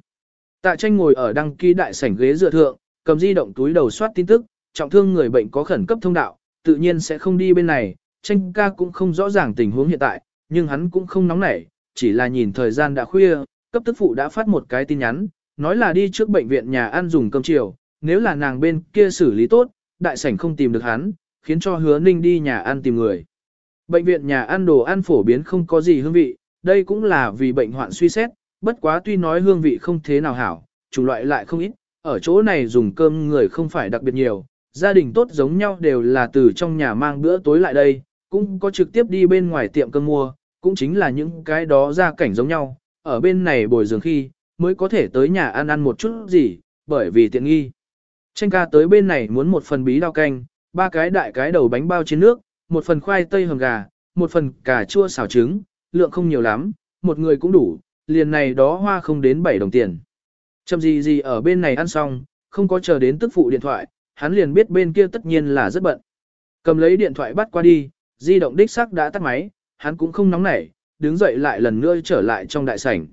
Tạ tranh ngồi ở đăng ký đại sảnh ghế dựa thượng, cầm di động túi đầu soát tin tức, trọng thương người bệnh có khẩn cấp thông đạo, tự nhiên sẽ không đi bên này, tranh ca cũng không rõ ràng tình huống hiện tại, nhưng hắn cũng không nóng nảy, chỉ là nhìn thời gian đã khuya, cấp tức phụ đã phát một cái tin nhắn, nói là đi trước bệnh viện nhà ăn dùng cơm chiều, nếu là nàng bên kia xử lý tốt, đại sảnh không tìm được hắn, khiến cho hứa ninh đi nhà ăn tìm người. Bệnh viện nhà ăn đồ ăn phổ biến không có gì hương vị, đây cũng là vì bệnh hoạn suy xét, bất quá tuy nói hương vị không thế nào hảo, chủng loại lại không ít, ở chỗ này dùng cơm người không phải đặc biệt nhiều, gia đình tốt giống nhau đều là từ trong nhà mang bữa tối lại đây, cũng có trực tiếp đi bên ngoài tiệm cơm mua, cũng chính là những cái đó ra cảnh giống nhau, ở bên này bồi dưỡng khi, mới có thể tới nhà ăn ăn một chút gì, bởi vì tiện nghi. Tranh ca tới bên này muốn một phần bí đao canh, ba cái đại cái đầu bánh bao trên nước, một phần khoai tây hầm gà, một phần cà chua xào trứng, lượng không nhiều lắm, một người cũng đủ, liền này đó hoa không đến 7 đồng tiền. Chậm gì gì ở bên này ăn xong, không có chờ đến tức phụ điện thoại, hắn liền biết bên kia tất nhiên là rất bận. Cầm lấy điện thoại bắt qua đi, di động đích sắc đã tắt máy, hắn cũng không nóng nảy, đứng dậy lại lần nữa trở lại trong đại sảnh.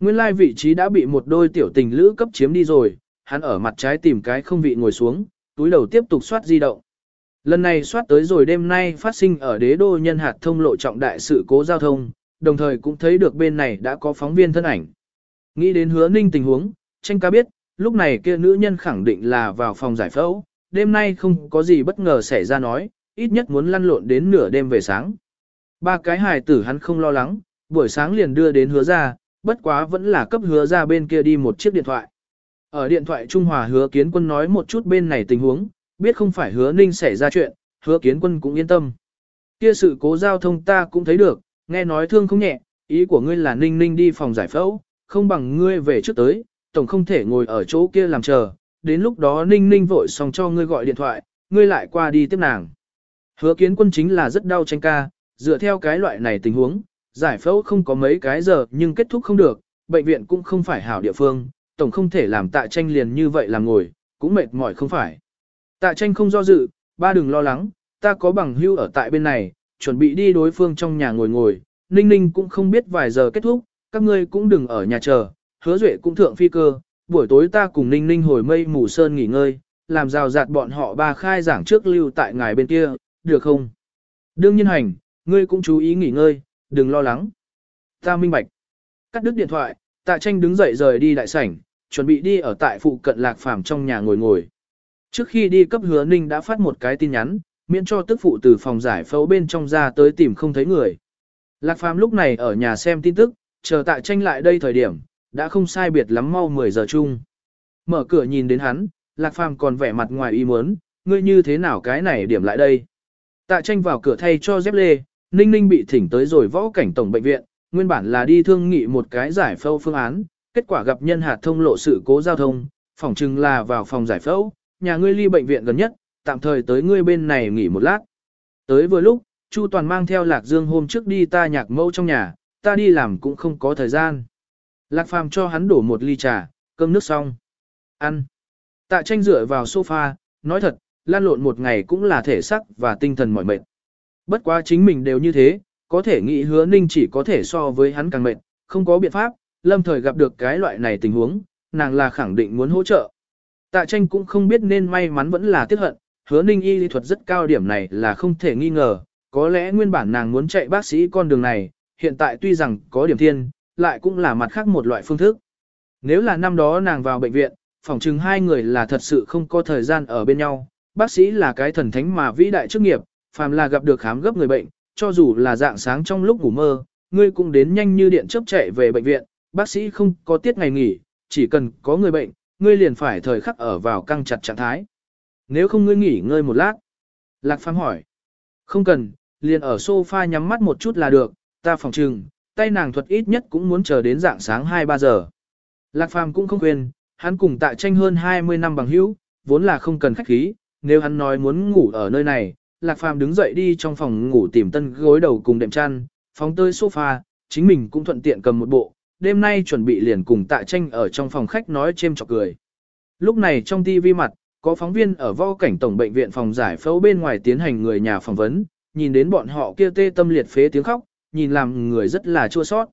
Nguyên lai vị trí đã bị một đôi tiểu tình lữ cấp chiếm đi rồi, hắn ở mặt trái tìm cái không vị ngồi xuống, túi đầu tiếp tục soát di động. Lần này soát tới rồi đêm nay phát sinh ở đế đô nhân hạt thông lộ trọng đại sự cố giao thông, đồng thời cũng thấy được bên này đã có phóng viên thân ảnh. Nghĩ đến hứa ninh tình huống, tranh ca biết, lúc này kia nữ nhân khẳng định là vào phòng giải phẫu, đêm nay không có gì bất ngờ xảy ra nói, ít nhất muốn lăn lộn đến nửa đêm về sáng. Ba cái hài tử hắn không lo lắng, buổi sáng liền đưa đến hứa ra, bất quá vẫn là cấp hứa ra bên kia đi một chiếc điện thoại. Ở điện thoại Trung Hòa hứa kiến quân nói một chút bên này tình huống, biết không phải hứa ninh xảy ra chuyện, hứa kiến quân cũng yên tâm. Kia sự cố giao thông ta cũng thấy được, nghe nói thương không nhẹ, ý của ngươi là ninh ninh đi phòng giải phẫu, không bằng ngươi về trước tới, tổng không thể ngồi ở chỗ kia làm chờ, đến lúc đó ninh ninh vội xong cho ngươi gọi điện thoại, ngươi lại qua đi tiếp nàng. Hứa kiến quân chính là rất đau tranh ca, dựa theo cái loại này tình huống, giải phẫu không có mấy cái giờ nhưng kết thúc không được, bệnh viện cũng không phải hảo địa phương, tổng không thể làm tạ tranh liền như vậy là ngồi, cũng mệt mỏi không phải. Tạ tranh không do dự, ba đừng lo lắng, ta có bằng hưu ở tại bên này, chuẩn bị đi đối phương trong nhà ngồi ngồi, ninh ninh cũng không biết vài giờ kết thúc, các ngươi cũng đừng ở nhà chờ, hứa duệ cũng thượng phi cơ, buổi tối ta cùng ninh ninh hồi mây mù sơn nghỉ ngơi, làm rào rạt bọn họ ba khai giảng trước lưu tại ngài bên kia, được không? Đương nhiên hành, ngươi cũng chú ý nghỉ ngơi, đừng lo lắng. Ta minh bạch. Cắt đứt điện thoại, tạ tranh đứng dậy rời đi đại sảnh, chuẩn bị đi ở tại phụ cận lạc phàm trong nhà ngồi ngồi. Trước khi đi cấp hứa ninh đã phát một cái tin nhắn, miễn cho tức phụ từ phòng giải phẫu bên trong ra tới tìm không thấy người. Lạc phàm lúc này ở nhà xem tin tức, chờ tạ tranh lại đây thời điểm, đã không sai biệt lắm mau 10 giờ chung. Mở cửa nhìn đến hắn, lạc phàm còn vẻ mặt ngoài ý muốn, ngươi như thế nào cái này điểm lại đây. Tạ tranh vào cửa thay cho dép lê, ninh ninh bị thỉnh tới rồi võ cảnh tổng bệnh viện, nguyên bản là đi thương nghị một cái giải phẫu phương án, kết quả gặp nhân hạt thông lộ sự cố giao thông, phỏng chừng là vào phòng giải phẫu, nhà ngươi ly bệnh viện gần nhất, tạm thời tới ngươi bên này nghỉ một lát. Tới vừa lúc, Chu Toàn mang theo Lạc Dương hôm trước đi ta nhạc mẫu trong nhà, ta đi làm cũng không có thời gian. Lạc Phàm cho hắn đổ một ly trà, cơm nước xong. Ăn. Tạ tranh dựa vào sofa, nói thật, lan lộn một ngày cũng là thể sắc và tinh thần mỏi mệt. Bất quá chính mình đều như thế, có thể nghĩ hứa ninh chỉ có thể so với hắn càng mệt, không có biện pháp, lâm thời gặp được cái loại này tình huống, nàng là khẳng định muốn hỗ trợ. Tạ tranh cũng không biết nên may mắn vẫn là tiếc hận, hứa ninh y lý thuật rất cao điểm này là không thể nghi ngờ, có lẽ nguyên bản nàng muốn chạy bác sĩ con đường này, hiện tại tuy rằng có điểm thiên, lại cũng là mặt khác một loại phương thức. Nếu là năm đó nàng vào bệnh viện, phỏng chừng hai người là thật sự không có thời gian ở bên nhau, bác sĩ là cái thần thánh mà vĩ đại chức nghiệp, phàm là gặp được khám gấp người bệnh, cho dù là dạng sáng trong lúc ngủ mơ, ngươi cũng đến nhanh như điện chớp chạy về bệnh viện, bác sĩ không có tiết ngày nghỉ, chỉ cần có người bệnh, ngươi liền phải thời khắc ở vào căng chặt trạng thái. Nếu không ngươi nghỉ ngơi một lát. Lạc Phàm hỏi. Không cần, liền ở sofa nhắm mắt một chút là được, ta phòng trừng, tay nàng thuật ít nhất cũng muốn chờ đến dạng sáng 2-3 giờ. Lạc Phàm cũng không quên, hắn cùng tạ tranh hơn 20 năm bằng hữu, vốn là không cần khách khí, nếu hắn nói muốn ngủ ở nơi này, Lạc Phàm đứng dậy đi trong phòng ngủ tìm tân gối đầu cùng đệm chăn, phóng tới sofa, chính mình cũng thuận tiện cầm một bộ, đêm nay chuẩn bị liền cùng tạ tranh ở trong phòng khách nói chêm chọc cười. Lúc này trong TV mặt, có phóng viên ở vo cảnh tổng bệnh viện phòng giải phẫu bên ngoài tiến hành người nhà phỏng vấn, nhìn đến bọn họ kia tê tâm liệt phế tiếng khóc, nhìn làm người rất là chua sót.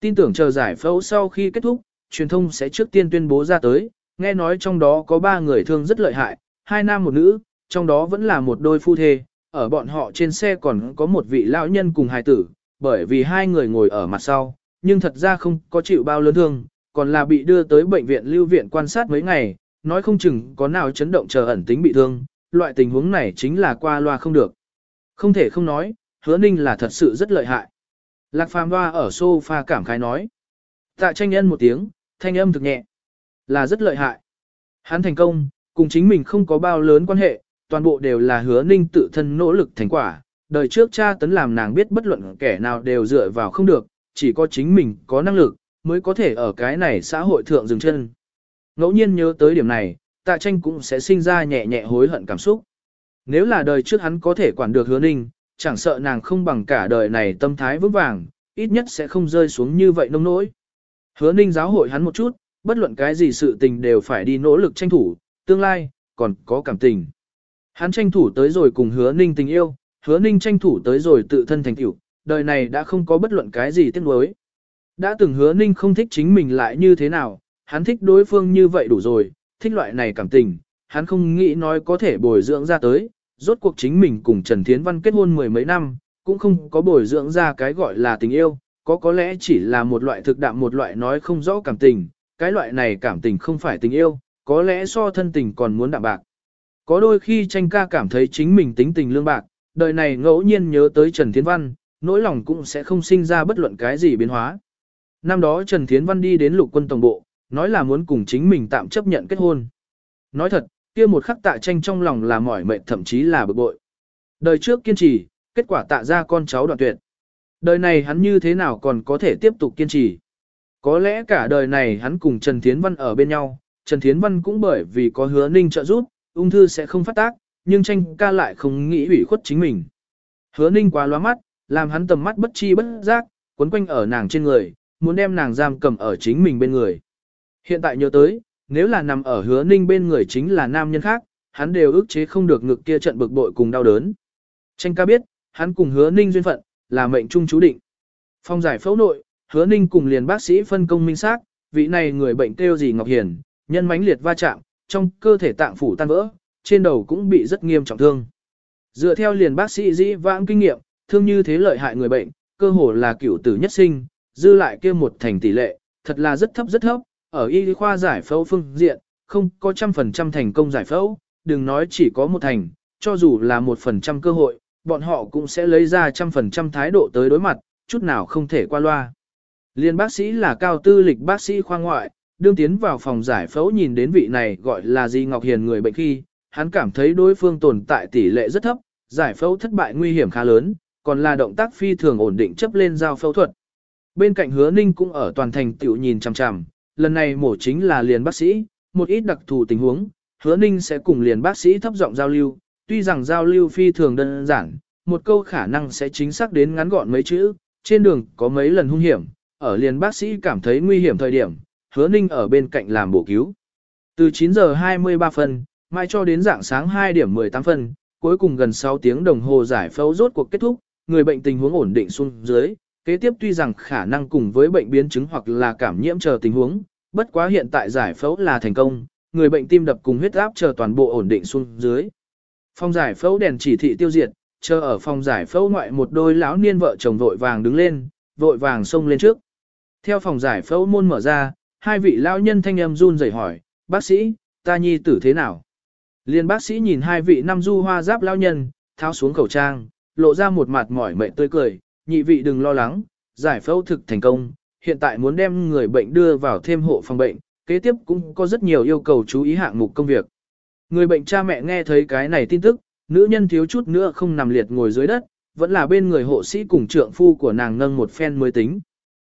Tin tưởng chờ giải phẫu sau khi kết thúc, truyền thông sẽ trước tiên tuyên bố ra tới, nghe nói trong đó có ba người thương rất lợi hại, hai nam một nữ, trong đó vẫn là một đôi phu thê, ở bọn họ trên xe còn có một vị lão nhân cùng hài tử, bởi vì hai người ngồi ở mặt sau, nhưng thật ra không có chịu bao lớn thương, còn là bị đưa tới bệnh viện lưu viện quan sát mấy ngày, nói không chừng có nào chấn động chờ ẩn tính bị thương, loại tình huống này chính là qua loa không được. Không thể không nói, hứa ninh là thật sự rất lợi hại. Lạc phàm hoa ở sofa cảm khái nói. Tạ tranh nhân một tiếng, thanh âm thực nhẹ. Là rất lợi hại. Hắn thành công, cùng chính mình không có bao lớn quan hệ, toàn bộ đều là hứa ninh tự thân nỗ lực thành quả. Đời trước cha tấn làm nàng biết bất luận kẻ nào đều dựa vào không được, chỉ có chính mình có năng lực, mới có thể ở cái này xã hội thượng dừng chân. Ngẫu nhiên nhớ tới điểm này, tạ tranh cũng sẽ sinh ra nhẹ nhẹ hối hận cảm xúc. Nếu là đời trước hắn có thể quản được hứa ninh, chẳng sợ nàng không bằng cả đời này tâm thái vững vàng, ít nhất sẽ không rơi xuống như vậy nông nỗi. Hứa ninh giáo hội hắn một chút, bất luận cái gì sự tình đều phải đi nỗ lực tranh thủ, tương lai, còn có cảm tình. Hắn tranh thủ tới rồi cùng hứa ninh tình yêu, hứa ninh tranh thủ tới rồi tự thân thành tựu, đời này đã không có bất luận cái gì tiếc nuối. Đã từng hứa ninh không thích chính mình lại như thế nào, hắn thích đối phương như vậy đủ rồi, thích loại này cảm tình, hắn không nghĩ nói có thể bồi dưỡng ra tới, rốt cuộc chính mình cùng Trần Thiến Văn kết hôn mười mấy năm, cũng không có bồi dưỡng ra cái gọi là tình yêu, có có lẽ chỉ là một loại thực đạm một loại nói không rõ cảm tình, cái loại này cảm tình không phải tình yêu, có lẽ so thân tình còn muốn đạm bạc. Có đôi khi tranh ca cảm thấy chính mình tính tình lương bạc, đời này ngẫu nhiên nhớ tới Trần Thiến Văn, nỗi lòng cũng sẽ không sinh ra bất luận cái gì biến hóa. Năm đó Trần Thiến Văn đi đến lục quân tổng bộ, nói là muốn cùng chính mình tạm chấp nhận kết hôn. Nói thật, kia một khắc tạ tranh trong lòng là mỏi mệt thậm chí là bực bội. Đời trước kiên trì, kết quả tạ ra con cháu đoạn tuyệt. Đời này hắn như thế nào còn có thể tiếp tục kiên trì. Có lẽ cả đời này hắn cùng Trần Thiến Văn ở bên nhau, Trần Thiến Văn cũng bởi vì có hứa ninh trợ giúp, ung thư sẽ không phát tác, nhưng tranh ca lại không nghĩ ủy khuất chính mình. Hứa ninh quá loa mắt, làm hắn tầm mắt bất chi bất giác, quấn quanh ở nàng trên người, muốn đem nàng giam cầm ở chính mình bên người. Hiện tại nhớ tới, nếu là nằm ở hứa ninh bên người chính là nam nhân khác, hắn đều ức chế không được ngực kia trận bực bội cùng đau đớn. Tranh ca biết, hắn cùng hứa ninh duyên phận, là mệnh trung chú định. Phong giải phẫu nội, hứa ninh cùng liền bác sĩ phân công minh xác, vị này người bệnh kêu gì Ngọc Hiền, nhân mãnh liệt va chạm, trong cơ thể tạng phủ tan vỡ, trên đầu cũng bị rất nghiêm trọng thương. Dựa theo liền bác sĩ dĩ vãng kinh nghiệm, thương như thế lợi hại người bệnh, cơ hồ là cửu tử nhất sinh, dư lại kia một thành tỷ lệ, thật là rất thấp rất thấp, ở y khoa giải phẫu phương diện, không có trăm phần trăm thành công giải phẫu, đừng nói chỉ có một thành, cho dù là một phần trăm cơ hội, bọn họ cũng sẽ lấy ra trăm phần trăm thái độ tới đối mặt, chút nào không thể qua loa. Liên bác sĩ là cao tư lịch bác sĩ khoa ngoại, đương tiến vào phòng giải phẫu nhìn đến vị này gọi là Di Ngọc Hiền người bệnh khi, hắn cảm thấy đối phương tồn tại tỷ lệ rất thấp, giải phẫu thất bại nguy hiểm khá lớn, còn là động tác phi thường ổn định chấp lên giao phẫu thuật. Bên cạnh hứa ninh cũng ở toàn thành tiểu nhìn chằm chằm, lần này mổ chính là liền bác sĩ, một ít đặc thù tình huống, hứa ninh sẽ cùng liền bác sĩ thấp giọng giao lưu, tuy rằng giao lưu phi thường đơn giản, một câu khả năng sẽ chính xác đến ngắn gọn mấy chữ, trên đường có mấy lần hung hiểm, ở liền bác sĩ cảm thấy nguy hiểm thời điểm, hứa ninh ở bên cạnh làm bổ cứu. Từ 9 giờ 23 phân, mai cho đến dạng sáng 2 điểm 18 phân, cuối cùng gần 6 tiếng đồng hồ giải phẫu rốt cuộc kết thúc, người bệnh tình huống ổn định xuống dưới, kế tiếp tuy rằng khả năng cùng với bệnh biến chứng hoặc là cảm nhiễm chờ tình huống, bất quá hiện tại giải phẫu là thành công, người bệnh tim đập cùng huyết áp chờ toàn bộ ổn định xuống dưới. Phòng giải phẫu đèn chỉ thị tiêu diệt, chờ ở phòng giải phẫu ngoại một đôi lão niên vợ chồng vội vàng đứng lên, vội vàng xông lên trước. Theo phòng giải phẫu môn mở ra, hai vị lão nhân thanh âm run rẩy hỏi, bác sĩ, ta nhi tử thế nào? Liên bác sĩ nhìn hai vị năm du hoa giáp lão nhân, tháo xuống khẩu trang, lộ ra một mặt mỏi mệt tươi cười, nhị vị đừng lo lắng, giải phẫu thực thành công, hiện tại muốn đem người bệnh đưa vào thêm hộ phòng bệnh, kế tiếp cũng có rất nhiều yêu cầu chú ý hạng mục công việc. Người bệnh cha mẹ nghe thấy cái này tin tức, nữ nhân thiếu chút nữa không nằm liệt ngồi dưới đất, vẫn là bên người hộ sĩ cùng trượng phu của nàng nâng một phen mới tính.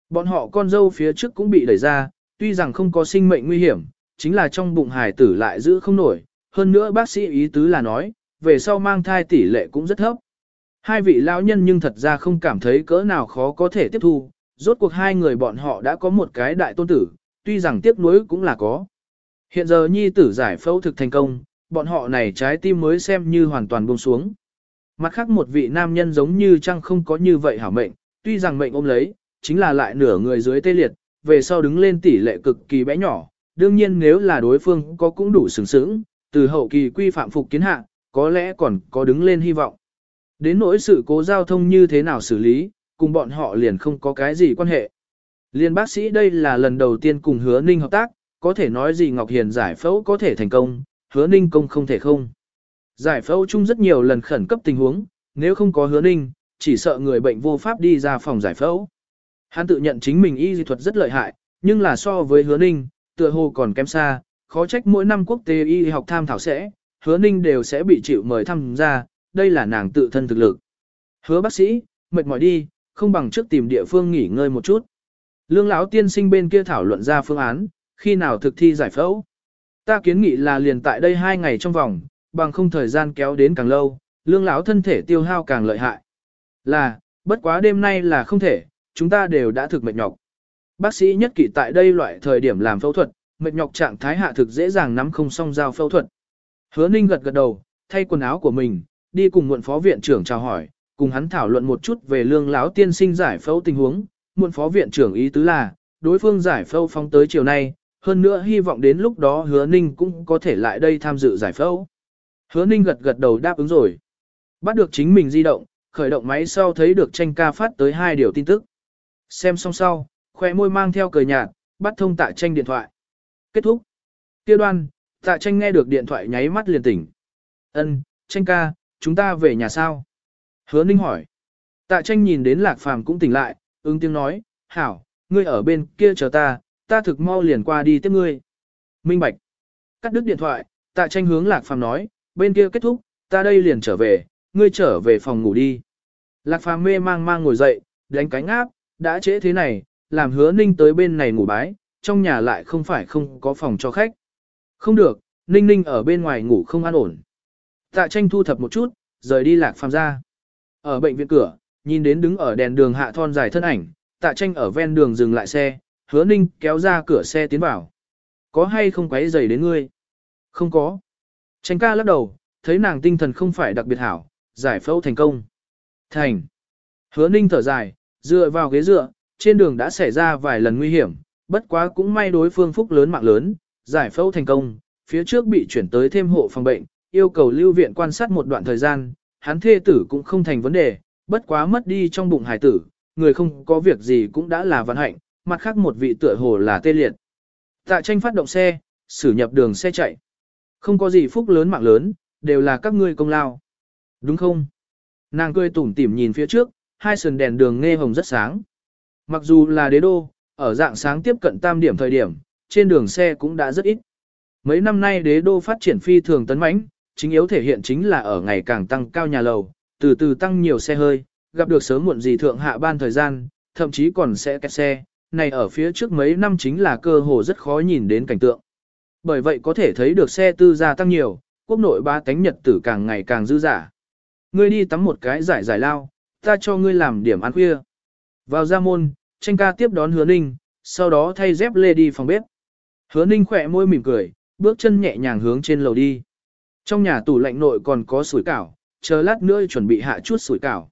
Bọn họ con dâu phía trước cũng bị đẩy ra, tuy rằng không có sinh mệnh nguy hiểm, chính là trong bụng hài tử lại giữ không nổi, hơn nữa bác sĩ ý tứ là nói, về sau mang thai tỷ lệ cũng rất thấp. Hai vị lão nhân nhưng thật ra không cảm thấy cỡ nào khó có thể tiếp thu, rốt cuộc hai người bọn họ đã có một cái đại tôn tử, tuy rằng tiếc nuối cũng là có. Hiện giờ nhi tử giải phẫu thực thành công, bọn họ này trái tim mới xem như hoàn toàn buông xuống. Mặt khác một vị nam nhân giống như chăng không có như vậy hảo mệnh, tuy rằng mệnh ôm lấy, chính là lại nửa người dưới tê liệt, về sau đứng lên tỷ lệ cực kỳ bé nhỏ, đương nhiên nếu là đối phương có cũng đủ sừng sững, từ hậu kỳ quy phạm phục kiến hạ, có lẽ còn có đứng lên hy vọng. Đến nỗi sự cố giao thông như thế nào xử lý, cùng bọn họ liền không có cái gì quan hệ. Liên bác sĩ đây là lần đầu tiên cùng hứa ninh hợp tác, có thể nói gì Ngọc Hiền giải phẫu có thể thành công, hứa ninh công không thể không. Giải phẫu chung rất nhiều lần khẩn cấp tình huống, nếu không có hứa ninh, chỉ sợ người bệnh vô pháp đi ra phòng giải phẫu. Hắn tự nhận chính mình y dị thuật rất lợi hại, nhưng là so với hứa ninh, tựa hồ còn kém xa, khó trách mỗi năm quốc tế y học tham thảo sẽ, hứa ninh đều sẽ bị chịu mời tham gia, đây là nàng tự thân thực lực. Hứa bác sĩ, mệt mỏi đi, không bằng trước tìm địa phương nghỉ ngơi một chút. Lương lão tiên sinh bên kia thảo luận ra phương án, khi nào thực thi giải phẫu. Ta kiến nghị là liền tại đây hai ngày trong vòng, bằng không thời gian kéo đến càng lâu, lương lão thân thể tiêu hao càng lợi hại. Là, bất quá đêm nay là không thể, chúng ta đều đã thực mệt nhọc. Bác sĩ nhất kỷ tại đây loại thời điểm làm phẫu thuật, mệt nhọc trạng thái hạ thực dễ dàng nắm không xong giao phẫu thuật. Hứa Ninh gật gật đầu, thay quần áo của mình, đi cùng muộn phó viện trưởng chào hỏi, cùng hắn thảo luận một chút về lương lão tiên sinh giải phẫu tình huống. Muộn phó viện trưởng ý tứ là, đối phương giải phẫu phong tới chiều nay, hơn nữa hy vọng đến lúc đó hứa ninh cũng có thể lại đây tham dự giải phẫu. Hứa ninh gật gật đầu đáp ứng rồi. Bắt được chính mình di động, khởi động máy sau thấy được tranh ca phát tới hai điều tin tức. Xem xong sau, khoe môi mang theo cười nhạt, bắt thông tạ tranh điện thoại. Kết thúc. Kia đoan, tạ tranh nghe được điện thoại nháy mắt liền tỉnh. Ân, tranh ca, chúng ta về nhà sao? Hứa ninh hỏi. Tạ tranh nhìn đến lạc phàm cũng tỉnh lại, ứng tiếng nói, hảo, ngươi ở bên kia chờ ta, ta thực mau liền qua đi tiếp ngươi. Minh Bạch. Cắt đứt điện thoại, tạ tranh hướng lạc phàm nói, bên kia kết thúc, ta đây liền trở về, ngươi trở về phòng ngủ đi. Lạc phàm mê mang mang ngồi dậy, đánh cánh áp, đã trễ thế này, làm hứa ninh tới bên này ngủ bái, trong nhà lại không phải không có phòng cho khách. Không được, ninh ninh ở bên ngoài ngủ không an ổn. Tạ tranh thu thập một chút, rời đi lạc phàm ra. Ở bệnh viện cửa, nhìn đến đứng ở đèn đường hạ thon dài thân ảnh, tạ tranh ở ven đường dừng lại xe, hứa ninh kéo ra cửa xe tiến vào. Có hay không quấy giày đến ngươi? Không có. Tranh ca lắc đầu, thấy nàng tinh thần không phải đặc biệt hảo, giải phẫu thành công. Thành. Hứa ninh thở dài, dựa vào ghế dựa, trên đường đã xảy ra vài lần nguy hiểm, bất quá cũng may đối phương phúc lớn mạng lớn, giải phẫu thành công, phía trước bị chuyển tới thêm hộ phòng bệnh, yêu cầu lưu viện quan sát một đoạn thời gian, hắn thê tử cũng không thành vấn đề, bất quá mất đi trong bụng hải tử, người không có việc gì cũng đã là vận hạnh, mặt khác một vị tựa hồ là tê liệt. Tạ tranh phát động xe, xử nhập đường xe chạy. Không có gì phúc lớn mạng lớn, đều là các ngươi công lao. Đúng không? Nàng cười tủm tỉm nhìn phía trước, hai sườn đèn đường nghe hồng rất sáng. Mặc dù là đế đô, ở dạng sáng tiếp cận tam điểm thời điểm, trên đường xe cũng đã rất ít. Mấy năm nay đế đô phát triển phi thường tấn mãnh, chính yếu thể hiện chính là ở ngày càng tăng cao nhà lầu, từ từ tăng nhiều xe hơi, gặp được sớm muộn gì thượng hạ ban thời gian, thậm chí còn sẽ kẹt xe, này ở phía trước mấy năm chính là cơ hồ rất khó nhìn đến cảnh tượng. Bởi vậy có thể thấy được xe tư gia tăng nhiều, quốc nội ba tánh nhật tử càng ngày càng dư giả. Ngươi đi tắm một cái giải giải lao, ta cho ngươi làm điểm ăn khuya. Vào ra môn, tranh ca tiếp đón hứa ninh, sau đó thay dép lê đi phòng bếp. Hứa ninh khỏe môi mỉm cười, bước chân nhẹ nhàng hướng trên lầu đi. Trong nhà tủ lạnh nội còn có sủi cảo, chờ lát nữa chuẩn bị hạ chút sủi cảo.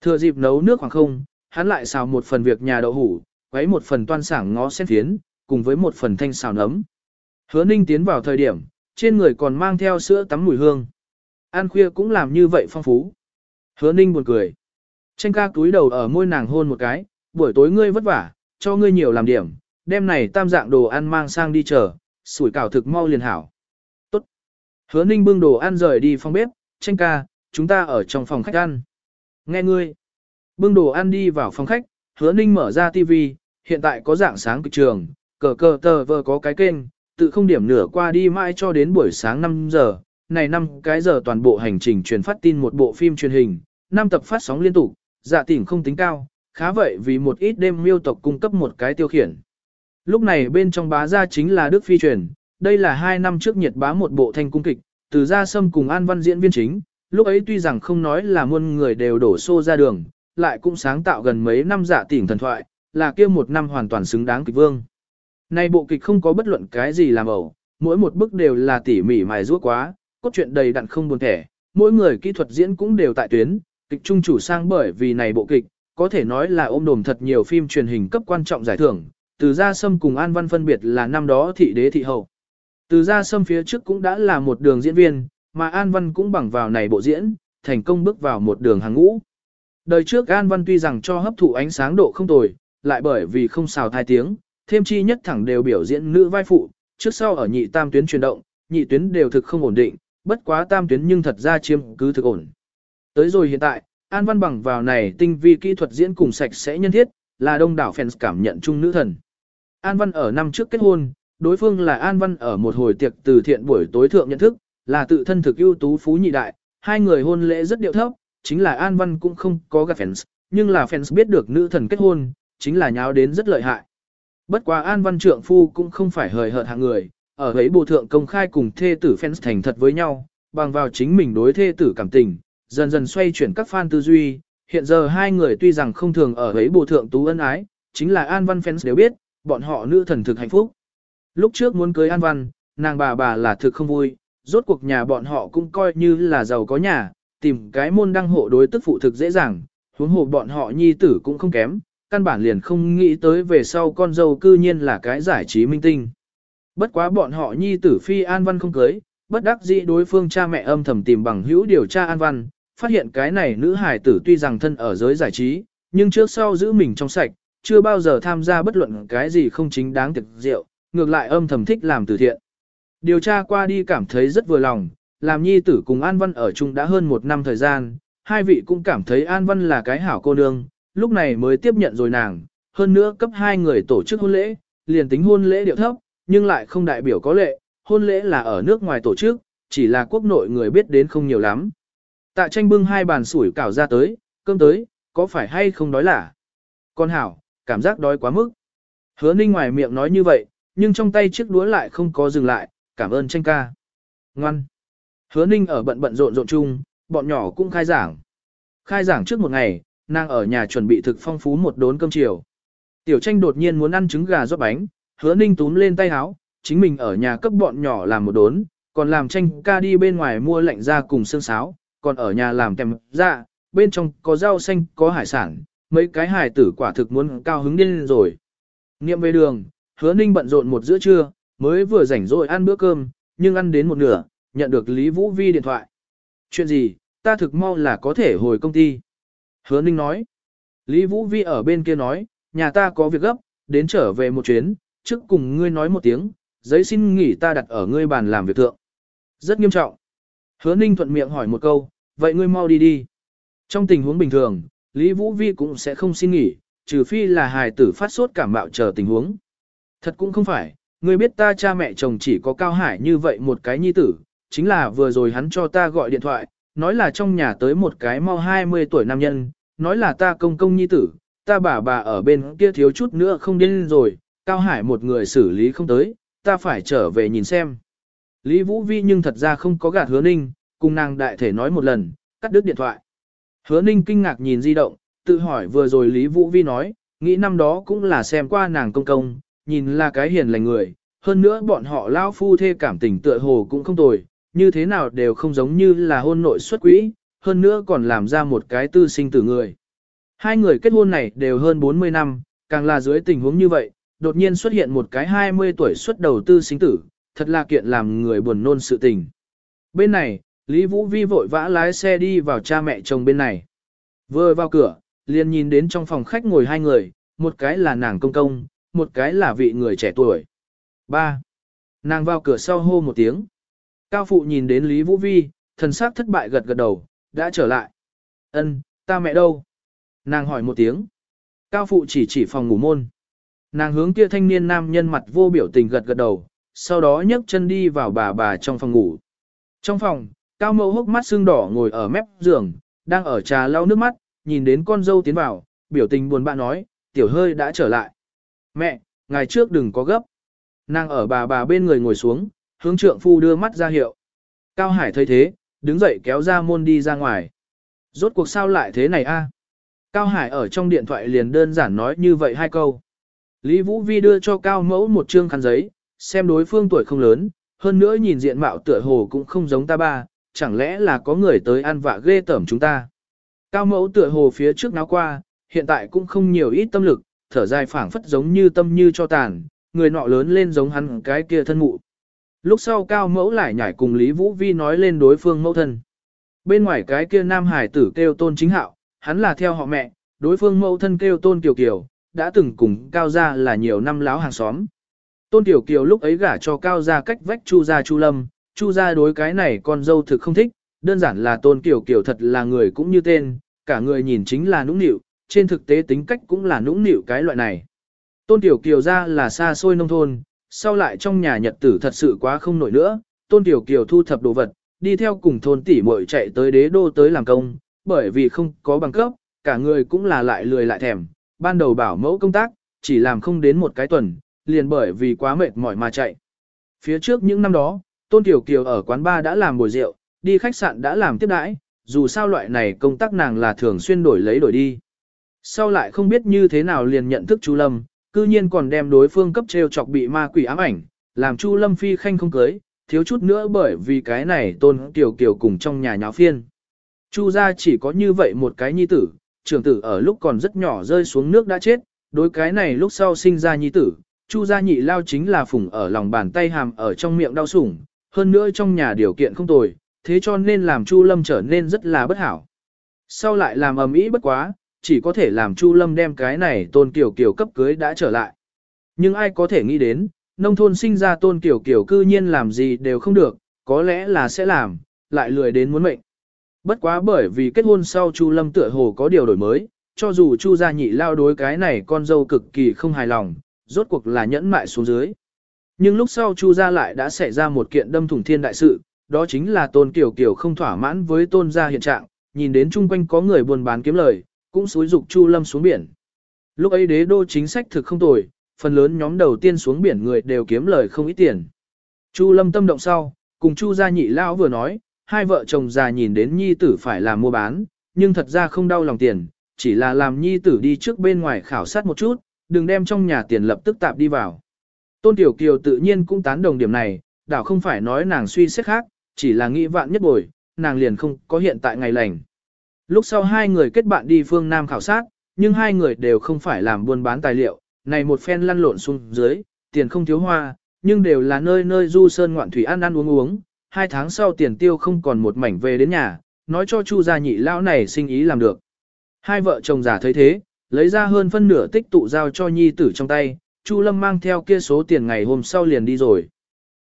Thừa dịp nấu nước khoảng không, hắn lại xào một phần việc nhà đậu hủ, quấy một phần toan sảng ngó sen phiến, cùng với một phần thanh xào nấm. Hứa ninh tiến vào thời điểm, trên người còn mang theo sữa tắm mùi hương. An khuya cũng làm như vậy phong phú. Hứa ninh buồn cười. Tranh ca túi đầu ở môi nàng hôn một cái, buổi tối ngươi vất vả, cho ngươi nhiều làm điểm, đêm này tam dạng đồ ăn mang sang đi chờ, sủi cảo thực mau liền hảo. Tốt. Hứa ninh bưng đồ ăn rời đi phòng bếp, tranh ca, chúng ta ở trong phòng khách ăn. Nghe ngươi. Bưng đồ ăn đi vào phòng khách, hứa ninh mở ra tivi, hiện tại có dạng sáng cực trường, cờ cờ tờ vờ có cái kênh, tự không điểm nửa qua đi mãi cho đến buổi sáng 5 giờ, này năm cái giờ toàn bộ hành trình truyền phát tin một bộ phim truyền hình, năm tập phát sóng liên tục, dạ tỉnh không tính cao, khá vậy vì một ít đêm miêu tộc cung cấp một cái tiêu khiển. Lúc này bên trong bá gia chính là Đức Phi truyền, đây là hai năm trước nhiệt bá một bộ thanh cung kịch, từ gia sâm cùng An Văn diễn viên chính, lúc ấy tuy rằng không nói là muôn người đều đổ xô ra đường, lại cũng sáng tạo gần mấy năm dạ tỉnh thần thoại, là kia một năm hoàn toàn xứng đáng kịch vương. Nay bộ kịch không có bất luận cái gì làm ẩu, mỗi một bức đều là tỉ mỉ mài rũa quá, cốt truyện đầy đặn không buồn thẻ, mỗi người kỹ thuật diễn cũng đều tại tuyến, kịch trung chủ sang bởi vì này bộ kịch, có thể nói là ôm đồm thật nhiều phim truyền hình cấp quan trọng giải thưởng, từ gia sâm cùng An Văn phân biệt là năm đó thị đế thị hậu. Từ gia sâm phía trước cũng đã là một đường diễn viên, mà An Văn cũng bằng vào này bộ diễn, thành công bước vào một đường hàng ngũ. Đời trước An Văn tuy rằng cho hấp thụ ánh sáng độ không tồi, lại bởi vì không xào thai tiếng, thêm chi nhất thẳng đều biểu diễn nữ vai phụ, trước sau ở nhị tam tuyến chuyển động, nhị tuyến đều thực không ổn định, bất quá tam tuyến nhưng thật ra chiếm cứ thực ổn. Tới rồi hiện tại, An Văn bằng vào này tinh vi kỹ thuật diễn cùng sạch sẽ nhân thiết, là đông đảo fans cảm nhận chung nữ thần. An Văn ở năm trước kết hôn, đối phương là An Văn ở một hồi tiệc từ thiện buổi tối thượng nhận thức, là tự thân thực ưu tú phú nhị đại, hai người hôn lễ rất điệu thấp, chính là An Văn cũng không có gặp fans, nhưng là fans biết được nữ thần kết hôn, chính là nháo đến rất lợi hại. Bất quá An Văn Trượng Phu cũng không phải hời hợt hạng người, ở ấy bộ thượng công khai cùng thê tử fans thành thật với nhau, bằng vào chính mình đối thê tử cảm tình, dần dần xoay chuyển các fan tư duy, hiện giờ hai người tuy rằng không thường ở ấy bộ thượng tú ân ái, chính là An Văn fans đều biết, bọn họ nữ thần thực hạnh phúc. Lúc trước muốn cưới An Văn, nàng bà bà là thực không vui, rốt cuộc nhà bọn họ cũng coi như là giàu có nhà, tìm cái môn đăng hộ đối tức phụ thực dễ dàng, huống hồ bọn họ nhi tử cũng không kém, căn bản liền không nghĩ tới về sau con dâu cư nhiên là cái giải trí minh tinh. Bất quá bọn họ nhi tử phi An Văn không cưới, bất đắc dĩ đối phương cha mẹ âm thầm tìm bằng hữu điều tra An Văn, phát hiện cái này nữ hài tử tuy rằng thân ở giới giải trí, nhưng trước sau giữ mình trong sạch, chưa bao giờ tham gia bất luận cái gì không chính đáng thực rượu, ngược lại âm thầm thích làm từ thiện. Điều tra qua đi cảm thấy rất vừa lòng, làm nhi tử cùng An Văn ở chung đã hơn một năm thời gian, hai vị cũng cảm thấy An Văn là cái hảo cô nương, lúc này mới tiếp nhận rồi nàng, hơn nữa cấp hai người tổ chức hôn lễ, liền tính hôn lễ điệu thấp, nhưng lại không đại biểu có lệ, hôn lễ là ở nước ngoài tổ chức, chỉ là quốc nội người biết đến không nhiều lắm. Tạ tranh bưng hai bàn sủi cảo ra tới, cơm tới, có phải hay không đói lả? Con hảo, cảm giác đói quá mức. Hứa ninh ngoài miệng nói như vậy, nhưng trong tay chiếc đũa lại không có dừng lại, cảm ơn tranh ca. Ngoan. Hứa ninh ở bận bận rộn rộn chung, bọn nhỏ cũng khai giảng. Khai giảng trước một ngày, nàng ở nhà chuẩn bị thực phong phú một đốn cơm chiều. Tiểu tranh đột nhiên muốn ăn trứng gà rót bánh, hứa ninh túm lên tay háo, chính mình ở nhà cấp bọn nhỏ làm một đốn, còn làm tranh ca đi bên ngoài mua lạnh ra cùng xương sáo, còn ở nhà làm kèm dạ bên trong có rau xanh, có hải sản, mấy cái hải tử quả thực muốn cao hứng điên rồi. Niệm về đường, hứa ninh bận rộn một giữa trưa, mới vừa rảnh rỗi ăn bữa cơm, nhưng ăn đến một nửa, nhận được Lý Vũ Vi điện thoại. Chuyện gì, ta thực mau là có thể hồi công ty. Hứa ninh nói. Lý Vũ Vi ở bên kia nói, nhà ta có việc gấp, đến trở về một chuyến, trước cùng ngươi nói một tiếng, giấy xin nghỉ ta đặt ở ngươi bàn làm việc thượng. Rất nghiêm trọng. Hứa Ninh thuận miệng hỏi một câu, vậy ngươi mau đi đi. Trong tình huống bình thường, Lý Vũ Vi cũng sẽ không xin nghỉ, trừ phi là hài tử phát sốt cảm mạo chờ tình huống. Thật cũng không phải, ngươi biết ta cha mẹ chồng chỉ có Cao Hải như vậy một cái nhi tử, chính là vừa rồi hắn cho ta gọi điện thoại, nói là trong nhà tới một cái mau 20 tuổi nam nhân, nói là ta công công nhi tử, ta bà bà ở bên kia thiếu chút nữa không điên rồi, Cao Hải một người xử lý không tới, ta phải trở về nhìn xem. Lý Vũ Vi nhưng thật ra không có gạt hứa ninh, cùng nàng đại thể nói một lần, cắt đứt điện thoại. Hứa ninh kinh ngạc nhìn di động, tự hỏi vừa rồi Lý Vũ Vi nói, nghĩ năm đó cũng là xem qua nàng công công, nhìn là cái hiền lành người, hơn nữa bọn họ lao phu thê cảm tình tựa hồ cũng không tồi, như thế nào đều không giống như là hôn nội xuất quỹ, hơn nữa còn làm ra một cái tư sinh tử người. Hai người kết hôn này đều hơn 40 năm, càng là dưới tình huống như vậy, đột nhiên xuất hiện một cái 20 tuổi xuất đầu tư sinh tử, thật là kiện làm người buồn nôn sự tình. Bên này, Lý Vũ Vi vội vã lái xe đi vào cha mẹ chồng bên này. Vừa vào cửa, liền nhìn đến trong phòng khách ngồi hai người, một cái là nàng công công, một cái là vị người trẻ tuổi. Ba. Nàng vào cửa sau hô một tiếng. Cao phụ nhìn đến Lý Vũ Vi, thần sắc thất bại gật gật đầu, đã trở lại. Ân, ta mẹ đâu? Nàng hỏi một tiếng. Cao phụ chỉ chỉ phòng ngủ môn. Nàng hướng kia thanh niên nam nhân mặt vô biểu tình gật gật đầu, sau đó nhấc chân đi vào bà bà trong phòng ngủ. Trong phòng, Cao mẫu hốc mắt sưng đỏ ngồi ở mép giường, đang ở trà lau nước mắt, nhìn đến con dâu tiến vào, biểu tình buồn bã nói, tiểu hơi đã trở lại. Mẹ, ngày trước đừng có gấp. Nàng ở bà bà bên người ngồi xuống, hướng trượng phu đưa mắt ra hiệu. Cao Hải thấy thế, đứng dậy kéo ra môn đi ra ngoài. Rốt cuộc sao lại thế này a? Cao Hải ở trong điện thoại liền đơn giản nói như vậy hai câu. Lý Vũ Vi đưa cho Cao Mẫu một trương khăn giấy, xem đối phương tuổi không lớn, hơn nữa nhìn diện mạo tựa hồ cũng không giống ta ba, chẳng lẽ là có người tới ăn vạ ghê tởm chúng ta. Cao Mẫu tựa hồ phía trước náo qua, hiện tại cũng không nhiều ít tâm lực, thở dài phảng phất giống như tâm như cho tàn, người nọ lớn lên giống hắn cái kia thân mụ. Lúc sau Cao Mẫu lại nhảy cùng Lý Vũ Vi nói lên đối phương mẫu thân. Bên ngoài cái kia nam hải tử kêu tôn chính hạo, hắn là theo họ mẹ, đối phương mẫu thân kêu tôn kiều kiều, đã từng cùng cao gia là nhiều năm láo hàng xóm. Tôn kiều kiều lúc ấy gả cho cao gia cách vách chu gia chu lâm, chu gia đối cái này con dâu thực không thích, đơn giản là tôn kiểu kiểu thật là người cũng như tên, cả người nhìn chính là nũng nịu, trên thực tế tính cách cũng là nũng nịu cái loại này. Tôn Tiểu Kiều ra là xa xôi nông thôn, sau lại trong nhà nhật tử thật sự quá không nổi nữa, Tôn Tiểu Kiều thu thập đồ vật, đi theo cùng thôn tỷ muội chạy tới đế đô tới làm công, bởi vì không có bằng cấp, cả người cũng là lại lười lại thèm, ban đầu bảo mẫu công tác, chỉ làm không đến một cái tuần, liền bởi vì quá mệt mỏi mà chạy. Phía trước những năm đó, Tôn Tiểu Kiều ở quán bar đã làm bồi rượu, đi khách sạn đã làm tiếp đãi, dù sao loại này công tác nàng là thường xuyên đổi lấy đổi đi. Sau lại không biết như thế nào liền nhận thức Chu Lâm, cư nhiên còn đem đối phương cấp treo chọc bị ma quỷ ám ảnh, làm Chu Lâm phi khanh không cưới, thiếu chút nữa bởi vì cái này tôn tiểu kiều cùng trong nhà nháo phiên. Chu gia chỉ có như vậy một cái nhi tử, trưởng tử ở lúc còn rất nhỏ rơi xuống nước đã chết, đối cái này lúc sau sinh ra nhi tử, Chu gia nhị lao chính là phủng ở lòng bàn tay hàm ở trong miệng đau sủng, hơn nữa trong nhà điều kiện không tồi, thế cho nên làm Chu Lâm trở nên rất là bất hảo. Sau lại làm ầm ĩ bất quá, chỉ có thể làm Chu Lâm đem cái này tôn kiều kiều cấp cưới đã trở lại. Nhưng ai có thể nghĩ đến, nông thôn sinh ra tôn kiều kiều cư nhiên làm gì đều không được, có lẽ là sẽ làm, lại lười đến muốn mệnh. Bất quá bởi vì kết hôn sau Chu Lâm tựa hồ có điều đổi mới, cho dù Chu gia nhị lao đối cái này con dâu cực kỳ không hài lòng, rốt cuộc là nhẫn mại xuống dưới. Nhưng lúc sau Chu gia lại đã xảy ra một kiện đâm thủng thiên đại sự, đó chính là tôn kiều kiều không thỏa mãn với tôn gia hiện trạng, nhìn đến chung quanh có người buôn bán kiếm lời, cũng xúi dục Chu Lâm xuống biển. Lúc ấy đế đô chính sách thực không tồi, phần lớn nhóm đầu tiên xuống biển người đều kiếm lời không ít tiền. Chu Lâm tâm động sau, cùng Chu gia nhị lão vừa nói, hai vợ chồng già nhìn đến nhi tử phải làm mua bán, nhưng thật ra không đau lòng tiền, chỉ là làm nhi tử đi trước bên ngoài khảo sát một chút, đừng đem trong nhà tiền lập tức tạp đi vào. Tôn Tiểu Kiều tự nhiên cũng tán đồng điểm này, đảo không phải nói nàng suy xét khác, chỉ là nghĩ vạn nhất bồi, nàng liền không có hiện tại ngày lành. Lúc sau hai người kết bạn đi phương Nam khảo sát, nhưng hai người đều không phải làm buôn bán tài liệu, này một phen lăn lộn xuống dưới, tiền không thiếu hoa, nhưng đều là nơi nơi du sơn ngoạn thủy ăn ăn uống uống, hai tháng sau tiền tiêu không còn một mảnh về đến nhà, nói cho Chu gia nhị lão này sinh ý làm được. Hai vợ chồng già thấy thế, Lấy ra hơn phân nửa tích tụ giao cho nhi tử trong tay, Chu Lâm mang theo kia số tiền ngày hôm sau liền đi rồi.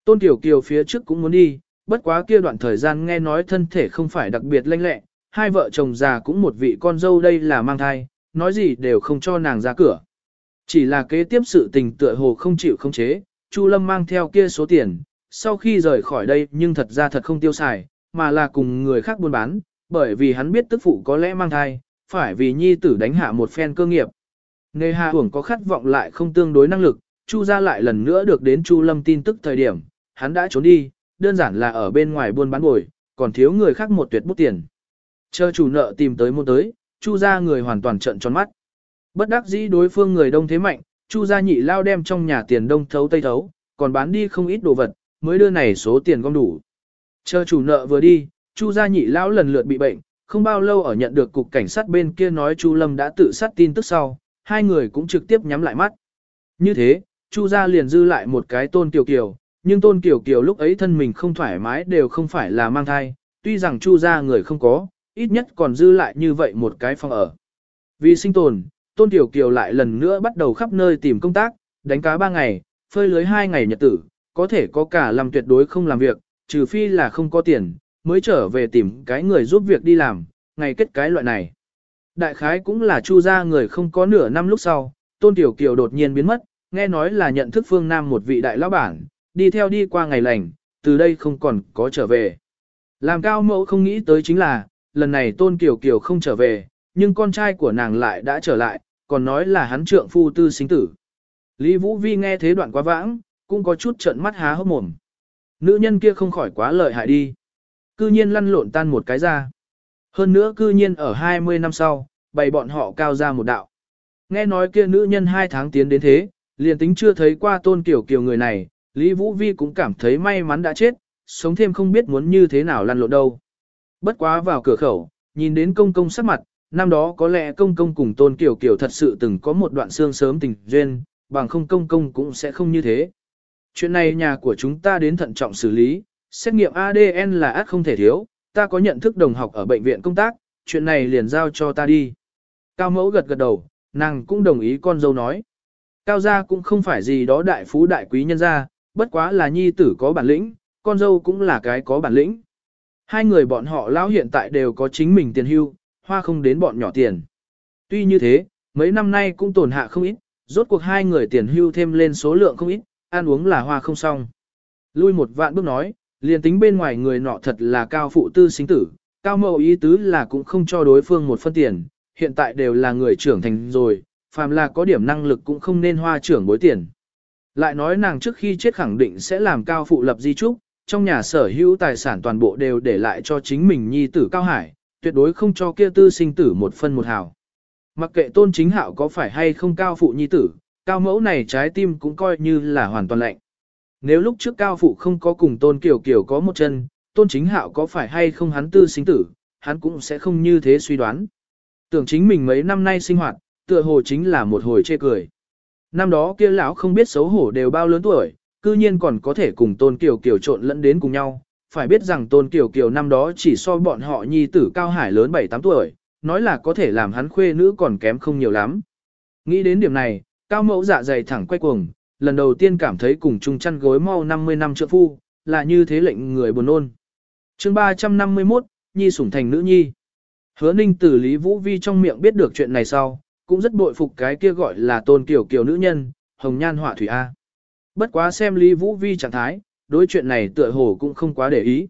Tôn Tiểu Kiều phía trước cũng muốn đi, bất quá kia đoạn thời gian nghe nói thân thể không phải đặc biệt lanh lẹ, hai vợ chồng già cũng một vị con dâu đây là mang thai, nói gì đều không cho nàng ra cửa. Chỉ là kế tiếp sự tình tựa hồ không chịu không chế, Chu Lâm mang theo kia số tiền, sau khi rời khỏi đây nhưng thật ra thật không tiêu xài, mà là cùng người khác buôn bán, bởi vì hắn biết tức phụ có lẽ mang thai, phải vì nhi tử đánh hạ một phen cơ nghiệp. Nề Hà hưởng có khát vọng lại không tương đối năng lực, Chu ra lại lần nữa được đến Chu Lâm tin tức thời điểm, hắn đã trốn đi, đơn giản là ở bên ngoài buôn bán bồi, còn thiếu người khác một tuyệt bút tiền. Chờ chủ nợ tìm tới mua tới, Chu ra người hoàn toàn trận tròn mắt. Bất đắc dĩ đối phương người đông thế mạnh, Chu gia nhị lao đem trong nhà tiền đông thấu tây thấu, còn bán đi không ít đồ vật, mới đưa này số tiền gom đủ. Chờ chủ nợ vừa đi, Chu gia nhị lão lần lượt bị bệnh, không bao lâu ở nhận được cục cảnh sát bên kia nói Chu Lâm đã tự sát tin tức sau, hai người cũng trực tiếp nhắm lại mắt. Như thế, Chu gia liền dư lại một cái tôn kiều kiều, nhưng tôn kiều kiều lúc ấy thân mình không thoải mái đều không phải là mang thai, tuy rằng Chu gia người không có, ít nhất còn dư lại như vậy một cái phòng ở. Vì sinh tồn, tôn kiều kiều lại lần nữa bắt đầu khắp nơi tìm công tác, đánh cá ba ngày, phơi lưới hai ngày nhật tử, có thể có cả làm tuyệt đối không làm việc, trừ phi là không có tiền, mới trở về tìm cái người giúp việc đi làm, ngày kết cái loại này. Đại khái cũng là chu gia người không có nửa năm lúc sau, Tôn Tiểu Kiều đột nhiên biến mất, nghe nói là nhận thức phương Nam một vị đại lão bản, đi theo đi qua ngày lành, từ đây không còn có trở về. Làm cao mẫu không nghĩ tới chính là, lần này Tôn Kiều Kiều không trở về, nhưng con trai của nàng lại đã trở lại, còn nói là hắn trượng phu tư sinh tử. Lý Vũ Vi nghe thế đoạn quá vãng, cũng có chút trợn mắt há hốc mồm. Nữ nhân kia không khỏi quá lợi hại đi. Cư nhiên lăn lộn tan một cái ra. Hơn nữa cư nhiên ở 20 năm sau, bày bọn họ cao ra một đạo. Nghe nói kia nữ nhân hai tháng tiến đến thế, liền tính chưa thấy qua tôn kiểu kiểu người này, Lý Vũ Vi cũng cảm thấy may mắn đã chết, sống thêm không biết muốn như thế nào lăn lộn đâu. Bất quá vào cửa khẩu, nhìn đến công công sắc mặt, năm đó có lẽ công công cùng tôn kiểu kiểu thật sự từng có một đoạn xương sớm tình duyên, bằng không công công cũng sẽ không như thế. Chuyện này nhà của chúng ta đến thận trọng xử lý, xét nghiệm ADN là ác không thể thiếu, ta có nhận thức đồng học ở bệnh viện công tác, chuyện này liền giao cho ta đi. Cao mẫu gật gật đầu, nàng cũng đồng ý con dâu nói. Cao gia cũng không phải gì đó đại phú đại quý nhân gia, bất quá là nhi tử có bản lĩnh, con dâu cũng là cái có bản lĩnh. Hai người bọn họ lão hiện tại đều có chính mình tiền hưu, hoa không đến bọn nhỏ tiền. Tuy như thế, mấy năm nay cũng tổn hạ không ít, rốt cuộc hai người tiền hưu thêm lên số lượng không ít, ăn uống là hoa không xong. Lui một vạn bước nói, liền tính bên ngoài người nọ thật là cao phụ tư sinh tử, cao mẫu ý tứ là cũng không cho đối phương một phân tiền, hiện tại đều là người trưởng thành rồi, phàm là có điểm năng lực cũng không nên hoa trưởng bối tiền. Lại nói nàng trước khi chết khẳng định sẽ làm cao phụ lập di trúc, trong nhà sở hữu tài sản toàn bộ đều để lại cho chính mình nhi tử cao hải, tuyệt đối không cho kia tư sinh tử một phân một hào. Mặc kệ tôn chính hạo có phải hay không cao phụ nhi tử, cao mẫu này trái tim cũng coi như là hoàn toàn lạnh. Nếu lúc trước cao phụ không có cùng tôn kiều kiều có một chân, tôn chính hạo có phải hay không hắn tư sinh tử, hắn cũng sẽ không như thế suy đoán. Tưởng chính mình mấy năm nay sinh hoạt, tựa hồ chính là một hồi chê cười. Năm đó kia lão không biết xấu hổ đều bao lớn tuổi, cư nhiên còn có thể cùng tôn kiều kiều trộn lẫn đến cùng nhau. Phải biết rằng tôn kiều kiều năm đó chỉ so bọn họ nhi tử cao hải lớn 7-8 tuổi, nói là có thể làm hắn khuê nữ còn kém không nhiều lắm. Nghĩ đến điểm này, cao mẫu dạ dày thẳng quay cuồng, lần đầu tiên cảm thấy cùng chung chăn gối mau 50 năm trượng phu, là như thế lệnh người buồn ôn. chương 351, Nhi sủng thành nữ nhi. Hứa ninh từ Lý Vũ Vi trong miệng biết được chuyện này sau, cũng rất bội phục cái kia gọi là tôn kiểu kiểu nữ nhân, hồng nhan họa thủy A. Bất quá xem Lý Vũ Vi trạng thái, đối chuyện này tựa hồ cũng không quá để ý.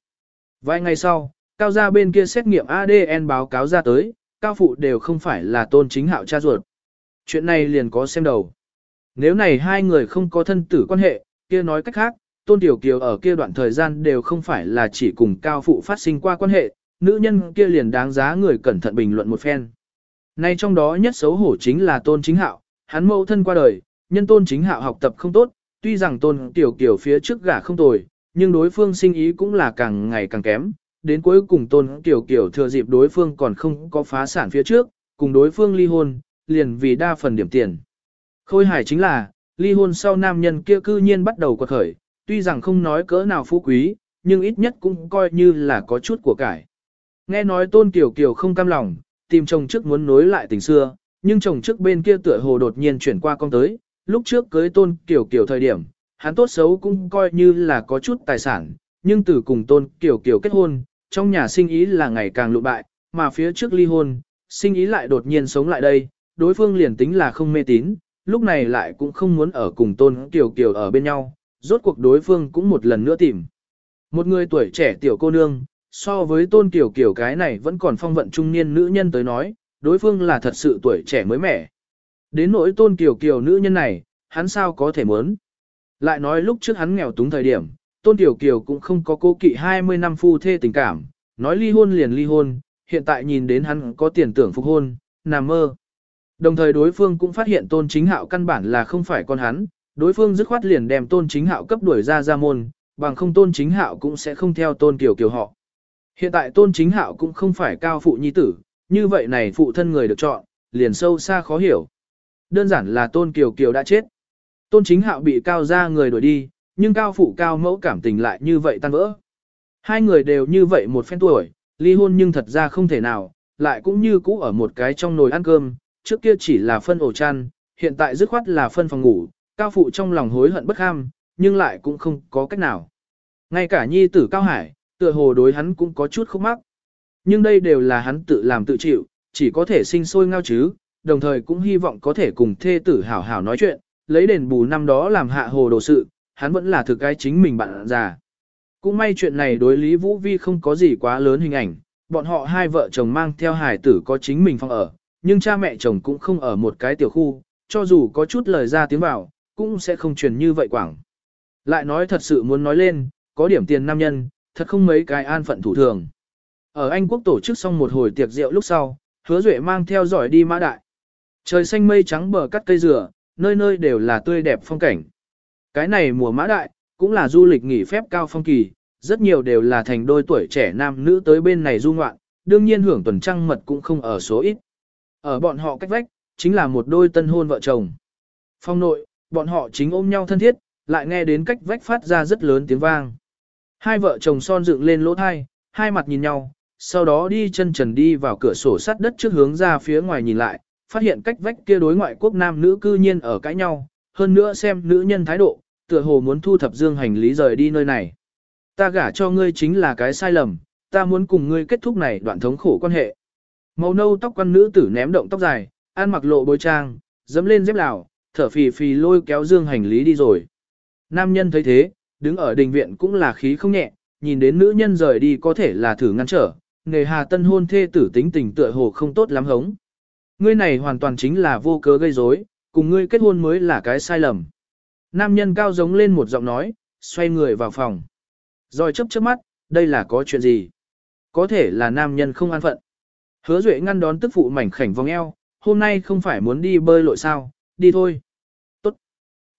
Vài ngày sau, cao gia bên kia xét nghiệm ADN báo cáo ra tới, cao phụ đều không phải là tôn chính hạo cha ruột. Chuyện này liền có xem đầu. Nếu này hai người không có thân tử quan hệ, kia nói cách khác, tôn tiểu kiều ở kia đoạn thời gian đều không phải là chỉ cùng cao phụ phát sinh qua quan hệ, nữ nhân kia liền đáng giá người cẩn thận bình luận một phen. Nay trong đó nhất xấu hổ chính là tôn chính hạo, hắn mẫu thân qua đời, nhân tôn chính hạo học tập không tốt, tuy rằng tôn tiểu kiều phía trước gả không tồi, nhưng đối phương sinh ý cũng là càng ngày càng kém, đến cuối cùng tôn tiểu kiều thừa dịp đối phương còn không có phá sản phía trước, cùng đối phương ly hôn, liền vì đa phần điểm tiền. Khôi hài chính là, ly hôn sau nam nhân kia cư nhiên bắt đầu quật khởi, tuy rằng không nói cỡ nào phú quý, nhưng ít nhất cũng coi như là có chút của cải. Nghe nói tôn kiều kiều không cam lòng, tìm chồng trước muốn nối lại tình xưa, nhưng chồng trước bên kia tựa hồ đột nhiên chuyển qua con tới, lúc trước cưới tôn kiều kiều thời điểm, hắn tốt xấu cũng coi như là có chút tài sản, nhưng từ cùng tôn kiều kiều kết hôn, trong nhà sinh ý là ngày càng lụ bại, mà phía trước ly hôn, sinh ý lại đột nhiên sống lại đây, đối phương liền tính là không mê tín, lúc này lại cũng không muốn ở cùng tôn tiểu kiều ở bên nhau, rốt cuộc đối phương cũng một lần nữa tìm. Một người tuổi trẻ tiểu cô nương, so với tôn tiểu kiều cái này vẫn còn phong vận trung niên nữ nhân tới nói, đối phương là thật sự tuổi trẻ mới mẻ. Đến nỗi tôn tiểu kiều nữ nhân này, hắn sao có thể muốn. Lại nói lúc trước hắn nghèo túng thời điểm, tôn tiểu kiều cũng không có cố kỵ 20 năm phu thê tình cảm, nói ly hôn liền ly hôn, hiện tại nhìn đến hắn có tiền tưởng phục hôn, nằm mơ. Đồng thời đối phương cũng phát hiện tôn chính hạo căn bản là không phải con hắn, đối phương dứt khoát liền đem tôn chính hạo cấp đuổi ra ra môn, bằng không tôn chính hạo cũng sẽ không theo tôn kiều kiều họ. Hiện tại tôn chính hạo cũng không phải cao phụ nhi tử, như vậy này phụ thân người được chọn, liền sâu xa khó hiểu. Đơn giản là tôn kiều kiều đã chết. Tôn chính hạo bị cao ra người đuổi đi, nhưng cao phụ cao mẫu cảm tình lại như vậy tan vỡ. Hai người đều như vậy một phen tuổi, ly hôn nhưng thật ra không thể nào, lại cũng như cũ ở một cái trong nồi ăn cơm, trước kia chỉ là phân ổ chăn, hiện tại dứt khoát là phân phòng ngủ, cao phụ trong lòng hối hận bất ham, nhưng lại cũng không có cách nào. Ngay cả nhi tử cao hải, tựa hồ đối hắn cũng có chút khúc mắc. Nhưng đây đều là hắn tự làm tự chịu, chỉ có thể sinh sôi ngao chứ, đồng thời cũng hy vọng có thể cùng thê tử hảo hảo nói chuyện, lấy đền bù năm đó làm hạ hồ đồ sự, hắn vẫn là thực cái chính mình bạn già. Cũng may chuyện này đối Lý Vũ Vi không có gì quá lớn hình ảnh, bọn họ hai vợ chồng mang theo hải tử có chính mình phòng ở, nhưng cha mẹ chồng cũng không ở một cái tiểu khu, cho dù có chút lời ra tiếng vào, cũng sẽ không truyền như vậy quảng. Lại nói thật sự muốn nói lên, có điểm tiền nam nhân, thật không mấy cái an phận thủ thường. Ở Anh quốc tổ chức xong một hồi tiệc rượu lúc sau, hứa duệ mang theo giỏi đi mã đại. Trời xanh mây trắng bờ cắt cây dừa, nơi nơi đều là tươi đẹp phong cảnh. Cái này mùa mã đại, cũng là du lịch nghỉ phép cao phong kỳ, rất nhiều đều là thành đôi tuổi trẻ nam nữ tới bên này du ngoạn, đương nhiên hưởng tuần trăng mật cũng không ở số ít. Ở bọn họ cách vách, chính là một đôi tân hôn vợ chồng. Phong nội, bọn họ chính ôm nhau thân thiết, lại nghe đến cách vách phát ra rất lớn tiếng vang. Hai vợ chồng son dựng lên lỗ thai, hai mặt nhìn nhau, sau đó đi chân trần đi vào cửa sổ sắt đất trước hướng ra phía ngoài nhìn lại, phát hiện cách vách kia đối ngoại quốc nam nữ cư nhiên ở cãi nhau, hơn nữa xem nữ nhân thái độ, tựa hồ muốn thu thập dương hành lý rời đi nơi này. Ta gả cho ngươi chính là cái sai lầm, ta muốn cùng ngươi kết thúc này đoạn thống khổ quan hệ. Màu nâu tóc quan nữ tử ném động tóc dài, ăn mặc lộ bối trang, dẫm lên dép lào, thở phì phì lôi kéo dương hành lý đi rồi. Nam nhân thấy thế, đứng ở đình viện cũng là khí không nhẹ, nhìn đến nữ nhân rời đi có thể là thử ngăn trở, nghề hà tân hôn thê tử tính tình tựa hồ không tốt lắm hống. Ngươi này hoàn toàn chính là vô cớ gây rối, cùng ngươi kết hôn mới là cái sai lầm. Nam nhân cao giống lên một giọng nói, xoay người vào phòng. Rồi chấp chớp mắt, đây là có chuyện gì? Có thể là nam nhân không an phận. Hứa Duệ ngăn đón tức phụ mảnh khảnh vòng eo, hôm nay không phải muốn đi bơi lội sao, đi thôi. Tốt.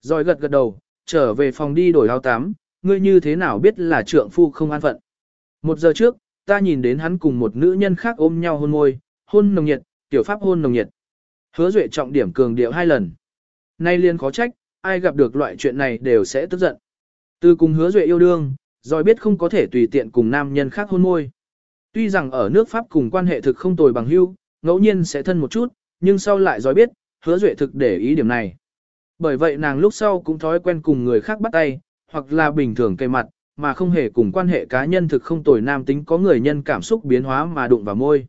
Rồi gật gật đầu, trở về phòng đi đổi áo tắm, ngươi như thế nào biết là trượng phu không an phận. Một giờ trước, ta nhìn đến hắn cùng một nữ nhân khác ôm nhau hôn môi, hôn nồng nhiệt, tiểu pháp hôn nồng nhiệt. Hứa Duệ trọng điểm cường điệu hai lần. Nay liên khó trách, ai gặp được loại chuyện này đều sẽ tức giận. Từ cùng Hứa Duệ yêu đương, rồi biết không có thể tùy tiện cùng nam nhân khác hôn môi. Tuy rằng ở nước Pháp cùng quan hệ thực không tồi bằng hữu, ngẫu nhiên sẽ thân một chút, nhưng sau lại giỏi biết, Hứa Duệ thực để ý điểm này. Bởi vậy nàng lúc sau cũng thói quen cùng người khác bắt tay, hoặc là bình thường cây mặt, mà không hề cùng quan hệ cá nhân thực không tồi nam tính có người nhân cảm xúc biến hóa mà đụng vào môi.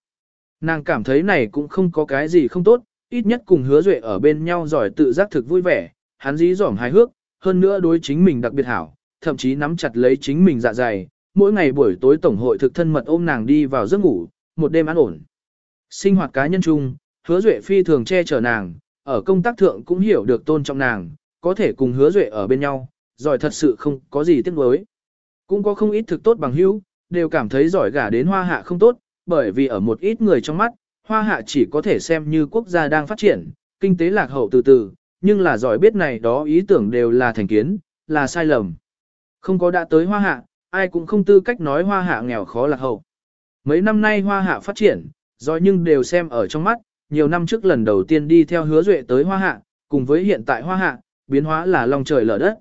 Nàng cảm thấy này cũng không có cái gì không tốt, ít nhất cùng hứa duệ ở bên nhau giỏi tự giác thực vui vẻ, hắn dí dỏm hài hước, hơn nữa đối chính mình đặc biệt hảo, thậm chí nắm chặt lấy chính mình dạ dày, mỗi ngày buổi tối tổng hội thực thân mật ôm nàng đi vào giấc ngủ, một đêm an ổn. Sinh hoạt cá nhân chung, hứa duệ phi thường che chở nàng, ở công tác thượng cũng hiểu được tôn trọng nàng, có thể cùng hứa duệ ở bên nhau, giỏi thật sự không có gì tiếc nuối. Cũng có không ít thực tốt bằng hữu, đều cảm thấy giỏi gả đến hoa hạ không tốt, bởi vì ở một ít người trong mắt, hoa hạ chỉ có thể xem như quốc gia đang phát triển, kinh tế lạc hậu từ từ, nhưng là giỏi biết này đó ý tưởng đều là thành kiến, là sai lầm. Không có đã tới hoa hạ, ai cũng không tư cách nói hoa hạ nghèo khó lạc hậu. Mấy năm nay hoa hạ phát triển, giỏi nhưng đều xem ở trong mắt, nhiều năm trước lần đầu tiên đi theo hứa duệ tới hoa hạ, cùng với hiện tại hoa hạ, biến hóa là lòng trời lở đất.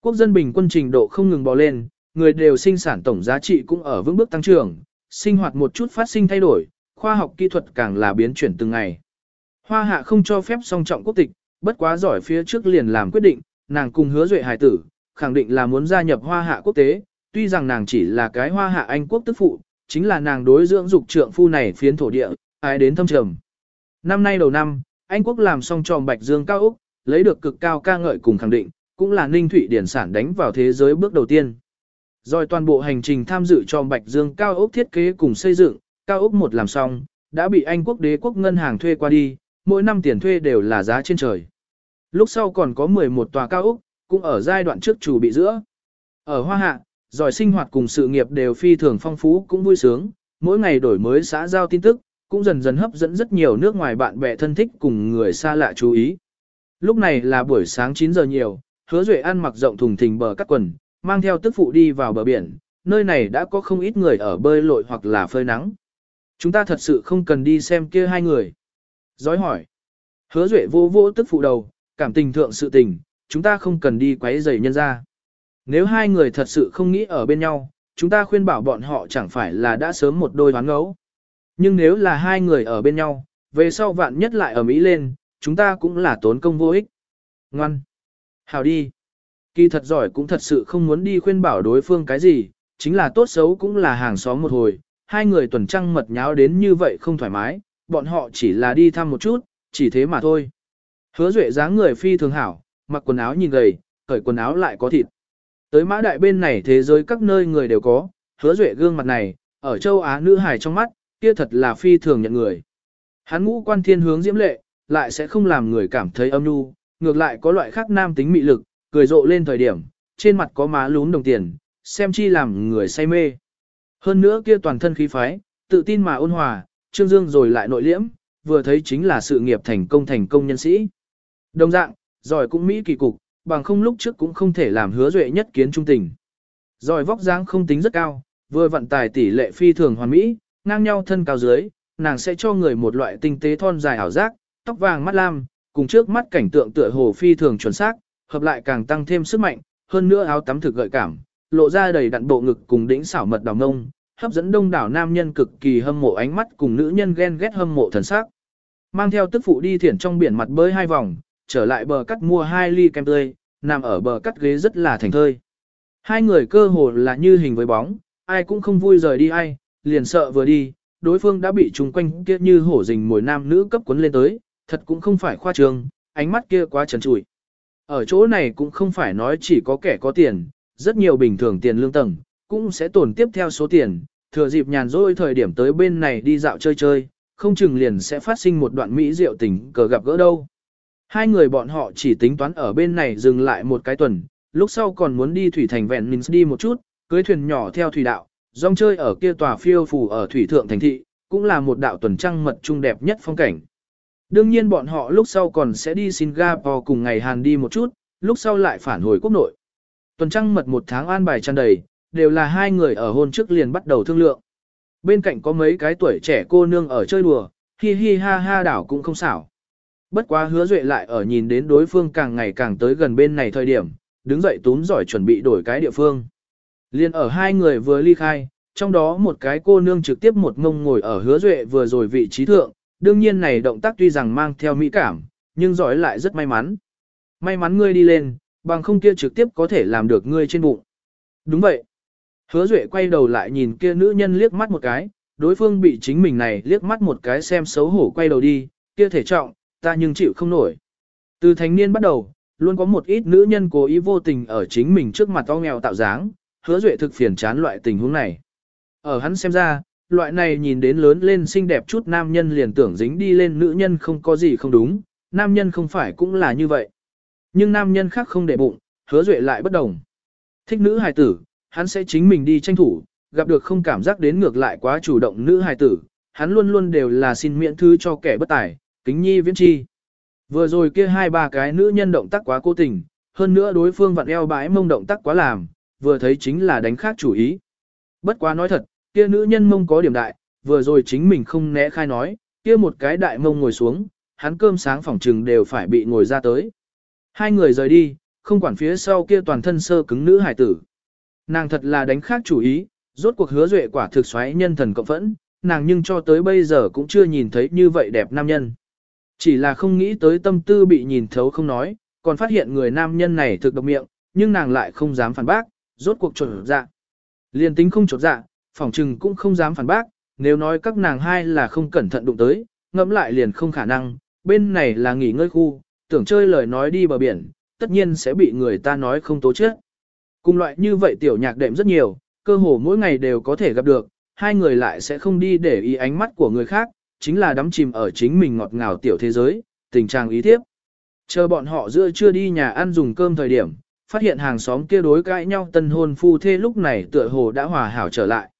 Quốc dân bình quân trình độ không ngừng bò lên, người đều sinh sản tổng giá trị cũng ở vững bước tăng trưởng, sinh hoạt một chút phát sinh thay đổi, khoa học kỹ thuật càng là biến chuyển từng ngày. Hoa hạ không cho phép song trọng quốc tịch, bất quá giỏi phía trước liền làm quyết định, nàng cùng hứa duệ hài tử, khẳng định là muốn gia nhập hoa hạ quốc tế, tuy rằng nàng chỉ là cái hoa hạ anh quốc tức phụ, chính là nàng đối dưỡng dục trượng phu này phiến thổ địa, ai đến thâm trầm. Năm nay đầu năm, Anh quốc làm xong tròn Bạch Dương cao Úc, lấy được cực cao ca ngợi cùng khẳng định, cũng là Ninh Thụy điển sản đánh vào thế giới bước đầu tiên. Rồi toàn bộ hành trình tham dự tròn Bạch Dương cao úc thiết kế cùng xây dựng, cao úc một làm xong, đã bị Anh quốc đế quốc ngân hàng thuê qua đi, mỗi năm tiền thuê đều là giá trên trời. Lúc sau còn có 11 tòa cao úc, cũng ở giai đoạn trước chủ bị giữa. Ở Hoa Hạ, giỏi sinh hoạt cùng sự nghiệp đều phi thường phong phú cũng vui sướng, mỗi ngày đổi mới xã giao tin tức, cũng dần dần hấp dẫn rất nhiều nước ngoài bạn bè thân thích cùng người xa lạ chú ý. Lúc này là buổi sáng 9 giờ nhiều, hứa duệ ăn mặc rộng thùng thình bờ cắt quần, mang theo tức phụ đi vào bờ biển, nơi này đã có không ít người ở bơi lội hoặc là phơi nắng. Chúng ta thật sự không cần đi xem kia hai người. Giói hỏi. Hứa duệ vô vô tức phụ đầu, cảm tình thượng sự tình, chúng ta không cần đi quấy rầy nhân ra. Nếu hai người thật sự không nghĩ ở bên nhau, chúng ta khuyên bảo bọn họ chẳng phải là đã sớm một đôi hoán ngẫu. Nhưng nếu là hai người ở bên nhau, về sau vạn nhất lại ở Mỹ lên, chúng ta cũng là tốn công vô ích. Ngoan. Hào đi. Kỳ thật giỏi cũng thật sự không muốn đi khuyên bảo đối phương cái gì, chính là tốt xấu cũng là hàng xóm một hồi, hai người tuần trăng mật nháo đến như vậy không thoải mái, bọn họ chỉ là đi thăm một chút, chỉ thế mà thôi. Hứa duệ dáng người phi thường hảo, mặc quần áo nhìn gầy, cởi quần áo lại có thịt. Tới mã đại bên này thế giới các nơi người đều có, hứa duệ gương mặt này, ở châu Á nữ hài trong mắt, kia thật là phi thường nhận người. Hắn ngũ quan thiên hướng diễm lệ, lại sẽ không làm người cảm thấy âm nhu, ngược lại có loại khác nam tính mị lực, cười rộ lên thời điểm, trên mặt có má lún đồng tiền, xem chi làm người say mê. Hơn nữa kia toàn thân khí phái, tự tin mà ôn hòa, trương dương rồi lại nội liễm, vừa thấy chính là sự nghiệp thành công thành công nhân sĩ. Đồng dạng, giỏi cũng Mỹ kỳ cục, bằng không lúc trước cũng không thể làm hứa duệ nhất kiến trung tình. rồi vóc dáng không tính rất cao, vừa vận tài tỷ lệ phi thường hoàn mỹ, ngang nhau thân cao dưới, nàng sẽ cho người một loại tinh tế thon dài ảo giác, tóc vàng mắt lam, cùng trước mắt cảnh tượng tựa hồ phi thường chuẩn xác, hợp lại càng tăng thêm sức mạnh, hơn nữa áo tắm thực gợi cảm, lộ ra đầy đặn bộ ngực cùng đỉnh xảo mật đào ngông, hấp dẫn đông đảo nam nhân cực kỳ hâm mộ ánh mắt cùng nữ nhân ghen ghét hâm mộ thần sắc. Mang theo tức phụ đi thiển trong biển mặt bơi hai vòng, trở lại bờ cắt mua hai ly kem tươi, nằm ở bờ cắt ghế rất là thành thơi. Hai người cơ hồ là như hình với bóng, ai cũng không vui rời đi ai, liền sợ vừa đi, đối phương đã bị chung quanh kia như hổ rình mồi nam nữ cấp cuốn lên tới, thật cũng không phải khoa trương, ánh mắt kia quá trần trụi. Ở chỗ này cũng không phải nói chỉ có kẻ có tiền, rất nhiều bình thường tiền lương tầng, cũng sẽ tổn tiếp theo số tiền, thừa dịp nhàn rỗi thời điểm tới bên này đi dạo chơi chơi, không chừng liền sẽ phát sinh một đoạn mỹ diệu tình cờ gặp gỡ đâu. Hai người bọn họ chỉ tính toán ở bên này dừng lại một cái tuần, lúc sau còn muốn đi thủy thành vẹn mình đi một chút, cưới thuyền nhỏ theo thủy đạo, rong chơi ở kia tòa phiêu phù ở thủy thượng thành thị, cũng là một đạo tuần trăng mật trung đẹp nhất phong cảnh. Đương nhiên bọn họ lúc sau còn sẽ đi Singapore cùng ngày Hàn đi một chút, lúc sau lại phản hồi quốc nội. Tuần trăng mật một tháng an bài tràn đầy, đều là hai người ở hôn trước liền bắt đầu thương lượng. Bên cạnh có mấy cái tuổi trẻ cô nương ở chơi đùa, hi hi ha ha đảo cũng không xảo. Bất quá hứa duệ lại ở nhìn đến đối phương càng ngày càng tới gần bên này thời điểm, đứng dậy túm giỏi chuẩn bị đổi cái địa phương. Liên ở hai người vừa ly khai, trong đó một cái cô nương trực tiếp một ngông ngồi ở hứa duệ vừa rồi vị trí thượng, đương nhiên này động tác tuy rằng mang theo mỹ cảm, nhưng giỏi lại rất may mắn. May mắn ngươi đi lên, bằng không kia trực tiếp có thể làm được ngươi trên bụng. Đúng vậy. Hứa duệ quay đầu lại nhìn kia nữ nhân liếc mắt một cái, đối phương bị chính mình này liếc mắt một cái xem xấu hổ quay đầu đi, kia thể trọng, ta nhưng chịu không nổi. Từ thành niên bắt đầu, luôn có một ít nữ nhân cố ý vô tình ở chính mình trước mặt to nghèo tạo dáng, hứa duệ thực phiền chán loại tình huống này. Ở hắn xem ra, loại này nhìn đến lớn lên xinh đẹp chút nam nhân liền tưởng dính đi lên nữ nhân không có gì không đúng, nam nhân không phải cũng là như vậy. Nhưng nam nhân khác không để bụng, hứa duệ lại bất đồng. Thích nữ hài tử, hắn sẽ chính mình đi tranh thủ, gặp được không cảm giác đến ngược lại quá chủ động nữ hài tử, hắn luôn luôn đều là xin miễn thư cho kẻ bất tài, kính nhi viễn chi. Vừa rồi kia hai ba cái nữ nhân động tác quá cố tình, hơn nữa đối phương vặn eo bãi mông động tác quá làm, vừa thấy chính là đánh khác chủ ý. Bất quá nói thật, kia nữ nhân mông có điểm đại, vừa rồi chính mình không né khai nói, kia một cái đại mông ngồi xuống, hắn cơm sáng phòng trừng đều phải bị ngồi ra tới. Hai người rời đi, không quản phía sau kia toàn thân sơ cứng nữ hải tử. Nàng thật là đánh khác chủ ý, rốt cuộc hứa duệ quả thực xoáy nhân thần cộng phẫn, nàng nhưng cho tới bây giờ cũng chưa nhìn thấy như vậy đẹp nam nhân. Chỉ là không nghĩ tới tâm tư bị nhìn thấu không nói, còn phát hiện người nam nhân này thực độc miệng, nhưng nàng lại không dám phản bác, rốt cuộc trột dạ. Liên tính không trột dạ, phỏng trừng cũng không dám phản bác, nếu nói các nàng hai là không cẩn thận đụng tới, ngẫm lại liền không khả năng, bên này là nghỉ ngơi khu, tưởng chơi lời nói đi bờ biển, tất nhiên sẽ bị người ta nói không tố chết. Cùng loại như vậy tiểu nhạc đệm rất nhiều, cơ hồ mỗi ngày đều có thể gặp được, hai người lại sẽ không đi để ý ánh mắt của người khác, chính là đắm chìm ở chính mình ngọt ngào tiểu thế giới, tình trạng ý tiếp. Chờ bọn họ giữa chưa đi nhà ăn dùng cơm thời điểm, phát hiện hàng xóm kia đối cãi nhau tân hôn phu thê lúc này tựa hồ đã hòa hảo trở lại.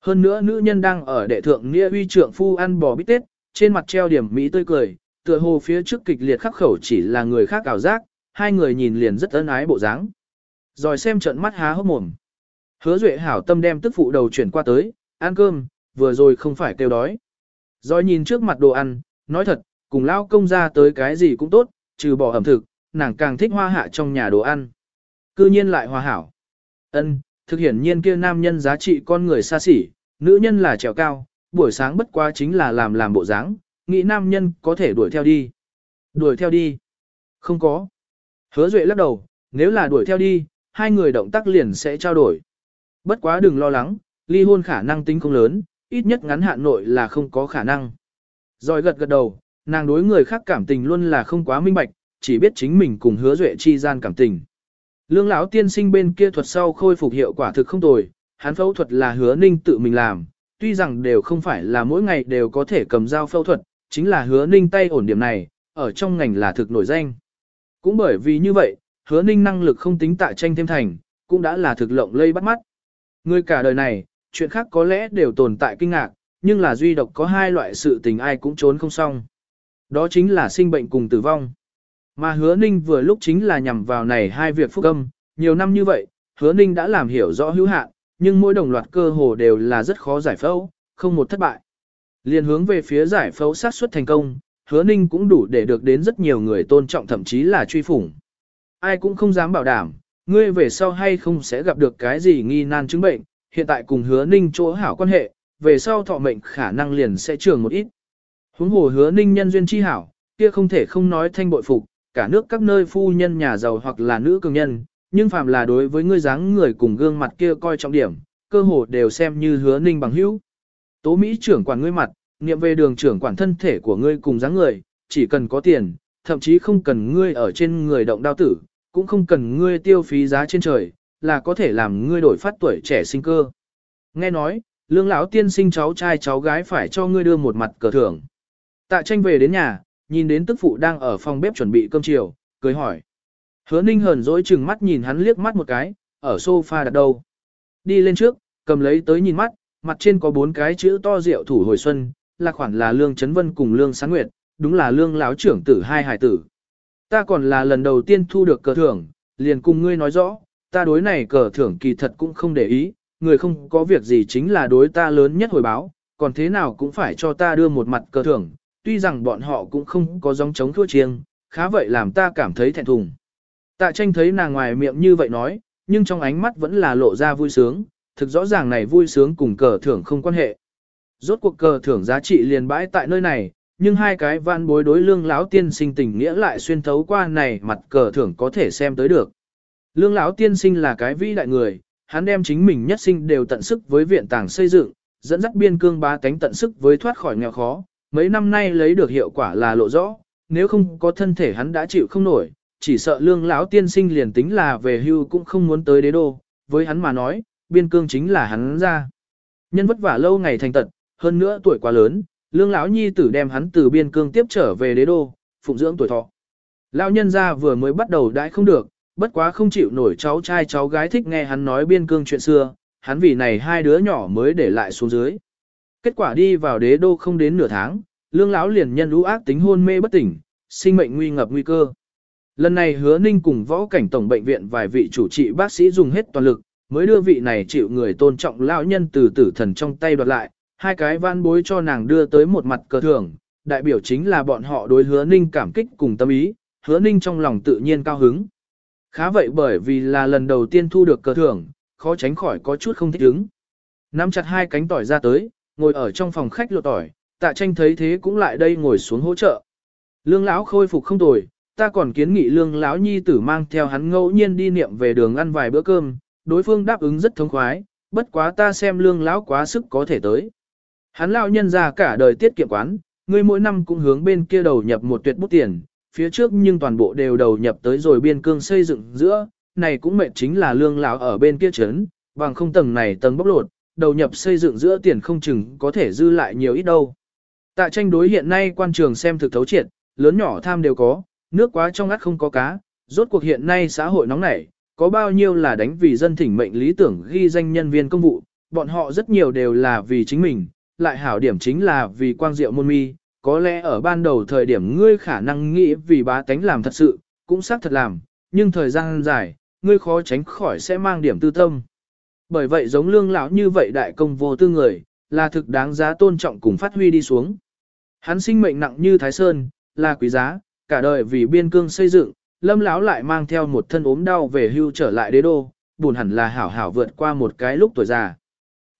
Hơn nữa nữ nhân đang ở đệ thượng nghĩa uy trượng phu ăn bò bít tết, trên mặt treo điểm mỹ tươi cười, tựa hồ phía trước kịch liệt khắc khẩu chỉ là người khác ảo giác, hai người nhìn liền rất ân ái bộ dáng. Rồi xem trận mắt há hốc mồm. Hứa Duệ hảo tâm đem tức phụ đầu chuyển qua tới, ăn cơm, vừa rồi không phải kêu đói. Rồi nhìn trước mặt đồ ăn, nói thật, cùng lao công ra tới cái gì cũng tốt, trừ bỏ ẩm thực, nàng càng thích hoa hạ trong nhà đồ ăn. Cư nhiên lại hòa hảo. ân thực hiển nhiên kia nam nhân giá trị con người xa xỉ, nữ nhân là trèo cao, buổi sáng bất quá chính là làm làm bộ dáng, nghĩ nam nhân có thể đuổi theo đi. Đuổi theo đi. Không có. Hứa Duệ lắc đầu, nếu là đuổi theo đi, hai người động tác liền sẽ trao đổi. Bất quá đừng lo lắng, ly hôn khả năng tính không lớn, ít nhất ngắn hạn nội là không có khả năng. Rồi gật gật đầu, nàng đối người khác cảm tình luôn là không quá minh bạch, chỉ biết chính mình cùng hứa duệ chi gian cảm tình. Lương lão tiên sinh bên kia thuật sau khôi phục hiệu quả thực không tồi, hắn phẫu thuật là hứa ninh tự mình làm, tuy rằng đều không phải là mỗi ngày đều có thể cầm dao phẫu thuật, chính là hứa ninh tay ổn điểm này, ở trong ngành là thực nổi danh. Cũng bởi vì như vậy, hứa ninh năng lực không tính tại tranh thêm thành, cũng đã là thực lộng lây bắt mắt. Người cả đời này, chuyện khác có lẽ đều tồn tại kinh ngạc, nhưng là duy độc có hai loại sự tình ai cũng trốn không xong. Đó chính là sinh bệnh cùng tử vong. Mà hứa ninh vừa lúc chính là nhằm vào này hai việc phúc âm, nhiều năm như vậy, hứa ninh đã làm hiểu rõ hữu hạn, nhưng mỗi đồng loạt cơ hồ đều là rất khó giải phẫu, không một thất bại. Liên hướng về phía giải phẫu sát xuất thành công, hứa ninh cũng đủ để được đến rất nhiều người tôn trọng thậm chí là truy phủng. Ai cũng không dám bảo đảm, ngươi về sau hay không sẽ gặp được cái gì nghi nan chứng bệnh, hiện tại cùng hứa ninh chỗ hảo quan hệ, về sau thọ mệnh khả năng liền sẽ trường một ít. Huống hồ hứa ninh nhân duyên chi hảo, kia không thể không nói thanh bội phục, cả nước các nơi phu nhân nhà giàu hoặc là nữ cường nhân, nhưng phàm là đối với ngươi dáng người cùng gương mặt kia coi trọng điểm, cơ hồ đều xem như hứa ninh bằng hữu. Tố Mỹ trưởng quản ngươi mặt, niệm về đường trưởng quản thân thể của ngươi cùng dáng người, chỉ cần có tiền, thậm chí không cần ngươi ở trên người động đao tử, cũng không cần ngươi tiêu phí giá trên trời, là có thể làm ngươi đổi phát tuổi trẻ sinh cơ. Nghe nói, lương lão tiên sinh cháu trai cháu gái phải cho ngươi đưa một mặt cờ thưởng. Tạ tranh về đến nhà, nhìn đến tức phụ đang ở phòng bếp chuẩn bị cơm chiều, cười hỏi. Hứa ninh hờn dỗi chừng mắt nhìn hắn liếc mắt một cái, ở sofa đặt đâu. Đi lên trước, cầm lấy tới nhìn mắt, mặt trên có bốn cái chữ to rượu thủ hồi xuân, là khoản là lương chấn vân cùng lương sáng nguyệt, đúng là lương lão trưởng tử hai hải tử. Ta còn là lần đầu tiên thu được cờ thưởng, liền cùng ngươi nói rõ, ta đối này cờ thưởng kỳ thật cũng không để ý, người không có việc gì chính là đối ta lớn nhất hồi báo, còn thế nào cũng phải cho ta đưa một mặt cờ thưởng, tuy rằng bọn họ cũng không có dòng chống thua chiêng, khá vậy làm ta cảm thấy thẹn thùng. Tạ tranh thấy nàng ngoài miệng như vậy nói, nhưng trong ánh mắt vẫn là lộ ra vui sướng, thực rõ ràng này vui sướng cùng cờ thưởng không quan hệ. Rốt cuộc cờ thưởng giá trị liền bãi tại nơi này, nhưng hai cái van bối đối lương lão tiên sinh tình nghĩa lại xuyên thấu qua này mặt cờ thưởng có thể xem tới được. Lương lão tiên sinh là cái vĩ đại người, hắn đem chính mình nhất sinh đều tận sức với viện tàng xây dựng, dẫn dắt biên cương ba tánh tận sức với thoát khỏi nghèo khó, mấy năm nay lấy được hiệu quả là lộ rõ, nếu không có thân thể hắn đã chịu không nổi, chỉ sợ lương lão tiên sinh liền tính là về hưu cũng không muốn tới đế đô, với hắn mà nói, biên cương chính là hắn ra. Nhân vất vả lâu ngày thành tật, hơn nữa tuổi quá lớn, lương lão nhi tử đem hắn từ biên cương tiếp trở về đế đô, phụng dưỡng tuổi thọ. Lão nhân gia vừa mới bắt đầu đãi không được, bất quá không chịu nổi cháu trai cháu gái thích nghe hắn nói biên cương chuyện xưa, hắn vì này hai đứa nhỏ mới để lại xuống dưới. Kết quả đi vào đế đô không đến nửa tháng, lương lão liền nhân lũ ác tính hôn mê bất tỉnh, sinh mệnh nguy ngập nguy cơ. Lần này hứa ninh cùng võ cảnh tổng bệnh viện vài vị chủ trị bác sĩ dùng hết toàn lực, mới đưa vị này chịu người tôn trọng lão nhân từ tử thần trong tay đoạt lại, hai cái van bối cho nàng đưa tới một mặt cờ thưởng, đại biểu chính là bọn họ đối hứa ninh cảm kích cùng tâm ý, hứa ninh trong lòng tự nhiên cao hứng. Khá vậy bởi vì là lần đầu tiên thu được cờ thưởng, khó tránh khỏi có chút không thích ứng. Nắm chặt hai cánh tỏi ra tới, ngồi ở trong phòng khách lột tỏi, tạ tranh thấy thế cũng lại đây ngồi xuống hỗ trợ. Lương lão khôi phục không tồi, ta còn kiến nghị lương lão nhi tử mang theo hắn ngẫu nhiên đi niệm về đường ăn vài bữa cơm, đối phương đáp ứng rất thông khoái, bất quá ta xem lương lão quá sức có thể tới. Hắn lão nhân già cả đời tiết kiệm quán, người mỗi năm cũng hướng bên kia đầu nhập một tuyệt bút tiền, phía trước nhưng toàn bộ đều đầu nhập tới rồi biên cương xây dựng giữa, này cũng mệt chính là lương lão ở bên kia chấn, bằng không tầng này tầng bóc lột, đầu nhập xây dựng giữa tiền không chừng có thể dư lại nhiều ít đâu. Tạ tranh đối hiện nay quan trường xem thực thấu triệt, lớn nhỏ tham đều có, nước quá trong ngắt không có cá, rốt cuộc hiện nay xã hội nóng nảy, có bao nhiêu là đánh vì dân thỉnh mệnh lý tưởng ghi danh nhân viên công vụ, bọn họ rất nhiều đều là vì chính mình, lại hảo điểm chính là vì quang diệu môn mi, có lẽ ở ban đầu thời điểm ngươi khả năng nghĩ vì bá tánh làm thật sự, cũng xác thật làm, nhưng thời gian dài, ngươi khó tránh khỏi sẽ mang điểm tư tâm. Bởi vậy giống lương lão như vậy đại công vô tư người, là thực đáng giá tôn trọng cùng phát huy đi xuống. Hắn sinh mệnh nặng như Thái Sơn, là quý giá, cả đời vì biên cương xây dựng, lâm lão lại mang theo một thân ốm đau về hưu trở lại đế đô, buồn hẳn là hảo hảo vượt qua một cái lúc tuổi già.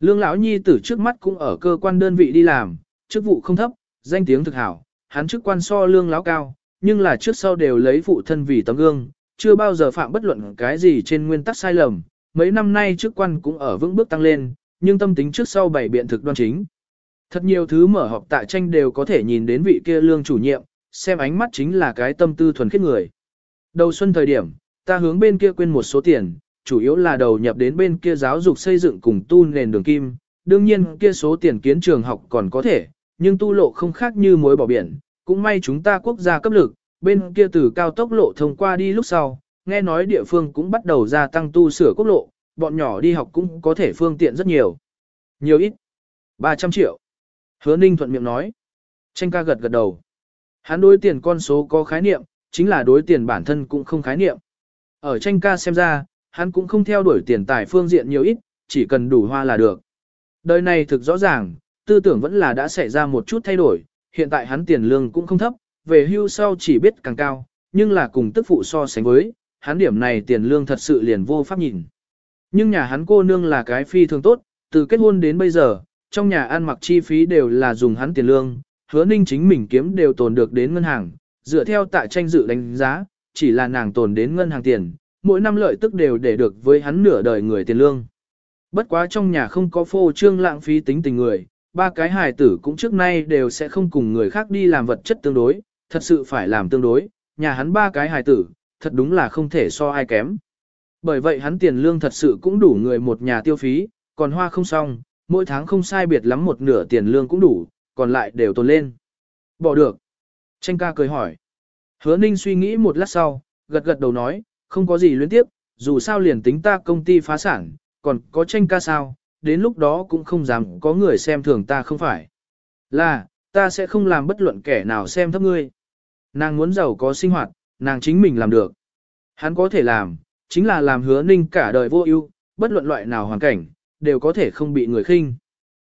Lương lão nhi tử trước mắt cũng ở cơ quan đơn vị đi làm, chức vụ không thấp, danh tiếng thực hảo, hắn chức quan so lương láo cao, nhưng là trước sau đều lấy phụ thân vì tấm gương, chưa bao giờ phạm bất luận cái gì trên nguyên tắc sai lầm, mấy năm nay chức quan cũng ở vững bước tăng lên, nhưng tâm tính trước sau bảy biện thực đoan chính. Thật nhiều thứ mở họp tại tranh đều có thể nhìn đến vị kia lương chủ nhiệm, xem ánh mắt chính là cái tâm tư thuần khiết người. Đầu xuân thời điểm, ta hướng bên kia quên một số tiền, chủ yếu là đầu nhập đến bên kia giáo dục xây dựng cùng tu nền đường kim, đương nhiên kia số tiền kiến trường học còn có thể, nhưng tu lộ không khác như mối bỏ biển, cũng may chúng ta quốc gia cấp lực, bên kia từ cao tốc lộ thông qua đi lúc sau, nghe nói địa phương cũng bắt đầu gia tăng tu sửa quốc lộ, bọn nhỏ đi học cũng có thể phương tiện rất nhiều. Nhiều ít. 300 triệu. Hứa Ninh thuận miệng nói. Tranh ca gật gật đầu. Hắn đối tiền con số có khái niệm, chính là đối tiền bản thân cũng không khái niệm. Ở tranh ca xem ra, hắn cũng không theo đuổi tiền tài phương diện nhiều ít, chỉ cần đủ hoa là được. Đời này thực rõ ràng, tư tưởng vẫn là đã xảy ra một chút thay đổi, hiện tại hắn tiền lương cũng không thấp, về hưu sau chỉ biết càng cao, nhưng là cùng tức phụ so sánh với, hắn điểm này tiền lương thật sự liền vô pháp nhìn. Nhưng nhà hắn cô nương là cái phi thường tốt, từ kết hôn đến bây giờ, trong nhà ăn mặc chi phí đều là dùng hắn tiền lương, hứa ninh chính mình kiếm đều tồn được đến ngân hàng, dựa theo tại tranh dự đánh giá, chỉ là nàng tồn đến ngân hàng tiền, mỗi năm lợi tức đều để được với hắn nửa đời người tiền lương. Bất quá trong nhà không có phô trương lãng phí tính tình người, ba cái hài tử cũng trước nay đều sẽ không cùng người khác đi làm vật chất tương đối, thật sự phải làm tương đối, nhà hắn ba cái hài tử, thật đúng là không thể so ai kém. Bởi vậy hắn tiền lương thật sự cũng đủ người một nhà tiêu phí, còn hoa không xong, mỗi tháng không sai biệt lắm một nửa tiền lương cũng đủ, còn lại đều tồn lên. Bỏ được. Tranh ca cười hỏi. Hứa ninh suy nghĩ một lát sau, gật gật đầu nói, không có gì luyến tiếp, dù sao liền tính ta công ty phá sản, còn có tranh ca sao, đến lúc đó cũng không dám có người xem thường ta không phải. Là, ta sẽ không làm bất luận kẻ nào xem thấp ngươi. Nàng muốn giàu có sinh hoạt, nàng chính mình làm được. Hắn có thể làm, chính là làm hứa ninh cả đời vô ưu, bất luận loại nào hoàn cảnh, đều có thể không bị người khinh.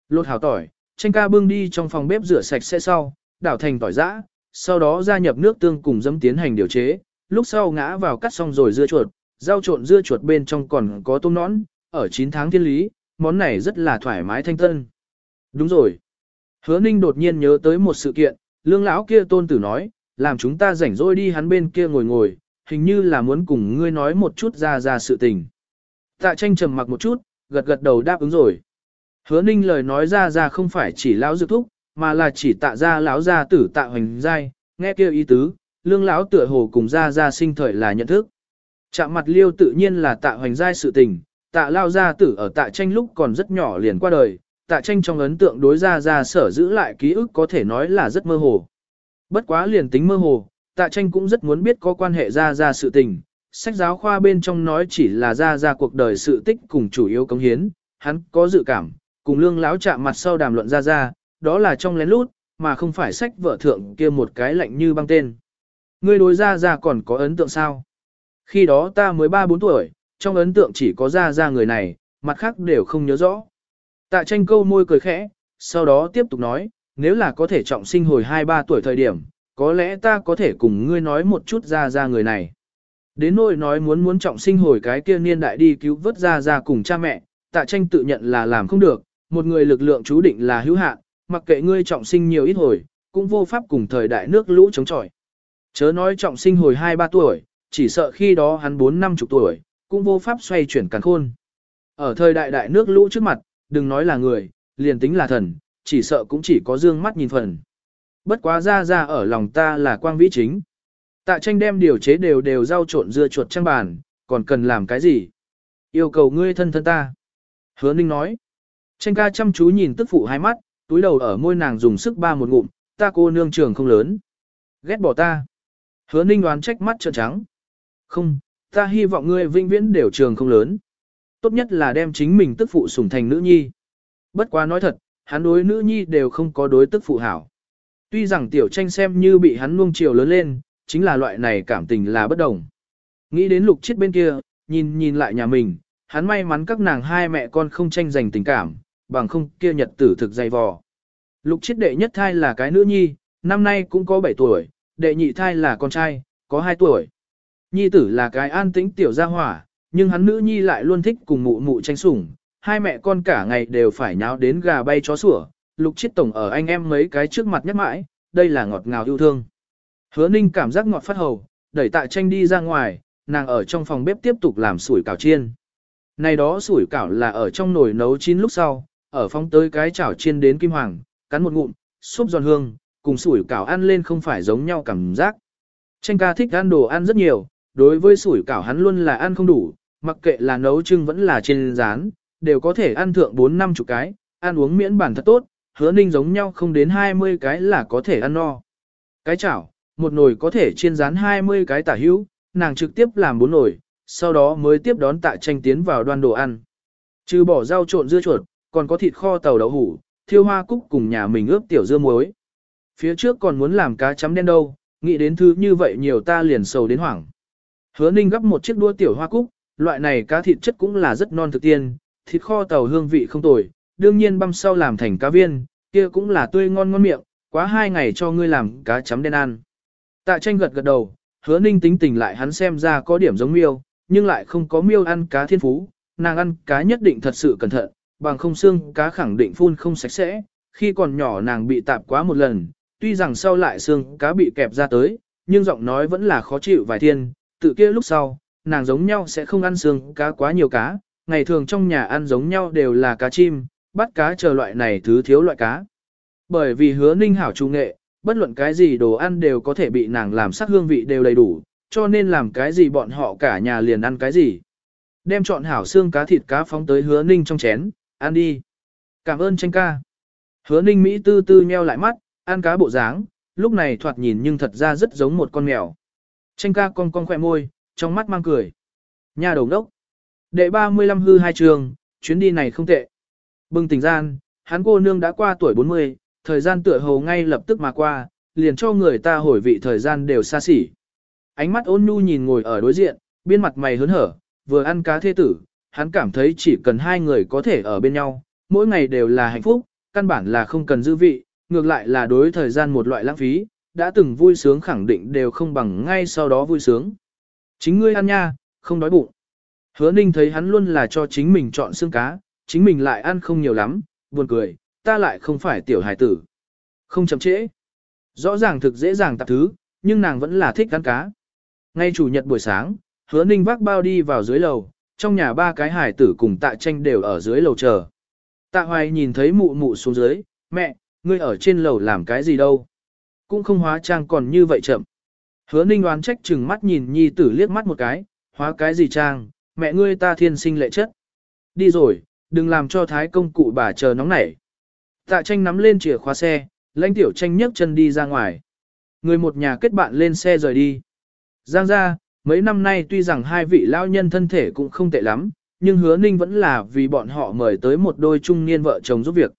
Lột hào tỏi, tranh ca bưng đi trong phòng bếp rửa sạch sẽ sau, đảo thành tỏi giã, sau đó gia nhập nước tương cùng dấm tiến hành điều chế, lúc sau ngã vào cắt xong rồi dưa chuột, rau trộn dưa chuột bên trong còn có tôm nõn, ở 9 tháng thiên lý, món này rất là thoải mái thanh tân. Đúng rồi. Hứa Ninh đột nhiên nhớ tới một sự kiện, lương lão kia tôn tử nói, làm chúng ta rảnh rỗi đi hắn bên kia ngồi ngồi, hình như là muốn cùng ngươi nói một chút ra ra sự tình. Tạ tranh trầm mặc một chút, gật gật đầu đáp ứng rồi. Hứa ninh lời nói ra ra không phải chỉ lão dược thúc, mà là chỉ tạ ra lão gia tử tạ hoành giai, nghe kêu ý tứ, lương lão tựa hồ cùng ra ra sinh thời là nhận thức. Chạm mặt liêu tự nhiên là tạ hoành giai sự tình, tạ lao gia tử ở tạ tranh lúc còn rất nhỏ liền qua đời, tạ tranh trong ấn tượng đối ra ra sở giữ lại ký ức có thể nói là rất mơ hồ. Bất quá liền tính mơ hồ, tạ tranh cũng rất muốn biết có quan hệ ra ra sự tình, sách giáo khoa bên trong nói chỉ là ra ra cuộc đời sự tích cùng chủ yếu cống hiến, hắn có dự cảm, cùng lương láo chạm mặt sau đàm luận ra ra, đó là trong lén lút, mà không phải sách vợ thượng kia một cái lạnh như băng tên. Ngươi đối ra ra còn có ấn tượng sao? Khi đó ta mới 3-4 tuổi, trong ấn tượng chỉ có ra ra người này, mặt khác đều không nhớ rõ. Tạ tranh câu môi cười khẽ, sau đó tiếp tục nói, nếu là có thể trọng sinh hồi 2-3 tuổi thời điểm, có lẽ ta có thể cùng ngươi nói một chút ra ra người này. Đến nỗi nói muốn muốn trọng sinh hồi cái kia niên đại đi cứu vớt ra ra cùng cha mẹ, tạ tranh tự nhận là làm không được, một người lực lượng chú định là hữu hạn, mặc kệ ngươi trọng sinh nhiều ít hồi, cũng vô pháp cùng thời đại nước lũ chống chọi. Chớ nói trọng sinh hồi 2-3 tuổi, chỉ sợ khi đó hắn 4-5 chục tuổi, cũng vô pháp xoay chuyển càn khôn. Ở thời đại đại nước lũ trước mặt, đừng nói là người, liền tính là thần, chỉ sợ cũng chỉ có dương mắt nhìn phần. Bất quá ra ra ở lòng ta là quang vĩ chính. Tạ tranh đem điều chế đều đều rau trộn dưa chuột trang bàn, còn cần làm cái gì? Yêu cầu ngươi thân thân ta. Hứa ninh nói. Tranh ca chăm chú nhìn tức phụ hai mắt, túi đầu ở môi nàng dùng sức ba một ngụm, ta cô nương trường không lớn. Ghét bỏ ta. Hứa ninh đoán trách mắt trợn trắng. Không, ta hy vọng ngươi vinh viễn đều trường không lớn. Tốt nhất là đem chính mình tức phụ sủng thành nữ nhi. Bất quá nói thật, hắn đối nữ nhi đều không có đối tức phụ hảo. Tuy rằng tiểu tranh xem như bị hắn nuông chiều lớn lên, chính là loại này cảm tình là bất đồng. Nghĩ đến lục chết bên kia, nhìn nhìn lại nhà mình, hắn may mắn các nàng hai mẹ con không tranh giành tình cảm, bằng không kia nhật tử thực dày vò. Lục chết đệ nhất thai là cái nữ nhi, năm nay cũng có 7 tuổi, đệ nhị thai là con trai, có 2 tuổi. Nhi tử là cái an tĩnh tiểu gia hỏa, nhưng hắn nữ nhi lại luôn thích cùng mụ mụ tranh sủng, hai mẹ con cả ngày đều phải nháo đến gà bay chó sủa, lục chết tổng ở anh em mấy cái trước mặt nhắc mãi, đây là ngọt ngào yêu thương. Hứa ninh cảm giác ngọt phát hầu, đẩy tạ tranh đi ra ngoài, nàng ở trong phòng bếp tiếp tục làm sủi cảo chiên. Này đó sủi cảo là ở trong nồi nấu chín lúc sau, ở phong tới cái chảo chiên đến kim hoàng, cắn một ngụm, xốp giòn hương, cùng sủi cảo ăn lên không phải giống nhau cảm giác. Tranh ca thích ăn đồ ăn rất nhiều, đối với sủi cảo hắn luôn là ăn không đủ, mặc kệ là nấu trưng vẫn là trên rán, đều có thể ăn thượng 4 năm chục cái, ăn uống miễn bản thật tốt, hứa ninh giống nhau không đến 20 cái là có thể ăn no. Cái chảo, một nồi có thể chiên rán 20 cái tả hữu, nàng trực tiếp làm bốn nồi, sau đó mới tiếp đón tạ tranh tiến vào đoan đồ ăn. Trừ bỏ rau trộn dưa chuột, còn có thịt kho tàu đậu hủ, thiêu hoa cúc cùng nhà mình ướp tiểu dưa muối. Phía trước còn muốn làm cá chấm đen đâu, nghĩ đến thứ như vậy nhiều ta liền sầu đến hoảng. Hứa ninh gấp một chiếc đua tiểu hoa cúc, loại này cá thịt chất cũng là rất non thực tiên, thịt kho tàu hương vị không tồi, đương nhiên băm sau làm thành cá viên, kia cũng là tươi ngon ngon miệng, quá hai ngày cho ngươi làm cá chấm đen ăn. Tạ tranh gật gật đầu, hứa ninh tính tình lại hắn xem ra có điểm giống miêu, nhưng lại không có miêu ăn cá thiên phú, nàng ăn cá nhất định thật sự cẩn thận, bằng không xương cá khẳng định phun không sạch sẽ, khi còn nhỏ nàng bị tạp quá một lần, tuy rằng sau lại xương cá bị kẹp ra tới, nhưng giọng nói vẫn là khó chịu vài thiên, tự kia lúc sau, nàng giống nhau sẽ không ăn xương cá quá nhiều cá, ngày thường trong nhà ăn giống nhau đều là cá chim, bắt cá chờ loại này thứ thiếu loại cá. Bởi vì hứa ninh hảo trung nghệ, bất luận cái gì đồ ăn đều có thể bị nàng làm sắc hương vị đều đầy đủ, cho nên làm cái gì bọn họ cả nhà liền ăn cái gì. Đem chọn hảo xương cá thịt cá phóng tới hứa ninh trong chén, ăn đi. Cảm ơn tranh ca. Hứa ninh Mỹ tư tư nheo lại mắt, ăn cá bộ dáng, lúc này thoạt nhìn nhưng thật ra rất giống một con mèo. Tranh ca cong cong khỏe môi, trong mắt mang cười. Nhà đầu đốc. Đệ 35 hư hai trường, chuyến đi này không tệ. Bừng tỉnh gian, hắn cô nương đã qua tuổi 40, thời gian tựa hồ ngay lập tức mà qua, liền cho người ta hồi vị thời gian đều xa xỉ. Ánh mắt ôn nhu nhìn ngồi ở đối diện, biên mặt mày hớn hở, vừa ăn cá thê tử, hắn cảm thấy chỉ cần hai người có thể ở bên nhau, mỗi ngày đều là hạnh phúc, căn bản là không cần dư vị, ngược lại là đối thời gian một loại lãng phí, đã từng vui sướng khẳng định đều không bằng ngay sau đó vui sướng. Chính ngươi ăn nha, không đói bụng. Hứa ninh thấy hắn luôn là cho chính mình chọn xương cá, chính mình lại ăn không nhiều lắm, buồn cười, ta lại không phải tiểu hài tử. Không chậm trễ. Rõ ràng thực dễ dàng tạp thứ, nhưng nàng vẫn là thích ăn cá. Ngay chủ nhật buổi sáng, hứa ninh vác bao đi vào dưới lầu, trong nhà ba cái hài tử cùng tạ tranh đều ở dưới lầu chờ. Tạ hoài nhìn thấy mụ mụ xuống dưới, mẹ, ngươi ở trên lầu làm cái gì đâu. Cũng không hóa trang còn như vậy chậm. Hứa ninh oán trách chừng mắt nhìn nhi tử liếc mắt một cái, hóa cái gì trang, mẹ ngươi ta thiên sinh lệ chất. Đi rồi, đừng làm cho thái công cụ bà chờ nóng nảy. Tạ tranh nắm lên chìa khóa xe, lãnh tiểu tranh nhấc chân đi ra ngoài. Người một nhà kết bạn lên xe rời đi. Giang ra, mấy năm nay tuy rằng hai vị lao nhân thân thể cũng không tệ lắm, nhưng hứa ninh vẫn là vì bọn họ mời tới một đôi trung niên vợ chồng giúp việc.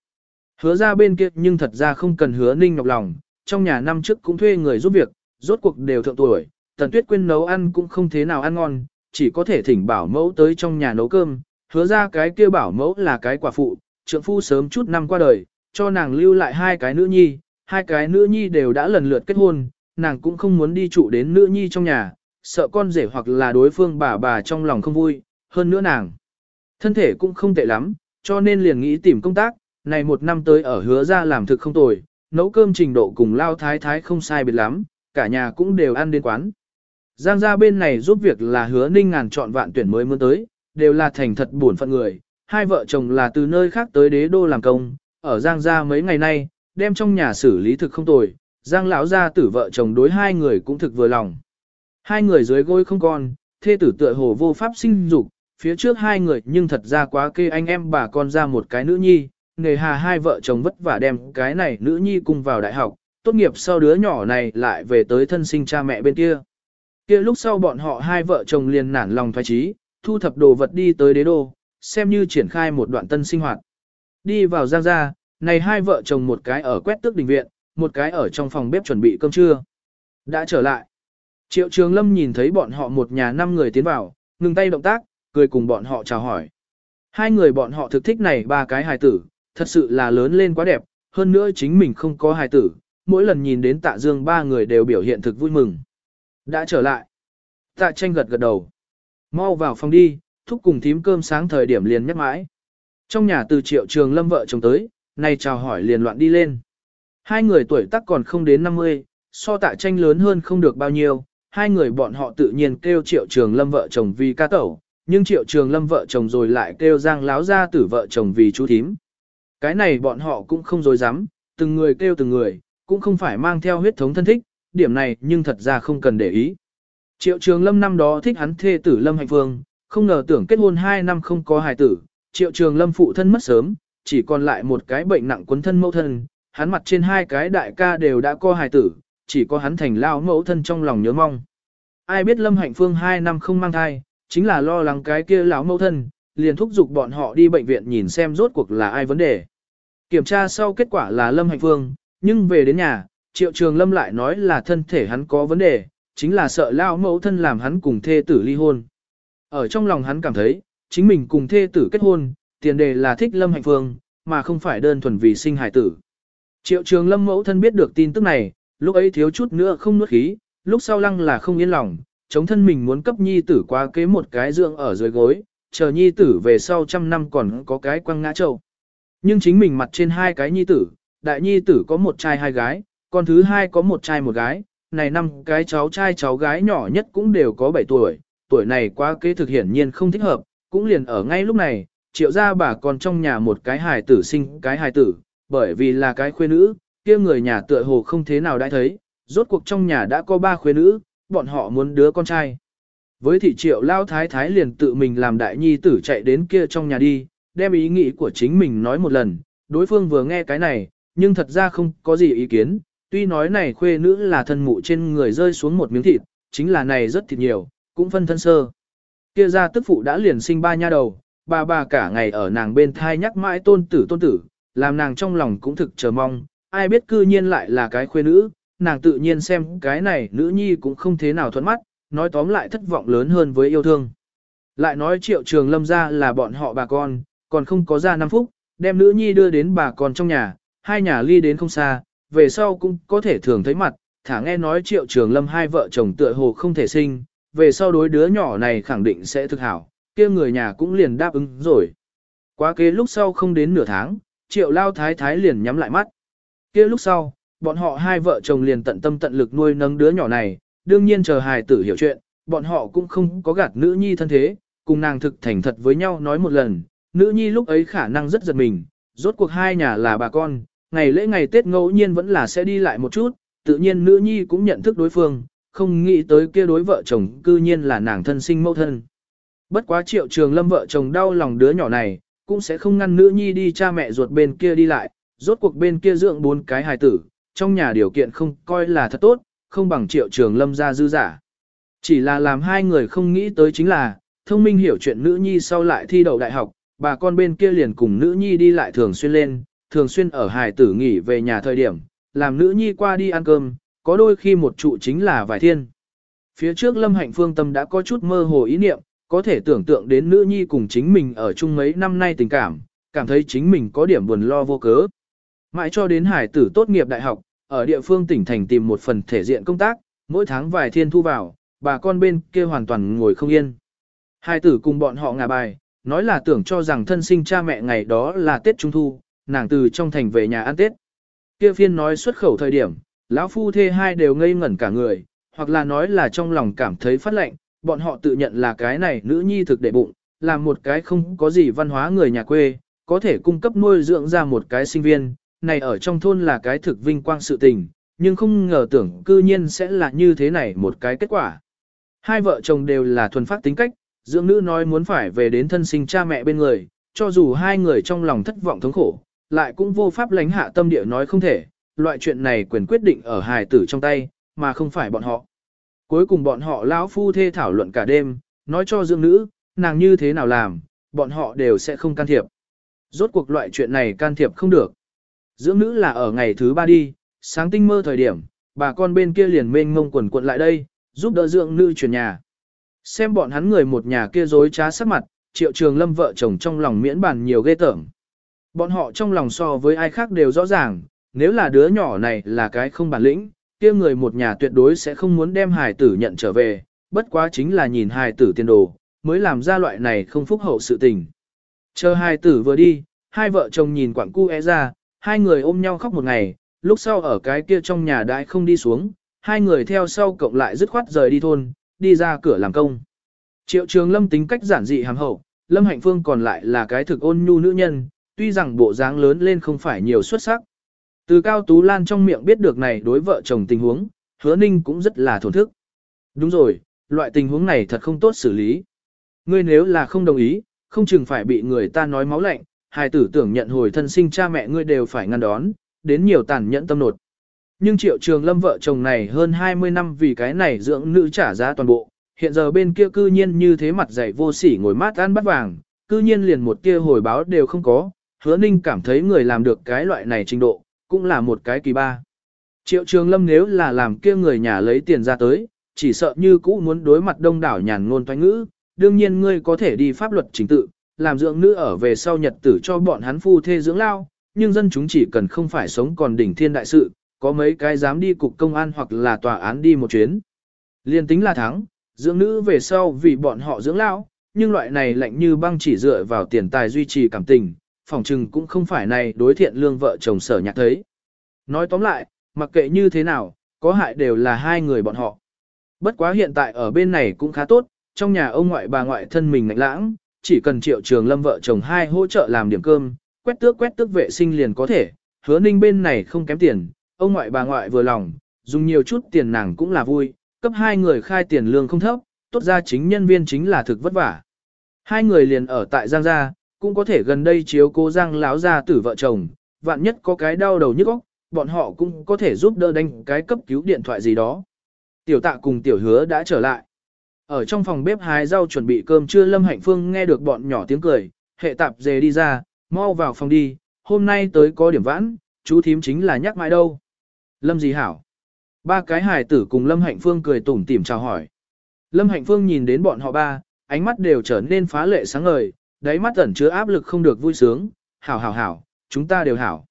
Hứa ra bên kia nhưng thật ra không cần hứa ninh nhọc lòng, trong nhà năm trước cũng thuê người giúp việc, rốt cuộc đều thượng tuổi, tần tuyết quên nấu ăn cũng không thế nào ăn ngon, chỉ có thể thỉnh bảo mẫu tới trong nhà nấu cơm, hứa ra cái kia bảo mẫu là cái quả phụ, trượng phu sớm chút năm qua đời, cho nàng lưu lại hai cái nữ nhi, hai cái nữ nhi đều đã lần lượt kết hôn, nàng cũng không muốn đi trụ đến nữ nhi trong nhà, sợ con rể hoặc là đối phương bà bà trong lòng không vui, hơn nữa nàng. Thân thể cũng không tệ lắm, cho nên liền nghĩ tìm công tác, này một năm tới ở hứa ra làm thực không tồi, nấu cơm trình độ cùng lao thái thái không sai biệt lắm, cả nhà cũng đều ăn đến quán. Giang gia bên này giúp việc là hứa ninh ngàn chọn vạn tuyển mới muốn tới, đều là thành thật buồn phận người. Hai vợ chồng là từ nơi khác tới đế đô làm công, ở Giang gia mấy ngày nay, đem trong nhà xử lý thực không tồi. Giang lão gia tử vợ chồng đối hai người cũng thực vừa lòng. Hai người dưới gối không con, thê tử tựa hồ vô pháp sinh dục, phía trước hai người nhưng thật ra quá kê anh em bà con ra một cái nữ nhi, nghề hà hai vợ chồng vất vả đem cái này nữ nhi cùng vào đại học, tốt nghiệp sau đứa nhỏ này lại về tới thân sinh cha mẹ bên kia. Kia lúc sau bọn họ hai vợ chồng liền nản lòng thoái trí, thu thập đồ vật đi tới đế đô, xem như triển khai một đoạn tân sinh hoạt. Đi vào giang gia, này hai vợ chồng một cái ở quét tước đình viện, một cái ở trong phòng bếp chuẩn bị cơm trưa. Đã trở lại. Triệu Trường Lâm nhìn thấy bọn họ một nhà năm người tiến vào, ngừng tay động tác, cười cùng bọn họ chào hỏi. Hai người bọn họ thực thích này ba cái hài tử, thật sự là lớn lên quá đẹp, hơn nữa chính mình không có hài tử, mỗi lần nhìn đến tạ dương ba người đều biểu hiện thực vui mừng. Đã trở lại. Tạ tranh gật gật đầu. Mau vào phòng đi, thúc cùng thím cơm sáng thời điểm liền nhắc mãi. Trong nhà từ triệu trường lâm vợ chồng tới, nay chào hỏi liền loạn đi lên. Hai người tuổi tác còn không đến 50, so tạ tranh lớn hơn không được bao nhiêu, hai người bọn họ tự nhiên kêu triệu trường lâm vợ chồng vì ca tẩu, nhưng triệu trường lâm vợ chồng rồi lại kêu giang láo ra tử vợ chồng vì chú thím. Cái này bọn họ cũng không dối dám, từng người kêu từng người, cũng không phải mang theo huyết thống thân thích, điểm này nhưng thật ra không cần để ý. Triệu trường lâm năm đó thích hắn thê tử lâm hạnh phương, không ngờ tưởng kết hôn 2 năm không có hài tử, triệu trường lâm phụ thân mất sớm, chỉ còn lại một cái bệnh nặng quấn thân mẫu thân, hắn mặt trên hai cái đại ca đều đã có hài tử, chỉ có hắn thành lao mẫu thân trong lòng nhớ mong. Ai biết lâm hạnh phương 2 năm không mang thai, chính là lo lắng cái kia lão mẫu thân, liền thúc giục bọn họ đi bệnh viện nhìn xem rốt cuộc là ai vấn đề. Kiểm tra sau kết quả là lâm hạnh phương, nhưng về đến nhà, triệu trường lâm lại nói là thân thể hắn có vấn đề, chính là sợ lao mẫu thân làm hắn cùng thê tử ly hôn. Ở trong lòng hắn cảm thấy, chính mình cùng thê tử kết hôn, tiền đề là thích lâm hạnh phương, mà không phải đơn thuần vì sinh hải tử. Triệu trường lâm mẫu thân biết được tin tức này, lúc ấy thiếu chút nữa không nuốt khí, lúc sau lăng là không yên lòng, chống thân mình muốn cấp nhi tử qua kế một cái dưỡng ở dưới gối, chờ nhi tử về sau trăm năm còn có cái quăng ngã trâu. Nhưng chính mình mặt trên hai cái nhi tử, đại nhi tử có một trai hai gái, con thứ hai có một trai một gái, này năm cái cháu trai cháu gái nhỏ nhất cũng đều có 7 tuổi, tuổi này quá kế thực hiển nhiên không thích hợp, cũng liền ở ngay lúc này, triệu ra bà còn trong nhà một cái hài tử sinh cái hài tử, bởi vì là cái khuê nữ, kia người nhà tựa hồ không thế nào đã thấy, rốt cuộc trong nhà đã có ba khuê nữ, bọn họ muốn đứa con trai. Với thị triệu lao thái thái liền tự mình làm đại nhi tử chạy đến kia trong nhà đi, đem ý nghĩ của chính mình nói một lần, đối phương vừa nghe cái này, nhưng thật ra không có gì ý kiến, tuy nói này khuê nữ là thân mụ trên người rơi xuống một miếng thịt, chính là này rất thịt nhiều, cũng phân thân sơ. Kia ra tức phụ đã liền sinh ba nha đầu, bà bà cả ngày ở nàng bên thai nhắc mãi tôn tử tôn tử, làm nàng trong lòng cũng thực chờ mong, ai biết cư nhiên lại là cái khuê nữ, nàng tự nhiên xem cái này nữ nhi cũng không thế nào thuận mắt, nói tóm lại thất vọng lớn hơn với yêu thương. Lại nói triệu trường lâm ra là bọn họ bà con, còn không có ra 5 phút, đem nữ nhi đưa đến bà con trong nhà, hai nhà ly đến không xa, về sau cũng có thể thường thấy mặt, thả nghe nói triệu trường lâm hai vợ chồng tựa hồ không thể sinh, về sau đối đứa nhỏ này khẳng định sẽ thực hảo, kia người nhà cũng liền đáp ứng rồi. Quá kế lúc sau không đến nửa tháng, triệu lao thái thái liền nhắm lại mắt. kia lúc sau, bọn họ hai vợ chồng liền tận tâm tận lực nuôi nấng đứa nhỏ này, đương nhiên chờ hài tử hiểu chuyện, bọn họ cũng không có gạt nữ nhi thân thế, cùng nàng thực thành thật với nhau nói một lần, nữ nhi lúc ấy khả năng rất giật mình, rốt cuộc hai nhà là bà con, ngày lễ ngày Tết ngẫu nhiên vẫn là sẽ đi lại một chút, tự nhiên nữ nhi cũng nhận thức đối phương, không nghĩ tới kia đối vợ chồng cư nhiên là nàng thân sinh mẫu thân. Bất quá triệu trường lâm vợ chồng đau lòng đứa nhỏ này, cũng sẽ không ngăn nữ nhi đi cha mẹ ruột bên kia đi lại, rốt cuộc bên kia dưỡng bốn cái hài tử, trong nhà điều kiện không coi là thật tốt, không bằng triệu trường lâm ra dư giả. Chỉ là làm hai người không nghĩ tới chính là, thông minh hiểu chuyện nữ nhi sau lại thi đậu đại học, bà con bên kia liền cùng nữ nhi đi lại thường xuyên lên, thường xuyên ở hài tử nghỉ về nhà thời điểm, làm nữ nhi qua đi ăn cơm, có đôi khi một trụ chính là vài thiên. Phía trước Lâm Hạnh Phương tâm đã có chút mơ hồ ý niệm, có thể tưởng tượng đến nữ nhi cùng chính mình ở chung mấy năm nay tình cảm, cảm thấy chính mình có điểm buồn lo vô cớ. Mãi cho đến hải tử tốt nghiệp đại học, ở địa phương tỉnh thành tìm một phần thể diện công tác, mỗi tháng vài thiên thu vào, bà con bên kia hoàn toàn ngồi không yên. hai tử cùng bọn họ ngả bài, nói là tưởng cho rằng thân sinh cha mẹ ngày đó là Tết Trung Thu, nàng từ trong thành về nhà ăn Tết. Kia phiên nói xuất khẩu thời điểm, lão phu thê hai đều ngây ngẩn cả người, hoặc là nói là trong lòng cảm thấy phát lệnh, bọn họ tự nhận là cái này nữ nhi thực để bụng, là một cái không có gì văn hóa người nhà quê, có thể cung cấp nuôi dưỡng ra một cái sinh viên, này ở trong thôn là cái thực vinh quang sự tình, nhưng không ngờ tưởng cư nhiên sẽ là như thế này một cái kết quả. Hai vợ chồng đều là thuần phát tính cách, dưỡng nữ nói muốn phải về đến thân sinh cha mẹ bên người, cho dù hai người trong lòng thất vọng thống khổ, lại cũng vô pháp lánh hạ tâm địa nói không thể, loại chuyện này quyền quyết định ở hài tử trong tay, mà không phải bọn họ. Cuối cùng bọn họ lão phu thê thảo luận cả đêm, nói cho dưỡng nữ, nàng như thế nào làm, bọn họ đều sẽ không can thiệp. Rốt cuộc loại chuyện này can thiệp không được. Dưỡng nữ là ở ngày thứ ba đi, sáng tinh mơ thời điểm, bà con bên kia liền mênh ngông quần cuộn lại đây, giúp đỡ dưỡng nữ chuyển nhà. Xem bọn hắn người một nhà kia dối trá sắc mặt, triệu trường lâm vợ chồng trong lòng miễn bàn nhiều ghê tởm. Bọn họ trong lòng so với ai khác đều rõ ràng, nếu là đứa nhỏ này là cái không bản lĩnh, kia người một nhà tuyệt đối sẽ không muốn đem hài tử nhận trở về, bất quá chính là nhìn hài tử tiền đồ, mới làm ra loại này không phúc hậu sự tình. Chờ hài tử vừa đi, hai vợ chồng nhìn quảng cu e ra, hai người ôm nhau khóc một ngày, lúc sau ở cái kia trong nhà đãi không đi xuống, hai người theo sau cộng lại dứt khoát rời đi thôn, đi ra cửa làm công. Triệu trường lâm tính cách giản dị hàm hậu, lâm hạnh phương còn lại là cái thực ôn nhu nữ nhân, tuy rằng bộ dáng lớn lên không phải nhiều xuất sắc. Từ Cao Tú Lan trong miệng biết được này đối vợ chồng tình huống, hứa ninh cũng rất là thổn thức. Đúng rồi, loại tình huống này thật không tốt xử lý. Ngươi nếu là không đồng ý, không chừng phải bị người ta nói máu lạnh, hài tử tưởng nhận hồi thân sinh cha mẹ ngươi đều phải ngăn đón, đến nhiều tàn nhẫn tâm nột. Nhưng triệu trường lâm vợ chồng này hơn 20 năm vì cái này dưỡng nữ trả giá toàn bộ, hiện giờ bên kia cư nhiên như thế mặt dày vô sỉ ngồi mát ăn bắt vàng, cư nhiên liền một tia hồi báo đều không có, hứa ninh cảm thấy người làm được cái loại này trình độ, cũng là một cái kỳ ba. Triệu trường lâm nếu là làm kia người nhà lấy tiền ra tới, chỉ sợ như cũ muốn đối mặt đông đảo nhàn ngôn toanh ngữ, đương nhiên ngươi có thể đi pháp luật chính tự, làm dưỡng nữ ở về sau nhật tử cho bọn hắn phu thê dưỡng lao, nhưng dân chúng chỉ cần không phải sống còn đỉnh thiên đại sự, có mấy cái dám đi cục công an hoặc là tòa án đi một chuyến. Liên tính là thắng, dưỡng nữ về sau vì bọn họ dưỡng lao, nhưng loại này lạnh như băng chỉ dựa vào tiền tài duy trì cảm tình, phòng trừng cũng không phải này đối thiện lương vợ chồng sở nhạc thấy. Nói tóm lại, mặc kệ như thế nào, có hại đều là hai người bọn họ. Bất quá hiện tại ở bên này cũng khá tốt, trong nhà ông ngoại bà ngoại thân mình lạnh lãng, chỉ cần triệu trường lâm vợ chồng hai hỗ trợ làm điểm cơm, quét tước quét tước vệ sinh liền có thể, hứa ninh bên này không kém tiền, ông ngoại bà ngoại vừa lòng, dùng nhiều chút tiền nàng cũng là vui, cấp hai người khai tiền lương không thấp, tốt ra chính nhân viên chính là thực vất vả. Hai người liền ở tại Giang Gia, cũng có thể gần đây chiếu cố Giang láo gia tử vợ chồng, vạn nhất có cái đau đầu nhức óc, bọn họ cũng có thể giúp đỡ đánh cái cấp cứu điện thoại gì đó. Tiểu tạ cùng tiểu hứa đã trở lại. Ở trong phòng bếp hái rau chuẩn bị cơm trưa Lâm Hạnh Phương nghe được bọn nhỏ tiếng cười, hệ tạp dề đi ra, mau vào phòng đi, hôm nay tới có điểm vãn, chú thím chính là nhắc mãi đâu. Lâm gì hảo? Ba cái hài tử cùng Lâm Hạnh Phương cười tủm tỉm chào hỏi. Lâm Hạnh Phương nhìn đến bọn họ ba, ánh mắt đều trở nên phá lệ sáng ngời, đáy mắt ẩn chứa áp lực không được vui sướng, hảo hảo hảo, chúng ta đều hảo.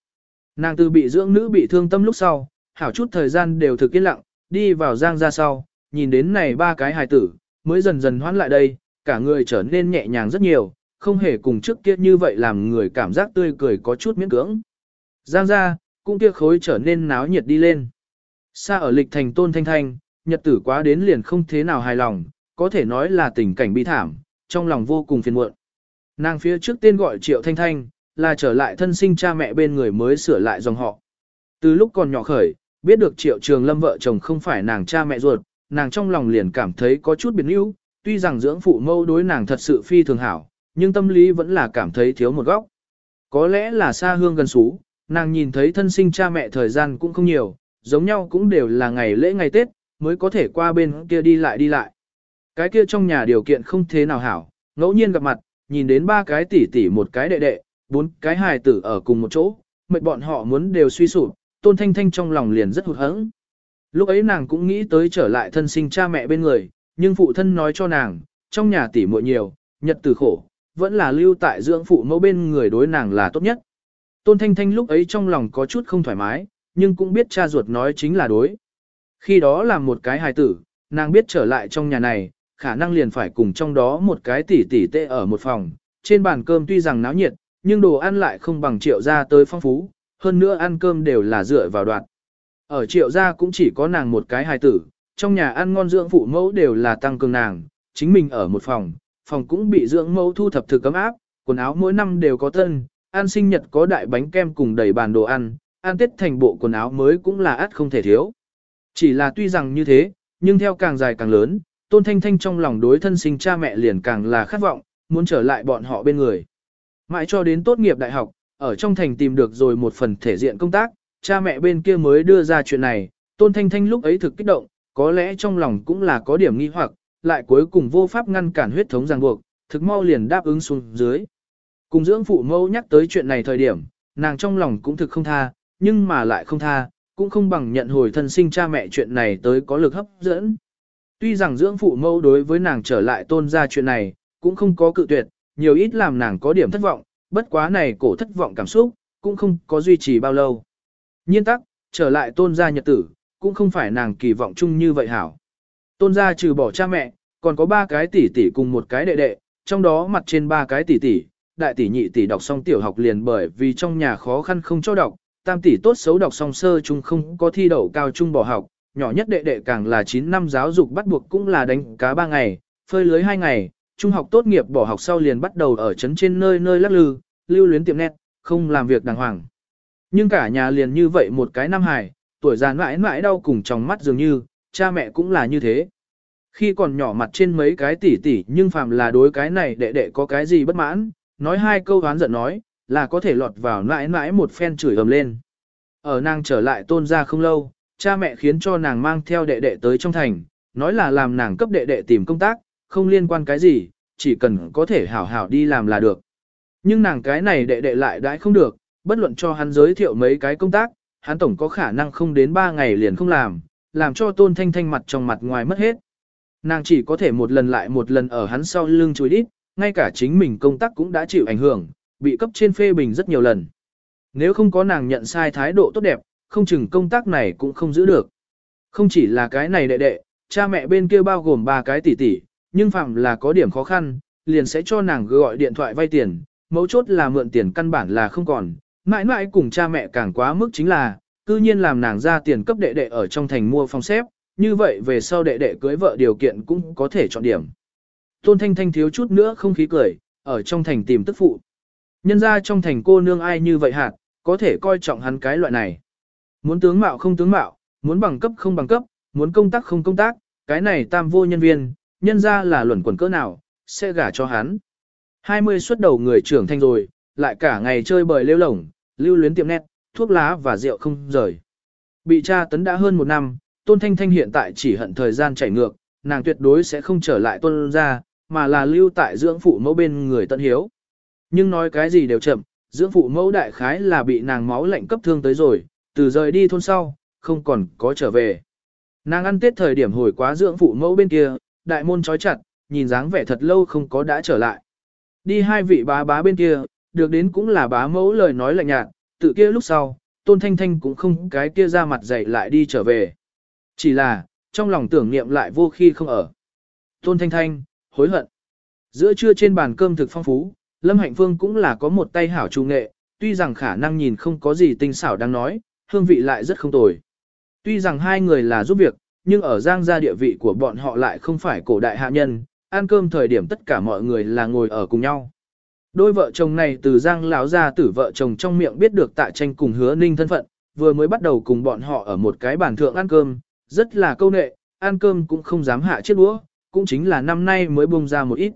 Nàng từ bị dưỡng nữ bị thương tâm lúc sau, hảo chút thời gian đều thực yên lặng, đi vào giang ra sau, nhìn đến này ba cái hài tử, mới dần dần hoán lại đây, cả người trở nên nhẹ nhàng rất nhiều, không hề cùng trước kia như vậy làm người cảm giác tươi cười có chút miễn cưỡng. Giang ra, cũng kia khối trở nên náo nhiệt đi lên. Xa ở lịch thành tôn thanh thanh, nhật tử quá đến liền không thế nào hài lòng, có thể nói là tình cảnh bi thảm, trong lòng vô cùng phiền muộn. Nàng phía trước tên gọi Triệu Thanh Thanh, là trở lại thân sinh cha mẹ bên người mới sửa lại dòng họ. Từ lúc còn nhỏ khởi, biết được Triệu Trường Lâm vợ chồng không phải nàng cha mẹ ruột, nàng trong lòng liền cảm thấy có chút biến níu, tuy rằng dưỡng phụ mâu đối nàng thật sự phi thường hảo, nhưng tâm lý vẫn là cảm thấy thiếu một góc. Có lẽ là xa hương gần xú, nàng nhìn thấy thân sinh cha mẹ thời gian cũng không nhiều, giống nhau cũng đều là ngày lễ ngày Tết, mới có thể qua bên kia đi lại đi lại. Cái kia trong nhà điều kiện không thế nào hảo, ngẫu nhiên gặp mặt, nhìn đến ba cái tỷ tỷ một cái đệ đệ, bốn cái hài tử ở cùng một chỗ, mệt bọn họ muốn đều suy sụp, tôn thanh thanh trong lòng liền rất hụt hẫng. Lúc ấy nàng cũng nghĩ tới trở lại thân sinh cha mẹ bên người, nhưng phụ thân nói cho nàng, trong nhà tỷ muội nhiều, nhật từ khổ, vẫn là lưu tại dưỡng phụ mẫu bên người đối nàng là tốt nhất. Tôn Thanh Thanh lúc ấy trong lòng có chút không thoải mái, nhưng cũng biết cha ruột nói chính là đối. Khi đó là một cái hài tử, nàng biết trở lại trong nhà này, khả năng liền phải cùng trong đó một cái tỷ tỷ tệ ở một phòng. Trên bàn cơm tuy rằng náo nhiệt, nhưng đồ ăn lại không bằng triệu ra tới phong phú, hơn nữa ăn cơm đều là dựa vào đoạn. Ở triệu gia cũng chỉ có nàng một cái hài tử, trong nhà ăn ngon dưỡng phụ mẫu đều là tăng cường nàng, chính mình ở một phòng, phòng cũng bị dưỡng mẫu thu thập thực cấm áp, quần áo mỗi năm đều có tân, ăn sinh nhật có đại bánh kem cùng đầy bàn đồ ăn, ăn tết thành bộ quần áo mới cũng là ắt không thể thiếu. Chỉ là tuy rằng như thế, nhưng theo càng dài càng lớn, Tôn Thanh Thanh trong lòng đối thân sinh cha mẹ liền càng là khát vọng, muốn trở lại bọn họ bên người. Mãi cho đến tốt nghiệp đại học, ở trong thành tìm được rồi một phần thể diện công tác, cha mẹ bên kia mới đưa ra chuyện này, Tôn Thanh Thanh lúc ấy thực kích động, có lẽ trong lòng cũng là có điểm nghi hoặc, lại cuối cùng vô pháp ngăn cản huyết thống ràng buộc, thực mau liền đáp ứng xuống dưới. Cùng dưỡng phụ mẫu nhắc tới chuyện này thời điểm, nàng trong lòng cũng thực không tha, nhưng mà lại không tha, cũng không bằng nhận hồi thân sinh cha mẹ chuyện này tới có lực hấp dẫn. Tuy rằng dưỡng phụ mẫu đối với nàng trở lại tôn ra chuyện này, cũng không có cự tuyệt, nhiều ít làm nàng có điểm thất vọng, bất quá này cổ thất vọng cảm xúc, cũng không có duy trì bao lâu. Nhiên tắc, trở lại tôn gia nhật tử, cũng không phải nàng kỳ vọng chung như vậy hảo. Tôn gia trừ bỏ cha mẹ, còn có ba cái tỷ tỷ cùng một cái đệ đệ, trong đó mặt trên ba cái tỷ tỷ, đại tỷ nhị tỷ đọc xong tiểu học liền bởi vì trong nhà khó khăn không cho đọc, tam tỷ tốt xấu đọc xong sơ trung không có thi đậu cao trung bỏ học, nhỏ nhất đệ đệ càng là 9 năm giáo dục bắt buộc cũng là đánh cá 3 ngày, phơi lưới 2 ngày, trung học tốt nghiệp bỏ học sau liền bắt đầu ở trấn trên nơi nơi lắc lư, lưu luyến tiệm nét, không làm việc đàng hoàng. Nhưng cả nhà liền như vậy một cái năm hài, tuổi già mãi mãi đau cùng trong mắt dường như, cha mẹ cũng là như thế. Khi còn nhỏ mặt trên mấy cái tỉ tỉ nhưng phàm là đối cái này đệ đệ có cái gì bất mãn, nói hai câu đoán giận nói, là có thể lọt vào mãi mãi một phen chửi ầm lên. Ở nàng trở lại tôn ra không lâu, cha mẹ khiến cho nàng mang theo đệ đệ tới trong thành, nói là làm nàng cấp đệ đệ tìm công tác, không liên quan cái gì, chỉ cần có thể hảo hảo đi làm là được. Nhưng nàng cái này đệ đệ lại đãi không được, bất luận cho hắn giới thiệu mấy cái công tác, hắn tổng có khả năng không đến 3 ngày liền không làm, làm cho tôn thanh thanh mặt trong mặt ngoài mất hết. Nàng chỉ có thể một lần lại một lần ở hắn sau lưng chối đít, ngay cả chính mình công tác cũng đã chịu ảnh hưởng, bị cấp trên phê bình rất nhiều lần. Nếu không có nàng nhận sai thái độ tốt đẹp, không chừng công tác này cũng không giữ được. Không chỉ là cái này đệ đệ, cha mẹ bên kia bao gồm ba cái tỷ tỷ, nhưng phạm là có điểm khó khăn, liền sẽ cho nàng gọi điện thoại vay tiền, mấu chốt là mượn tiền căn bản là không còn, mãi mãi cùng cha mẹ càng quá mức chính là, cư nhiên làm nàng ra tiền cấp đệ đệ ở trong thành mua phòng xếp, như vậy về sau đệ đệ cưới vợ điều kiện cũng có thể chọn điểm. Tôn Thanh Thanh thiếu chút nữa không khí cười, ở trong thành tìm tức phụ. Nhân ra trong thành cô nương ai như vậy hạt, có thể coi trọng hắn cái loại này. Muốn tướng mạo không tướng mạo, muốn bằng cấp không bằng cấp, muốn công tác không công tác, cái này tam vô nhân viên, nhân ra là luẩn quẩn cỡ nào, sẽ gả cho hắn. 20 xuất đầu người trưởng thành rồi, lại cả ngày chơi bời lêu lổng, lưu luyến tiệm nét, thuốc lá và rượu không rời. Bị cha tấn đã hơn một năm, Tôn Thanh Thanh hiện tại chỉ hận thời gian chảy ngược, nàng tuyệt đối sẽ không trở lại Tôn ra, mà là lưu tại dưỡng phụ mẫu bên người tận hiếu. Nhưng nói cái gì đều chậm, dưỡng phụ mẫu đại khái là bị nàng máu lạnh cấp thương tới rồi, từ rời đi thôn sau, không còn có trở về. Nàng ăn tết thời điểm hồi quá dưỡng phụ mẫu bên kia, đại môn trói chặt, nhìn dáng vẻ thật lâu không có đã trở lại. Đi hai vị bá bá bên kia, được đến cũng là bá mẫu lời nói lạnh nhạt, tự kia lúc sau, tôn thanh thanh cũng không cái kia ra mặt dậy lại đi trở về. Chỉ là, trong lòng tưởng niệm lại vô khi không ở. Tôn thanh thanh, hối hận. Giữa trưa trên bàn cơm thực phong phú, Lâm Hạnh Phương cũng là có một tay hảo trung nghệ, tuy rằng khả năng nhìn không có gì tinh xảo đang nói, hương vị lại rất không tồi. Tuy rằng hai người là giúp việc, nhưng ở giang gia địa vị của bọn họ lại không phải cổ đại hạ nhân, ăn cơm thời điểm tất cả mọi người là ngồi ở cùng nhau. Đôi vợ chồng này từ giang lão gia tử vợ chồng trong miệng biết được tạ tranh cùng hứa ninh thân phận, vừa mới bắt đầu cùng bọn họ ở một cái bàn thượng ăn cơm, rất là câu nệ, ăn cơm cũng không dám hạ chiếc đũa, cũng chính là năm nay mới bung ra một ít.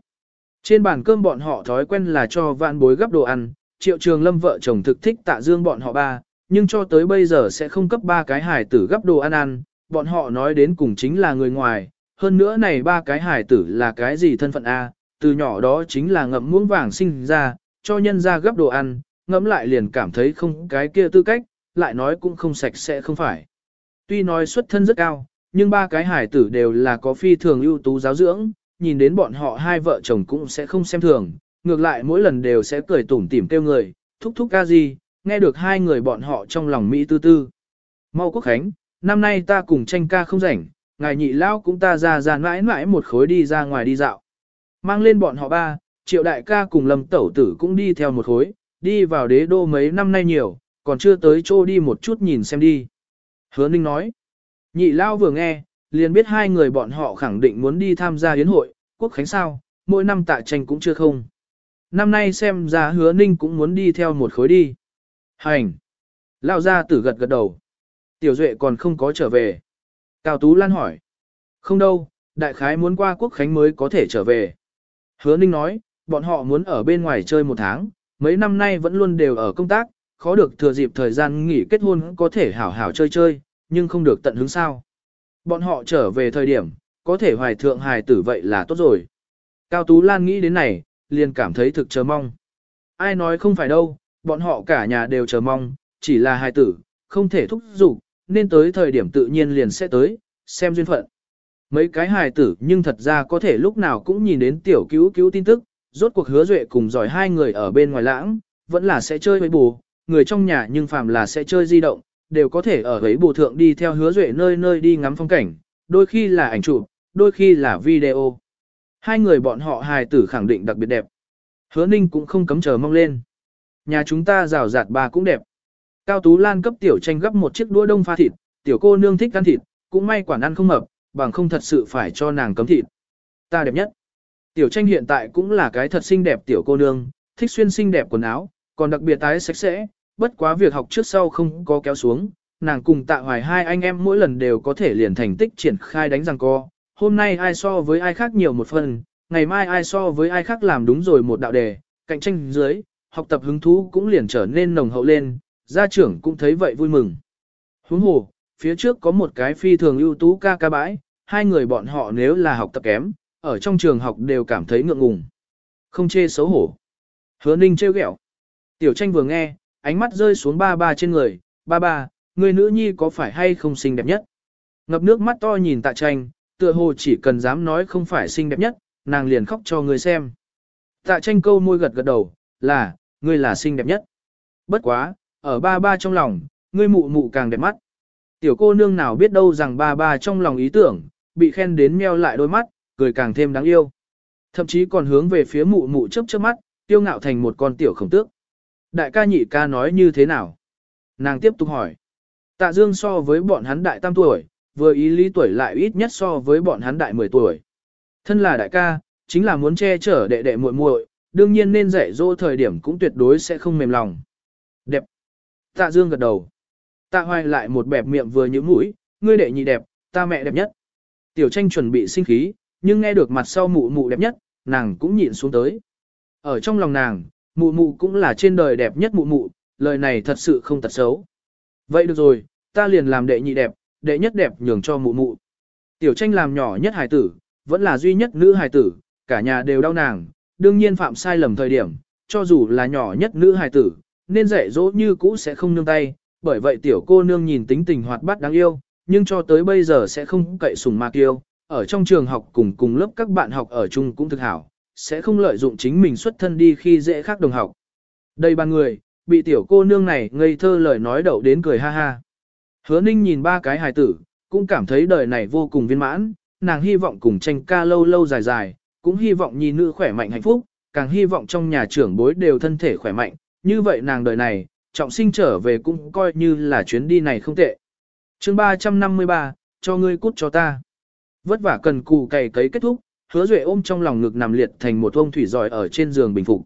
Trên bàn cơm bọn họ thói quen là cho vạn bối gấp đồ ăn, triệu trường lâm vợ chồng thực thích tạ dương bọn họ ba, nhưng cho tới bây giờ sẽ không cấp ba cái hài tử gấp đồ ăn ăn, bọn họ nói đến cùng chính là người ngoài, hơn nữa này ba cái hài tử là cái gì thân phận A, từ nhỏ đó chính là ngậm muỗng vàng sinh ra, cho nhân ra gấp đồ ăn, ngẫm lại liền cảm thấy không cái kia tư cách, lại nói cũng không sạch sẽ không phải. Tuy nói xuất thân rất cao, nhưng ba cái hải tử đều là có phi thường ưu tú giáo dưỡng, nhìn đến bọn họ hai vợ chồng cũng sẽ không xem thường, ngược lại mỗi lần đều sẽ cười tủm tỉm kêu người, thúc thúc ca gì, nghe được hai người bọn họ trong lòng Mỹ tư tư. Mau quốc khánh, năm nay ta cùng tranh ca không rảnh, ngài nhị lao cũng ta ra ra mãi mãi một khối đi ra ngoài đi dạo. Mang lên bọn họ ba, triệu đại ca cùng lâm tẩu tử cũng đi theo một khối, đi vào đế đô mấy năm nay nhiều, còn chưa tới chỗ đi một chút nhìn xem đi. Hứa Ninh nói. Nhị lao vừa nghe, liền biết hai người bọn họ khẳng định muốn đi tham gia hiến hội, quốc khánh sao, mỗi năm tạ tranh cũng chưa không. Năm nay xem ra hứa Ninh cũng muốn đi theo một khối đi. Hành. Lao ra tử gật gật đầu. Tiểu Duệ còn không có trở về. Cao Tú Lan hỏi. Không đâu, đại khái muốn qua quốc khánh mới có thể trở về. Hứa Ninh nói, bọn họ muốn ở bên ngoài chơi một tháng, mấy năm nay vẫn luôn đều ở công tác, khó được thừa dịp thời gian nghỉ kết hôn có thể hảo hảo chơi chơi, nhưng không được tận hứng sao. Bọn họ trở về thời điểm, có thể hoài thượng hài tử vậy là tốt rồi. Cao Tú Lan nghĩ đến này, liền cảm thấy thực chờ mong. Ai nói không phải đâu, bọn họ cả nhà đều chờ mong, chỉ là hài tử, không thể thúc giục, nên tới thời điểm tự nhiên liền sẽ tới, xem duyên phận. Mấy cái hài tử nhưng thật ra có thể lúc nào cũng nhìn đến tiểu cứu cứu tin tức, rốt cuộc hứa duệ cùng giỏi hai người ở bên ngoài lãng, vẫn là sẽ chơi với bù, người trong nhà nhưng phàm là sẽ chơi di động, đều có thể ở ấy bù thượng đi theo hứa duệ nơi nơi đi ngắm phong cảnh, đôi khi là ảnh chụp, đôi khi là video. Hai người bọn họ hài tử khẳng định đặc biệt đẹp. Hứa ninh cũng không cấm chờ mong lên. Nhà chúng ta rào rạt bà cũng đẹp. Cao Tú Lan cấp tiểu tranh gấp một chiếc đũa đông pha thịt, tiểu cô nương thích ăn thịt, cũng may quản ăn không mập, bằng không thật sự phải cho nàng cấm thịt. Ta đẹp nhất. Tiểu tranh hiện tại cũng là cái thật xinh đẹp tiểu cô nương, thích xuyên xinh đẹp quần áo, còn đặc biệt tái sạch sẽ, bất quá việc học trước sau không có kéo xuống, nàng cùng tạ hoài hai anh em mỗi lần đều có thể liền thành tích triển khai đánh răng co. Hôm nay ai so với ai khác nhiều một phần, ngày mai ai so với ai khác làm đúng rồi một đạo đề, cạnh tranh dưới, học tập hứng thú cũng liền trở nên nồng hậu lên, gia trưởng cũng thấy vậy vui mừng. Huống hồ, phía trước có một cái phi thường ưu tú ca ca bãi, hai người bọn họ nếu là học tập kém, ở trong trường học đều cảm thấy ngượng ngùng. Không chê xấu hổ. Hứa ninh trêu ghẹo. Tiểu tranh vừa nghe, ánh mắt rơi xuống ba ba trên người, ba ba, người nữ nhi có phải hay không xinh đẹp nhất? Ngập nước mắt to nhìn tạ tranh, tựa hồ chỉ cần dám nói không phải xinh đẹp nhất, nàng liền khóc cho người xem. Tạ tranh câu môi gật gật đầu, là, ngươi là xinh đẹp nhất. Bất quá, ở ba ba trong lòng, ngươi mụ mụ càng đẹp mắt. Tiểu cô nương nào biết đâu rằng ba ba trong lòng ý tưởng, bị khen đến meo lại đôi mắt, cười càng thêm đáng yêu. Thậm chí còn hướng về phía mụ mụ chớp chớp mắt, tiêu ngạo thành một con tiểu khổng tước. Đại ca nhị ca nói như thế nào? Nàng tiếp tục hỏi. Tạ Dương so với bọn hắn đại tam tuổi, vừa ý lý tuổi lại ít nhất so với bọn hắn đại 10 tuổi. Thân là đại ca, chính là muốn che chở đệ đệ muội muội, đương nhiên nên dạy dỗ thời điểm cũng tuyệt đối sẽ không mềm lòng. Đẹp. Tạ Dương gật đầu. Tạ Hoài lại một bẹp miệng vừa nhíu mũi, ngươi đệ nhị đẹp, ta mẹ đẹp nhất. Tiểu tranh chuẩn bị sinh khí, nhưng nghe được mặt sau mụ mụ đẹp nhất, nàng cũng nhịn xuống tới. Ở trong lòng nàng, mụ mụ cũng là trên đời đẹp nhất mụ mụ, lời này thật sự không tật xấu. Vậy được rồi, ta liền làm đệ nhị đẹp, đệ nhất đẹp nhường cho mụ mụ. Tiểu tranh làm nhỏ nhất hài tử, vẫn là duy nhất nữ hài tử, cả nhà đều đau nàng, đương nhiên phạm sai lầm thời điểm, cho dù là nhỏ nhất nữ hài tử, nên dạy dỗ như cũ sẽ không nương tay, bởi vậy tiểu cô nương nhìn tính tình hoạt bát đáng yêu, nhưng cho tới bây giờ sẽ không cậy sùng ma kiêu, ở trong trường học cùng cùng lớp các bạn học ở chung cũng thực hảo, sẽ không lợi dụng chính mình xuất thân đi khi dễ khác đồng học. Đây ba người, bị tiểu cô nương này ngây thơ lời nói đậu đến cười ha ha. Hứa ninh nhìn ba cái hài tử, cũng cảm thấy đời này vô cùng viên mãn, nàng hy vọng cùng tranh ca lâu lâu dài dài, cũng hy vọng nhi nữ khỏe mạnh hạnh phúc, càng hy vọng trong nhà trưởng bối đều thân thể khỏe mạnh, như vậy nàng đời này, trọng sinh trở về cũng coi như là chuyến đi này không tệ. chương 353, cho ngươi cút cho ta. Vất vả cần cù cày cấy kết thúc, hứa duệ ôm trong lòng ngực nằm liệt thành một ông thủy giỏi ở trên giường bình phục.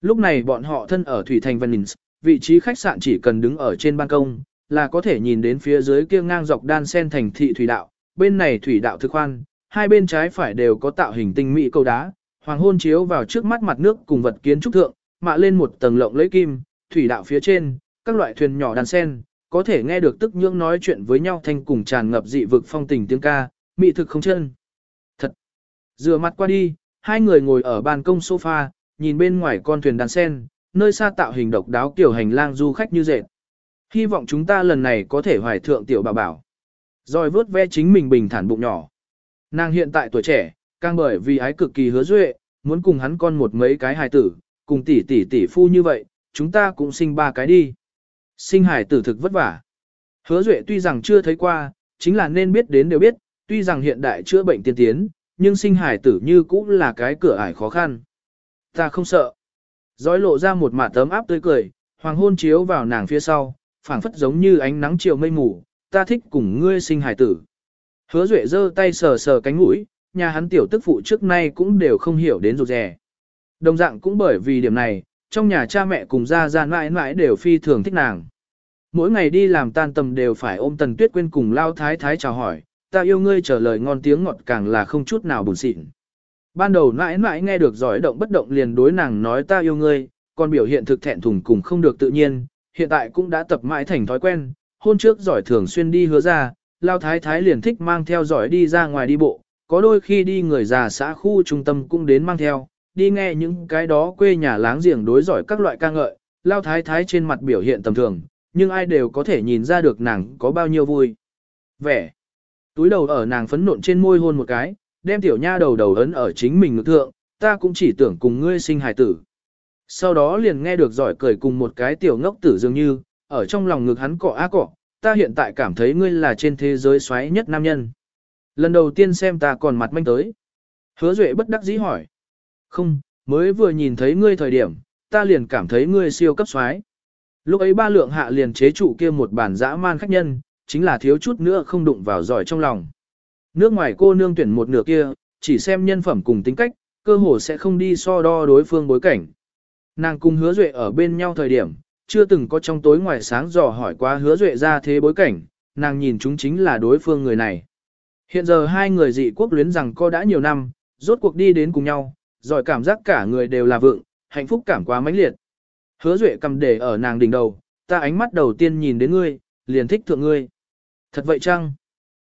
Lúc này bọn họ thân ở thủy thành Venice, vị trí khách sạn chỉ cần đứng ở trên ban công, là có thể nhìn đến phía dưới kia ngang dọc đan sen thành thị thủy đạo, bên này thủy đạo thực khoan, hai bên trái phải đều có tạo hình tinh mỹ cầu đá, hoàng hôn chiếu vào trước mắt mặt nước cùng vật kiến trúc thượng, mạ lên một tầng lộng lẫy kim, thủy đạo phía trên, các loại thuyền nhỏ đàn sen, có thể nghe được tức nhưỡng nói chuyện với nhau thanh cùng tràn ngập dị vực phong tình tiếng ca, mỹ thực không chân. Thật! Rửa mặt qua đi, hai người ngồi ở ban công sofa, nhìn bên ngoài con thuyền đàn sen, nơi xa tạo hình độc đáo kiểu hành lang du khách như dệt. Hy vọng chúng ta lần này có thể hoài thượng tiểu bà bảo. Rồi vớt ve chính mình bình thản bụng nhỏ. Nàng hiện tại tuổi trẻ, càng bởi vì ái cực kỳ hứa duệ, muốn cùng hắn con một mấy cái hài tử, cùng tỷ tỷ tỷ phu như vậy, chúng ta cũng sinh ba cái đi. Sinh hải tử thực vất vả. Hứa duệ tuy rằng chưa thấy qua, chính là nên biết đến đều biết, tuy rằng hiện đại chữa bệnh tiên tiến, nhưng sinh hải tử như cũng là cái cửa ải khó khăn. Ta không sợ. Giói lộ ra một mả tấm áp tươi cười, hoàng hôn chiếu vào nàng phía sau, phảng phất giống như ánh nắng chiều mây mù, ta thích cùng ngươi sinh hải tử. Hứa Duệ giơ tay sờ sờ cánh mũi, nhà hắn tiểu tức phụ trước nay cũng đều không hiểu đến rụt rè. Đồng dạng cũng bởi vì điểm này, trong nhà cha mẹ cùng ra ra mãi mãi đều phi thường thích nàng. Mỗi ngày đi làm tan tầm đều phải ôm tần tuyết quên cùng lao thái thái chào hỏi, ta yêu ngươi trả lời ngon tiếng ngọt càng là không chút nào buồn xịn. Ban đầu mãi mãi nghe được giỏi động bất động liền đối nàng nói ta yêu ngươi, còn biểu hiện thực thẹn thùng cùng không được tự nhiên, hiện tại cũng đã tập mãi thành thói quen, hôn trước giỏi thường xuyên đi hứa ra, lao thái thái liền thích mang theo giỏi đi ra ngoài đi bộ, có đôi khi đi người già xã khu trung tâm cũng đến mang theo, đi nghe những cái đó quê nhà láng giềng đối giỏi các loại ca ngợi, lao thái thái trên mặt biểu hiện tầm thường, nhưng ai đều có thể nhìn ra được nàng có bao nhiêu vui. Vẻ. Túi đầu ở nàng phấn nộn trên môi hôn một cái, đem tiểu nha đầu đầu ấn ở chính mình ngực thượng, ta cũng chỉ tưởng cùng ngươi sinh hài tử. Sau đó liền nghe được giỏi cười cùng một cái tiểu ngốc tử dường như, ở trong lòng ngực hắn cọ á cọ, ta hiện tại cảm thấy ngươi là trên thế giới xoáy nhất nam nhân. Lần đầu tiên xem ta còn mặt manh tới. Hứa Duệ bất đắc dĩ hỏi. Không, mới vừa nhìn thấy ngươi thời điểm, ta liền cảm thấy ngươi siêu cấp xoái. Lúc ấy ba lượng hạ liền chế trụ kia một bản dã man khách nhân, chính là thiếu chút nữa không đụng vào giỏi trong lòng. Nước ngoài cô nương tuyển một nửa kia, chỉ xem nhân phẩm cùng tính cách, cơ hồ sẽ không đi so đo đối phương bối cảnh. Nàng cùng hứa duệ ở bên nhau thời điểm, chưa từng có trong tối ngoài sáng dò hỏi qua hứa duệ ra thế bối cảnh, nàng nhìn chúng chính là đối phương người này. Hiện giờ hai người dị quốc luyến rằng co đã nhiều năm, rốt cuộc đi đến cùng nhau, rồi cảm giác cả người đều là vượng, hạnh phúc cảm quá mãnh liệt. Hứa duệ cầm để ở nàng đỉnh đầu, ta ánh mắt đầu tiên nhìn đến ngươi, liền thích thượng ngươi. Thật vậy chăng?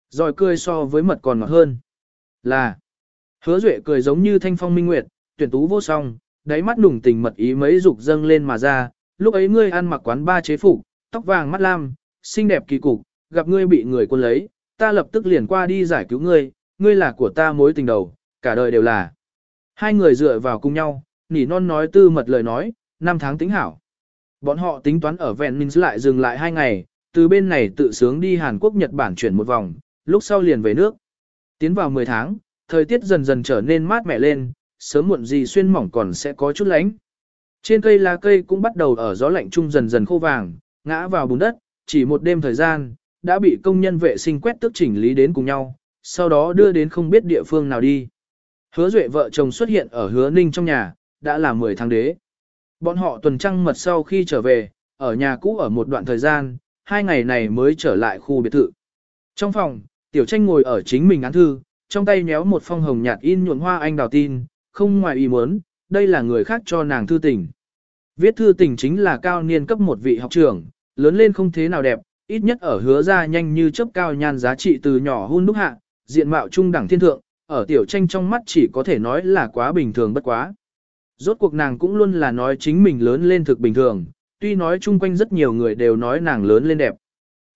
Rồi cười so với mật còn ngọt hơn. Là. Hứa duệ cười giống như thanh phong minh nguyệt, tuyển tú vô song, đáy mắt nùng tình mật ý mấy dục dâng lên mà ra, lúc ấy ngươi ăn mặc quán ba chế phục, tóc vàng mắt lam, xinh đẹp kỳ cục, gặp ngươi bị người quân lấy, ta lập tức liền qua đi giải cứu ngươi, ngươi là của ta mối tình đầu, cả đời đều là. Hai người dựa vào cùng nhau, nỉ non nói tư mật lời nói, năm tháng tính hảo. Bọn họ tính toán ở Vẹn Minh lại dừng lại hai ngày, từ bên này tự sướng đi Hàn Quốc Nhật Bản chuyển một vòng, lúc sau liền về nước. Tiến vào 10 tháng, thời tiết dần dần trở nên mát mẻ lên, sớm muộn gì xuyên mỏng còn sẽ có chút lạnh. Trên cây lá cây cũng bắt đầu ở gió lạnh trung dần dần khô vàng, ngã vào bùn đất, chỉ một đêm thời gian, đã bị công nhân vệ sinh quét tước chỉnh lý đến cùng nhau, sau đó đưa đến không biết địa phương nào đi. Hứa Duệ vợ chồng xuất hiện ở Hứa Ninh trong nhà, đã là 10 tháng đế. Bọn họ tuần trăng mật sau khi trở về, ở nhà cũ ở một đoạn thời gian, hai ngày này mới trở lại khu biệt thự. Trong phòng, Tiểu Tranh ngồi ở chính mình án thư, trong tay nhéo một phong hồng nhạt in nhuộm hoa anh đào tin, không ngoài ý muốn, đây là người khác cho nàng thư tình. Viết thư tình chính là cao niên cấp một vị học trưởng, lớn lên không thế nào đẹp, ít nhất ở hứa ra nhanh như chớp cao nhan giá trị từ nhỏ hôn đúc hạ, diện mạo trung đẳng thiên thượng, ở tiểu tranh trong mắt chỉ có thể nói là quá bình thường bất quá. Rốt cuộc nàng cũng luôn là nói chính mình lớn lên thực bình thường, tuy nói chung quanh rất nhiều người đều nói nàng lớn lên đẹp.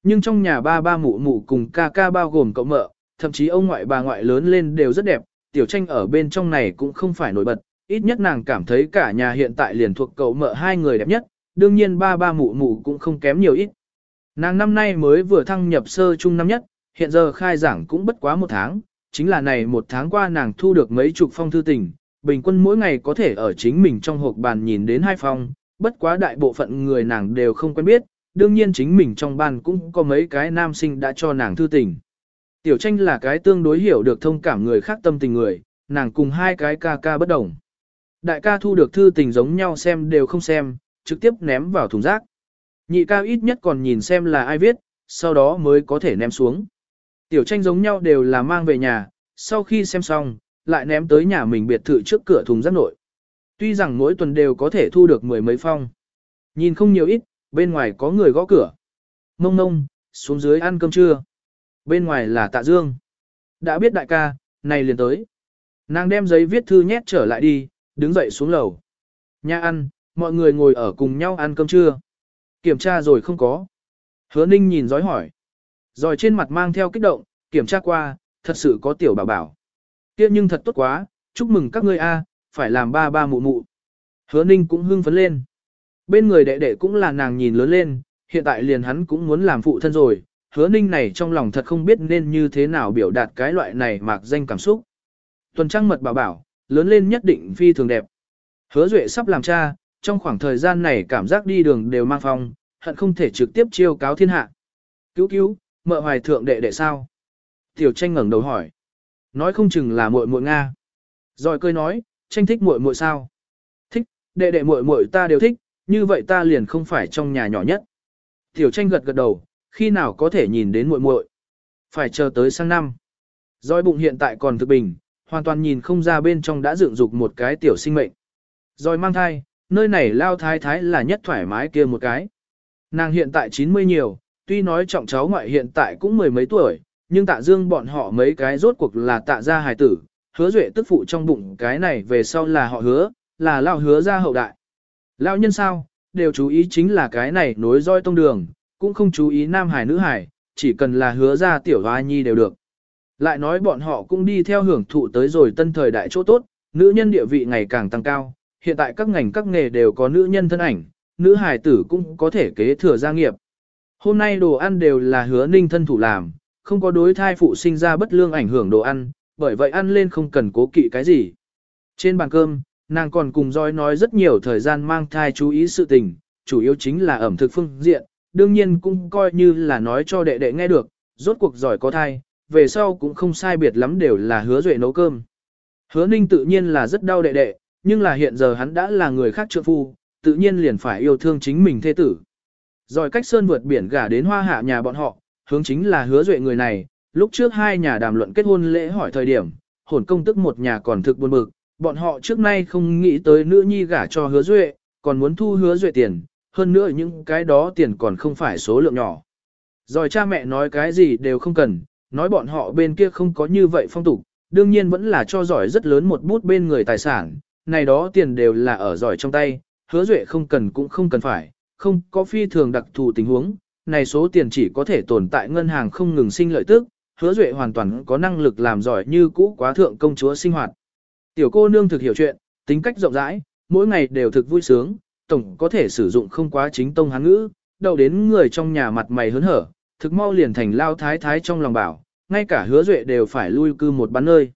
Nhưng trong nhà ba ba mụ mụ cùng ca ca bao gồm cậu mợ, thậm chí ông ngoại bà ngoại lớn lên đều rất đẹp, tiểu tranh ở bên trong này cũng không phải nổi bật, ít nhất nàng cảm thấy cả nhà hiện tại liền thuộc cậu mợ hai người đẹp nhất, đương nhiên ba ba mụ mụ cũng không kém nhiều ít. Nàng năm nay mới vừa thăng nhập sơ trung năm nhất, hiện giờ khai giảng cũng bất quá một tháng, chính là này một tháng qua nàng thu được mấy chục phong thư tình, bình quân mỗi ngày có thể ở chính mình trong hộp bàn nhìn đến hai phong, bất quá đại bộ phận người nàng đều không quen biết, đương nhiên chính mình trong bàn cũng có mấy cái nam sinh đã cho nàng thư tình. Tiểu tranh là cái tương đối hiểu được thông cảm người khác tâm tình người, nàng cùng hai cái ca ca bất đồng. Đại ca thu được thư tình giống nhau xem đều không xem, trực tiếp ném vào thùng rác. Nhị ca ít nhất còn nhìn xem là ai viết, sau đó mới có thể ném xuống. Tiểu tranh giống nhau đều là mang về nhà, sau khi xem xong, lại ném tới nhà mình biệt thự trước cửa thùng rác nội. Tuy rằng mỗi tuần đều có thể thu được mười mấy phong. Nhìn không nhiều ít, bên ngoài có người gõ cửa. Mông mông, xuống dưới ăn cơm trưa. Bên ngoài là tạ dương. Đã biết đại ca, này liền tới. Nàng đem giấy viết thư nhét trở lại đi, đứng dậy xuống lầu. Nhà ăn, mọi người ngồi ở cùng nhau ăn cơm trưa. Kiểm tra rồi không có. Hứa ninh nhìn dõi hỏi. Rồi trên mặt mang theo kích động, kiểm tra qua, thật sự có tiểu bảo bảo. kia nhưng thật tốt quá, chúc mừng các ngươi a, phải làm ba ba mụ mụ. Hứa ninh cũng hưng phấn lên. Bên người đệ đệ cũng là nàng nhìn lớn lên, hiện tại liền hắn cũng muốn làm phụ thân rồi. Hứa ninh này trong lòng thật không biết nên như thế nào biểu đạt cái loại này mạc danh cảm xúc. Tuần trăng mật bảo bảo, lớn lên nhất định phi thường đẹp. Hứa Duệ sắp làm cha, trong khoảng thời gian này cảm giác đi đường đều mang phong, hận không thể trực tiếp chiêu cáo thiên hạ. Cứu cứu, mợ hoài thượng đệ đệ sao? Tiểu tranh ngẩng đầu hỏi. Nói không chừng là muội muội Nga. Rồi cười nói, tranh thích muội muội sao? Thích, đệ đệ muội muội ta đều thích, như vậy ta liền không phải trong nhà nhỏ nhất. Tiểu tranh gật gật đầu, khi nào có thể nhìn đến muội muội? Phải chờ tới sang năm. Rồi bụng hiện tại còn thực bình, hoàn toàn nhìn không ra bên trong đã dựng dục một cái tiểu sinh mệnh. Rồi mang thai, nơi này lao thái thái là nhất thoải mái kia một cái. Nàng hiện tại 90 nhiều, tuy nói trọng cháu ngoại hiện tại cũng mười mấy tuổi, nhưng tạ dương bọn họ mấy cái rốt cuộc là tạ gia hài tử, hứa duệ tức phụ trong bụng cái này về sau là họ hứa, là lao hứa ra hậu đại. Lao nhân sao, đều chú ý chính là cái này nối roi tông đường, cũng không chú ý nam hải nữ hải, chỉ cần là hứa ra tiểu hoa nhi đều được. Lại nói bọn họ cũng đi theo hưởng thụ tới rồi tân thời đại chỗ tốt, nữ nhân địa vị ngày càng tăng cao, hiện tại các ngành các nghề đều có nữ nhân thân ảnh, nữ hài tử cũng có thể kế thừa gia nghiệp. Hôm nay đồ ăn đều là hứa ninh thân thủ làm, không có đối thai phụ sinh ra bất lương ảnh hưởng đồ ăn, bởi vậy ăn lên không cần cố kỵ cái gì. Trên bàn cơm, nàng còn cùng roi nói rất nhiều thời gian mang thai chú ý sự tình, chủ yếu chính là ẩm thực phương diện, đương nhiên cũng coi như là nói cho đệ đệ nghe được, rốt cuộc giỏi có thai, về sau cũng không sai biệt lắm đều là hứa duệ nấu cơm. Hứa ninh tự nhiên là rất đau đệ đệ, nhưng là hiện giờ hắn đã là người khác trượng phu, tự nhiên liền phải yêu thương chính mình thê tử. Rồi cách sơn vượt biển gả đến hoa hạ nhà bọn họ, hướng chính là hứa duệ người này, lúc trước hai nhà đàm luận kết hôn lễ hỏi thời điểm, hồn công tức một nhà còn thực buồn bực, bọn họ trước nay không nghĩ tới nữ nhi gả cho hứa duệ, còn muốn thu hứa duệ tiền, hơn nữa những cái đó tiền còn không phải số lượng nhỏ. Rồi cha mẹ nói cái gì đều không cần, nói bọn họ bên kia không có như vậy phong tục, đương nhiên vẫn là cho giỏi rất lớn một bút bên người tài sản, này đó tiền đều là ở giỏi trong tay, hứa duệ không cần cũng không cần phải, không có phi thường đặc thù tình huống, này số tiền chỉ có thể tồn tại ngân hàng không ngừng sinh lợi tức, hứa duệ hoàn toàn có năng lực làm giỏi như cũ quá thượng công chúa sinh hoạt. Tiểu cô nương thực hiểu chuyện, tính cách rộng rãi, mỗi ngày đều thực vui sướng, tổng có thể sử dụng không quá chính tông hán ngữ, đầu đến người trong nhà mặt mày hớn hở, thực mau liền thành lao thái thái trong lòng bảo, ngay cả hứa duệ đều phải lui cư một bán nơi.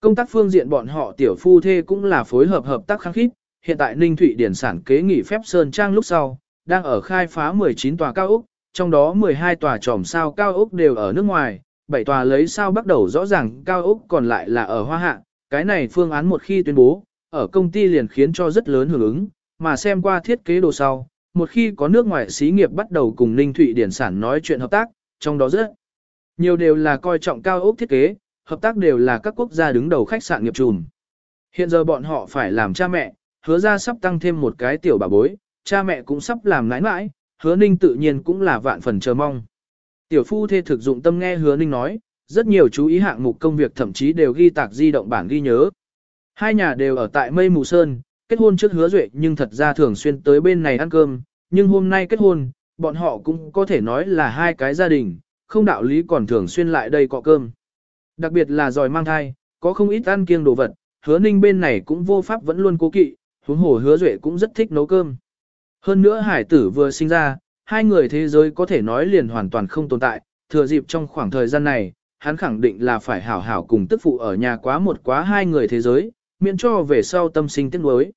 Công tác phương diện bọn họ tiểu phu thê cũng là phối hợp hợp tác kháng khít, hiện tại Ninh Thụy Điển sản kế nghỉ phép Sơn Trang lúc sau, đang ở khai phá 19 tòa cao ốc, trong đó 12 tòa tròm sao cao ốc đều ở nước ngoài, 7 tòa lấy sao bắt đầu rõ ràng cao ốc còn lại là ở Hoa Hạ, cái này phương án một khi tuyên bố, ở công ty liền khiến cho rất lớn hưởng ứng, mà xem qua thiết kế đồ sau, một khi có nước ngoài xí nghiệp bắt đầu cùng Ninh Thụy Điển sản nói chuyện hợp tác, trong đó rất nhiều đều là coi trọng cao ốc thiết kế, hợp tác đều là các quốc gia đứng đầu khách sạn nghiệp trùm. Hiện giờ bọn họ phải làm cha mẹ, hứa ra sắp tăng thêm một cái tiểu bà bối, cha mẹ cũng sắp làm nãi nãi, hứa ninh tự nhiên cũng là vạn phần chờ mong. Tiểu phu thê thực dụng tâm nghe hứa ninh nói, rất nhiều chú ý hạng mục công việc thậm chí đều ghi tạc di động bản ghi nhớ. Hai nhà đều ở tại Mây Mù Sơn, kết hôn trước hứa duệ nhưng thật ra thường xuyên tới bên này ăn cơm, nhưng hôm nay kết hôn, bọn họ cũng có thể nói là hai cái gia đình, không đạo lý còn thường xuyên lại đây cọ cơm. Đặc biệt là giỏi mang thai, có không ít ăn kiêng đồ vật, hứa ninh bên này cũng vô pháp vẫn luôn cố kỵ, huống hồ hứa duệ cũng rất thích nấu cơm. Hơn nữa hải tử vừa sinh ra, hai người thế giới có thể nói liền hoàn toàn không tồn tại, thừa dịp trong khoảng thời gian này, hắn khẳng định là phải hảo hảo cùng tức phụ ở nhà quá một quá hai người thế giới, miễn cho về sau tâm sinh tiếc nuối.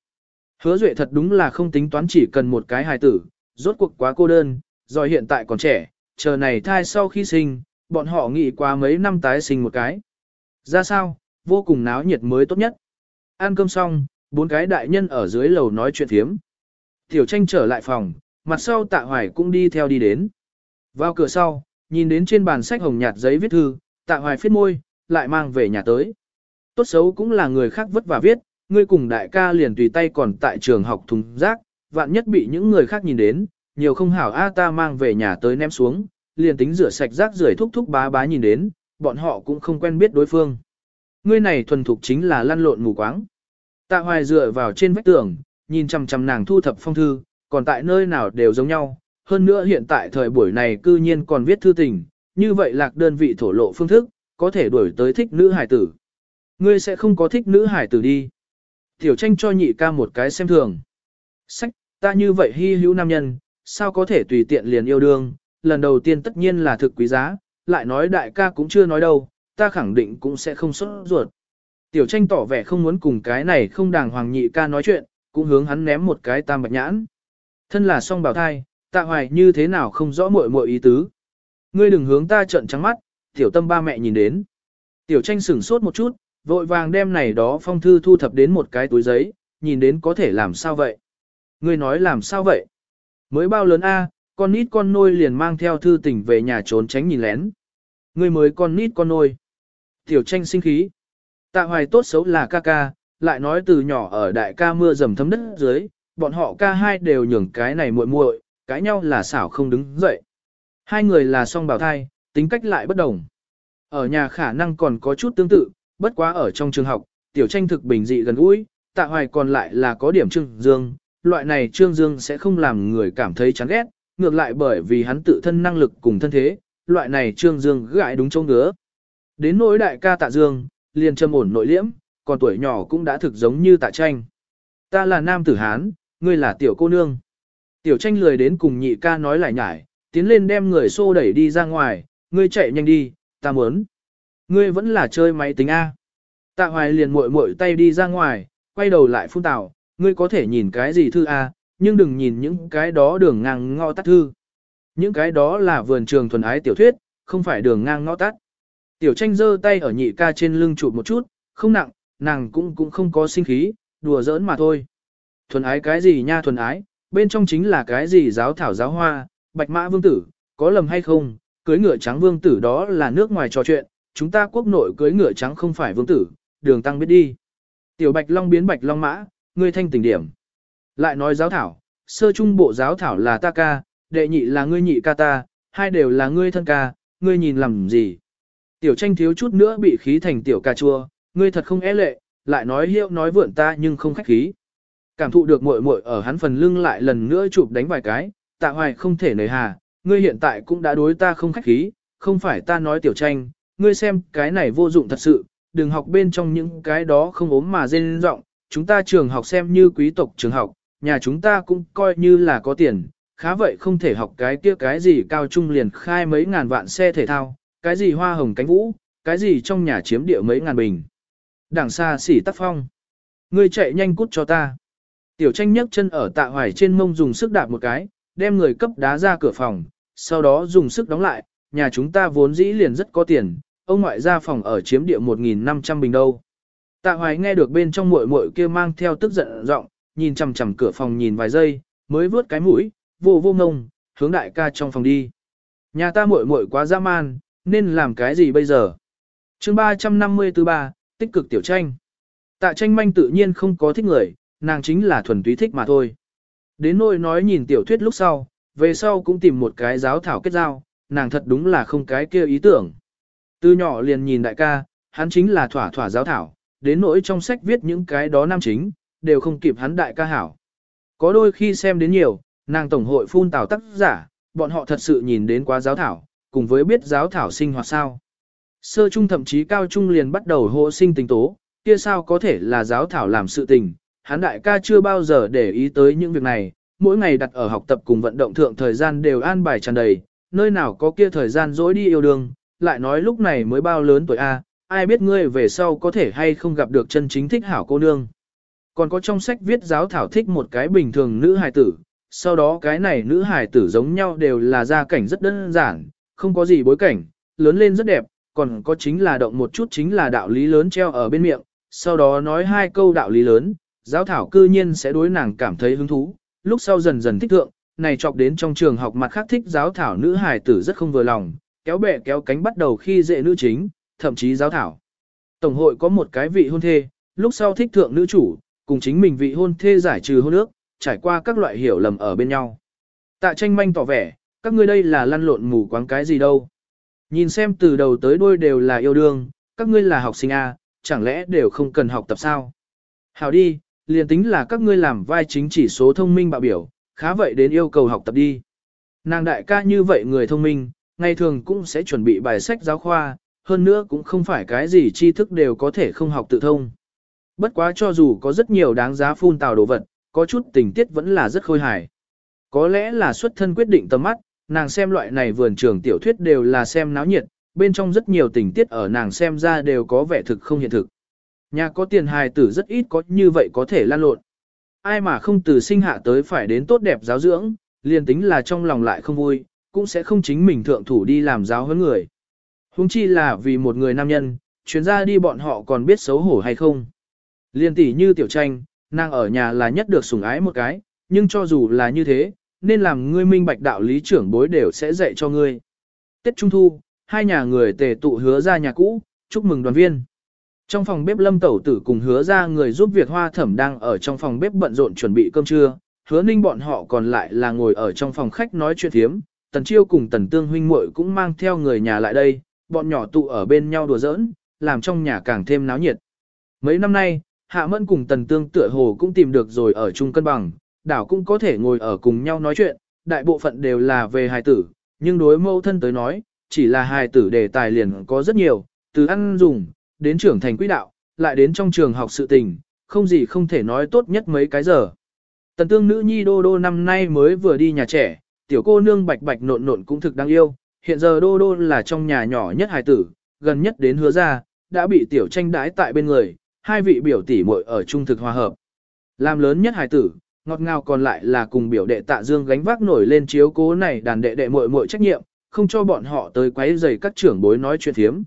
Hứa duệ thật đúng là không tính toán chỉ cần một cái hài tử, rốt cuộc quá cô đơn, do hiện tại còn trẻ, chờ này thai sau khi sinh, bọn họ nghĩ qua mấy năm tái sinh một cái. Ra sao, vô cùng náo nhiệt mới tốt nhất. Ăn cơm xong, bốn cái đại nhân ở dưới lầu nói chuyện thiếm. Tiểu tranh trở lại phòng, mặt sau tạ hoài cũng đi theo đi đến. Vào cửa sau, nhìn đến trên bàn sách hồng nhạt giấy viết thư, tạ hoài phiết môi, lại mang về nhà tới. Tốt xấu cũng là người khác vất vả viết, ngươi cùng đại ca liền tùy tay còn tại trường học thùng rác, vạn nhất bị những người khác nhìn đến, nhiều không hảo a ta mang về nhà tới ném xuống, liền tính rửa sạch rác rưởi thúc thúc bá bá nhìn đến, bọn họ cũng không quen biết đối phương. Ngươi này thuần thục chính là lăn lộn mù quáng. Tạ hoài dựa vào trên vách tường, nhìn chằm chằm nàng thu thập phong thư, còn tại nơi nào đều giống nhau. Hơn nữa hiện tại thời buổi này cư nhiên còn viết thư tình, như vậy lạc đơn vị thổ lộ phương thức, có thể đuổi tới thích nữ hải tử. Ngươi sẽ không có thích nữ hải tử đi. Tiểu tranh cho nhị ca một cái xem thường. Sách, ta như vậy hy hữu nam nhân, sao có thể tùy tiện liền yêu đương, lần đầu tiên tất nhiên là thực quý giá, lại nói đại ca cũng chưa nói đâu, ta khẳng định cũng sẽ không xuất ruột. Tiểu tranh tỏ vẻ không muốn cùng cái này không đàng hoàng nhị ca nói chuyện, cũng hướng hắn ném một cái tam bạch nhãn. Thân là song bảo thai, tạ hoài như thế nào không rõ muội muội ý tứ. ngươi đừng hướng ta trợn trắng mắt, tiểu tâm ba mẹ nhìn đến. Tiểu tranh sửng sốt một chút, vội vàng đem này đó phong thư thu thập đến một cái túi giấy, nhìn đến có thể làm sao vậy. Ngươi nói làm sao vậy? Mới bao lớn a, con nít con nôi liền mang theo thư tình về nhà trốn tránh nhìn lén. Ngươi mới con nít con nôi. Tiểu tranh sinh khí. Tạ hoài tốt xấu là ca ca, lại nói từ nhỏ ở đại ca mưa dầm thấm đất dưới, bọn họ ca hai đều nhường cái này muội muội, cãi nhau là xảo không đứng dậy. Hai người là song bào thai, tính cách lại bất đồng. Ở nhà khả năng còn có chút tương tự, bất quá ở trong trường học, tiểu tranh thực bình dị gần gũi, tạ hoài còn lại là có điểm trương dương, loại này trương dương sẽ không làm người cảm thấy chán ghét, ngược lại bởi vì hắn tự thân năng lực cùng thân thế, loại này trương dương gãi đúng chỗ ngứa. Đến nỗi đại ca tạ dương, liền trầm ổn nội liễm, còn tuổi nhỏ cũng đã thực giống như tạ tranh. Ta là nam tử Hán, ngươi là tiểu cô nương. Tiểu tranh lười đến cùng nhị ca nói lại nhải, tiến lên đem người xô đẩy đi ra ngoài, ngươi chạy nhanh đi, ta muốn. Ngươi vẫn là chơi máy tính A. Tạ hoài liền muội muội tay đi ra ngoài, quay đầu lại phun tào, ngươi có thể nhìn cái gì thư A, nhưng đừng nhìn những cái đó đường ngang ngõ tắt thư. Những cái đó là vườn trường thuần ái tiểu thuyết, không phải đường ngang ngõ tắt. Tiểu tranh giơ tay ở nhị ca trên lưng chụp một chút, không nặng, nàng cũng cũng không có sinh khí, đùa giỡn mà thôi. Thuần ái cái gì nha thuần ái, bên trong chính là cái gì giáo thảo giáo hoa, bạch mã vương tử, có lầm hay không, cưới ngựa trắng vương tử đó là nước ngoài trò chuyện, chúng ta quốc nội cưới ngựa trắng không phải vương tử, đường tăng biết đi. Tiểu bạch long biến bạch long mã, ngươi thanh tỉnh điểm. Lại nói giáo thảo, sơ trung bộ giáo thảo là ta ca, đệ nhị là ngươi nhị ca ta, hai đều là ngươi thân ca, ngươi nhìn làm gì. Tiểu tranh thiếu chút nữa bị khí thành tiểu ca chua, ngươi thật không e lệ, lại nói hiệu nói vượn ta nhưng không khách khí. Cảm thụ được muội muội ở hắn phần lưng lại lần nữa chụp đánh vài cái, tạ hoài không thể nời hà, ngươi hiện tại cũng đã đối ta không khách khí, không phải ta nói tiểu tranh, ngươi xem cái này vô dụng thật sự, đừng học bên trong những cái đó không ốm mà dên rộng, chúng ta trường học xem như quý tộc trường học, nhà chúng ta cũng coi như là có tiền, khá vậy không thể học cái kia cái gì cao trung liền khai mấy ngàn vạn xe thể thao, cái gì hoa hồng cánh vũ, cái gì trong nhà chiếm địa mấy ngàn bình. Đảng xa xỉ tắc phong. Ngươi chạy nhanh cút cho ta. Tiểu tranh nhấc chân ở tạ hoài trên mông dùng sức đạp một cái, đem người cấp đá ra cửa phòng, sau đó dùng sức đóng lại, nhà chúng ta vốn dĩ liền rất có tiền, ông ngoại ra phòng ở chiếm địa 1.500 bình đâu. Tạ hoài nghe được bên trong muội muội kia mang theo tức giận giọng, nhìn chằm chằm cửa phòng nhìn vài giây, mới vướt cái mũi, vô vô ngông, hướng đại ca trong phòng đi. Nhà ta muội muội quá dã man, nên làm cái gì bây giờ? chương 354 ba, tích cực tiểu tranh. Tạ tranh manh tự nhiên không có thích người, nàng chính là thuần túy thích mà thôi. Đến nỗi nói nhìn tiểu thuyết lúc sau, về sau cũng tìm một cái giáo thảo kết giao, nàng thật đúng là không cái kia ý tưởng. Từ nhỏ liền nhìn đại ca, hắn chính là thỏa thỏa giáo thảo, đến nỗi trong sách viết những cái đó nam chính, đều không kịp hắn đại ca hảo. Có đôi khi xem đến nhiều, nàng tổng hội phun tào tác giả, bọn họ thật sự nhìn đến quá giáo thảo, cùng với biết giáo thảo sinh hoạt sao. Sơ trung thậm chí cao trung liền bắt đầu hộ sinh tình tố, kia sao có thể là giáo thảo làm sự tình, hắn đại ca chưa bao giờ để ý tới những việc này, mỗi ngày đặt ở học tập cùng vận động thượng thời gian đều an bài tràn đầy, nơi nào có kia thời gian dối đi yêu đương, lại nói lúc này mới bao lớn tuổi A, ai biết ngươi về sau có thể hay không gặp được chân chính thích hảo cô nương. Còn có trong sách viết giáo thảo thích một cái bình thường nữ hài tử, sau đó cái này nữ hài tử giống nhau đều là gia cảnh rất đơn giản, không có gì bối cảnh, lớn lên rất đẹp, còn có chính là động một chút chính là đạo lý lớn treo ở bên miệng, sau đó nói hai câu đạo lý lớn, giáo thảo cư nhiên sẽ đối nàng cảm thấy hứng thú, lúc sau dần dần thích thượng, này chọc đến trong trường học mặt khác thích giáo thảo nữ hài tử rất không vừa lòng, kéo bè kéo cánh bắt đầu khi dễ nữ chính, thậm chí giáo thảo. Tổng hội có một cái vị hôn thê, lúc sau thích thượng nữ chủ, cùng chính mình vị hôn thê giải trừ hôn ước, trải qua các loại hiểu lầm ở bên nhau. Tạ tranh manh tỏ vẻ, các ngươi đây là lăn lộn mù quáng cái gì đâu. Nhìn xem từ đầu tới đuôi đều là yêu đương, các ngươi là học sinh A, chẳng lẽ đều không cần học tập sao? Hảo đi, liền tính là các ngươi làm vai chính chỉ số thông minh bạo biểu, khá vậy đến yêu cầu học tập đi. Nàng đại ca như vậy người thông minh, ngày thường cũng sẽ chuẩn bị bài sách giáo khoa, hơn nữa cũng không phải cái gì tri thức đều có thể không học tự thông. Bất quá cho dù có rất nhiều đáng giá phun tào đồ vật, có chút tình tiết vẫn là rất khôi hài. Có lẽ là xuất thân quyết định tầm mắt, nàng xem loại này vườn trường tiểu thuyết đều là xem náo nhiệt, bên trong rất nhiều tình tiết ở nàng xem ra đều có vẻ thực không hiện thực. Nhà có tiền hài tử rất ít có như vậy có thể lan lộn. Ai mà không từ sinh hạ tới phải đến tốt đẹp giáo dưỡng, liền tính là trong lòng lại không vui, cũng sẽ không chính mình thượng thủ đi làm giáo hơn người. Huống chi là vì một người nam nhân, chuyến ra đi bọn họ còn biết xấu hổ hay không. Liên tỷ như tiểu tranh, nàng ở nhà là nhất được sủng ái một cái, nhưng cho dù là như thế, nên làm ngươi minh bạch đạo lý trưởng bối đều sẽ dạy cho ngươi. Tết Trung Thu, hai nhà người tề tụ hứa ra nhà cũ, chúc mừng đoàn viên. Trong phòng bếp lâm tẩu tử cùng hứa ra người giúp việc hoa thẩm đang ở trong phòng bếp bận rộn chuẩn bị cơm trưa, hứa ninh bọn họ còn lại là ngồi ở trong phòng khách nói chuyện thiếm, tần chiêu cùng tần tương huynh muội cũng mang theo người nhà lại đây, bọn nhỏ tụ ở bên nhau đùa giỡn, làm trong nhà càng thêm náo nhiệt. Mấy năm nay, Hạ Mẫn cùng Tần Tương tựa hồ cũng tìm được rồi ở chung cân bằng, đảo cũng có thể ngồi ở cùng nhau nói chuyện, đại bộ phận đều là về hài tử, nhưng đối mâu thân tới nói, chỉ là hài tử đề tài liền có rất nhiều, từ ăn dùng, đến trưởng thành quỹ đạo, lại đến trong trường học sự tình, không gì không thể nói tốt nhất mấy cái giờ. Tần Tương nữ nhi Đô Đô năm nay mới vừa đi nhà trẻ, tiểu cô nương bạch bạch nộn nộn cũng thực đáng yêu, hiện giờ Đô Đô là trong nhà nhỏ nhất hài tử, gần nhất đến hứa ra, đã bị tiểu tranh đái tại bên người, hai vị biểu tỷ muội ở trung thực hòa hợp. Làm lớn nhất hài tử, ngọt ngào còn lại là cùng biểu đệ tạ dương gánh vác nổi lên chiếu cố này đàn đệ đệ muội muội trách nhiệm, không cho bọn họ tới quấy rầy các trưởng bối nói chuyện thiếm.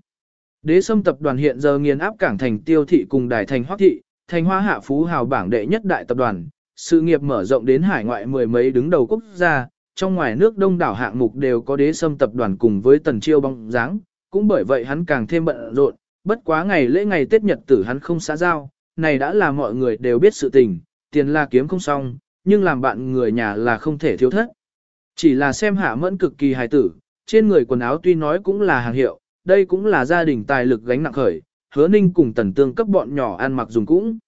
Đế sâm tập đoàn hiện giờ nghiền áp cảng thành tiêu thị cùng đài thành hoắc thị, thành hoa hạ phú hào bảng đệ nhất đại tập đoàn, sự nghiệp mở rộng đến hải ngoại mười mấy đứng đầu quốc gia, trong ngoài nước đông đảo hạng mục đều có đế sâm tập đoàn cùng với tần chiêu bóng dáng, cũng bởi vậy hắn càng thêm bận rộn, bất quá ngày lễ ngày Tết Nhật tử hắn không xã giao, này đã là mọi người đều biết sự tình, tiền là kiếm không xong, nhưng làm bạn người nhà là không thể thiếu thất. Chỉ là xem hạ mẫn cực kỳ hài tử, trên người quần áo tuy nói cũng là hàng hiệu, đây cũng là gia đình tài lực gánh nặng khởi, hứa ninh cùng tần tương cấp bọn nhỏ ăn mặc dùng cũng.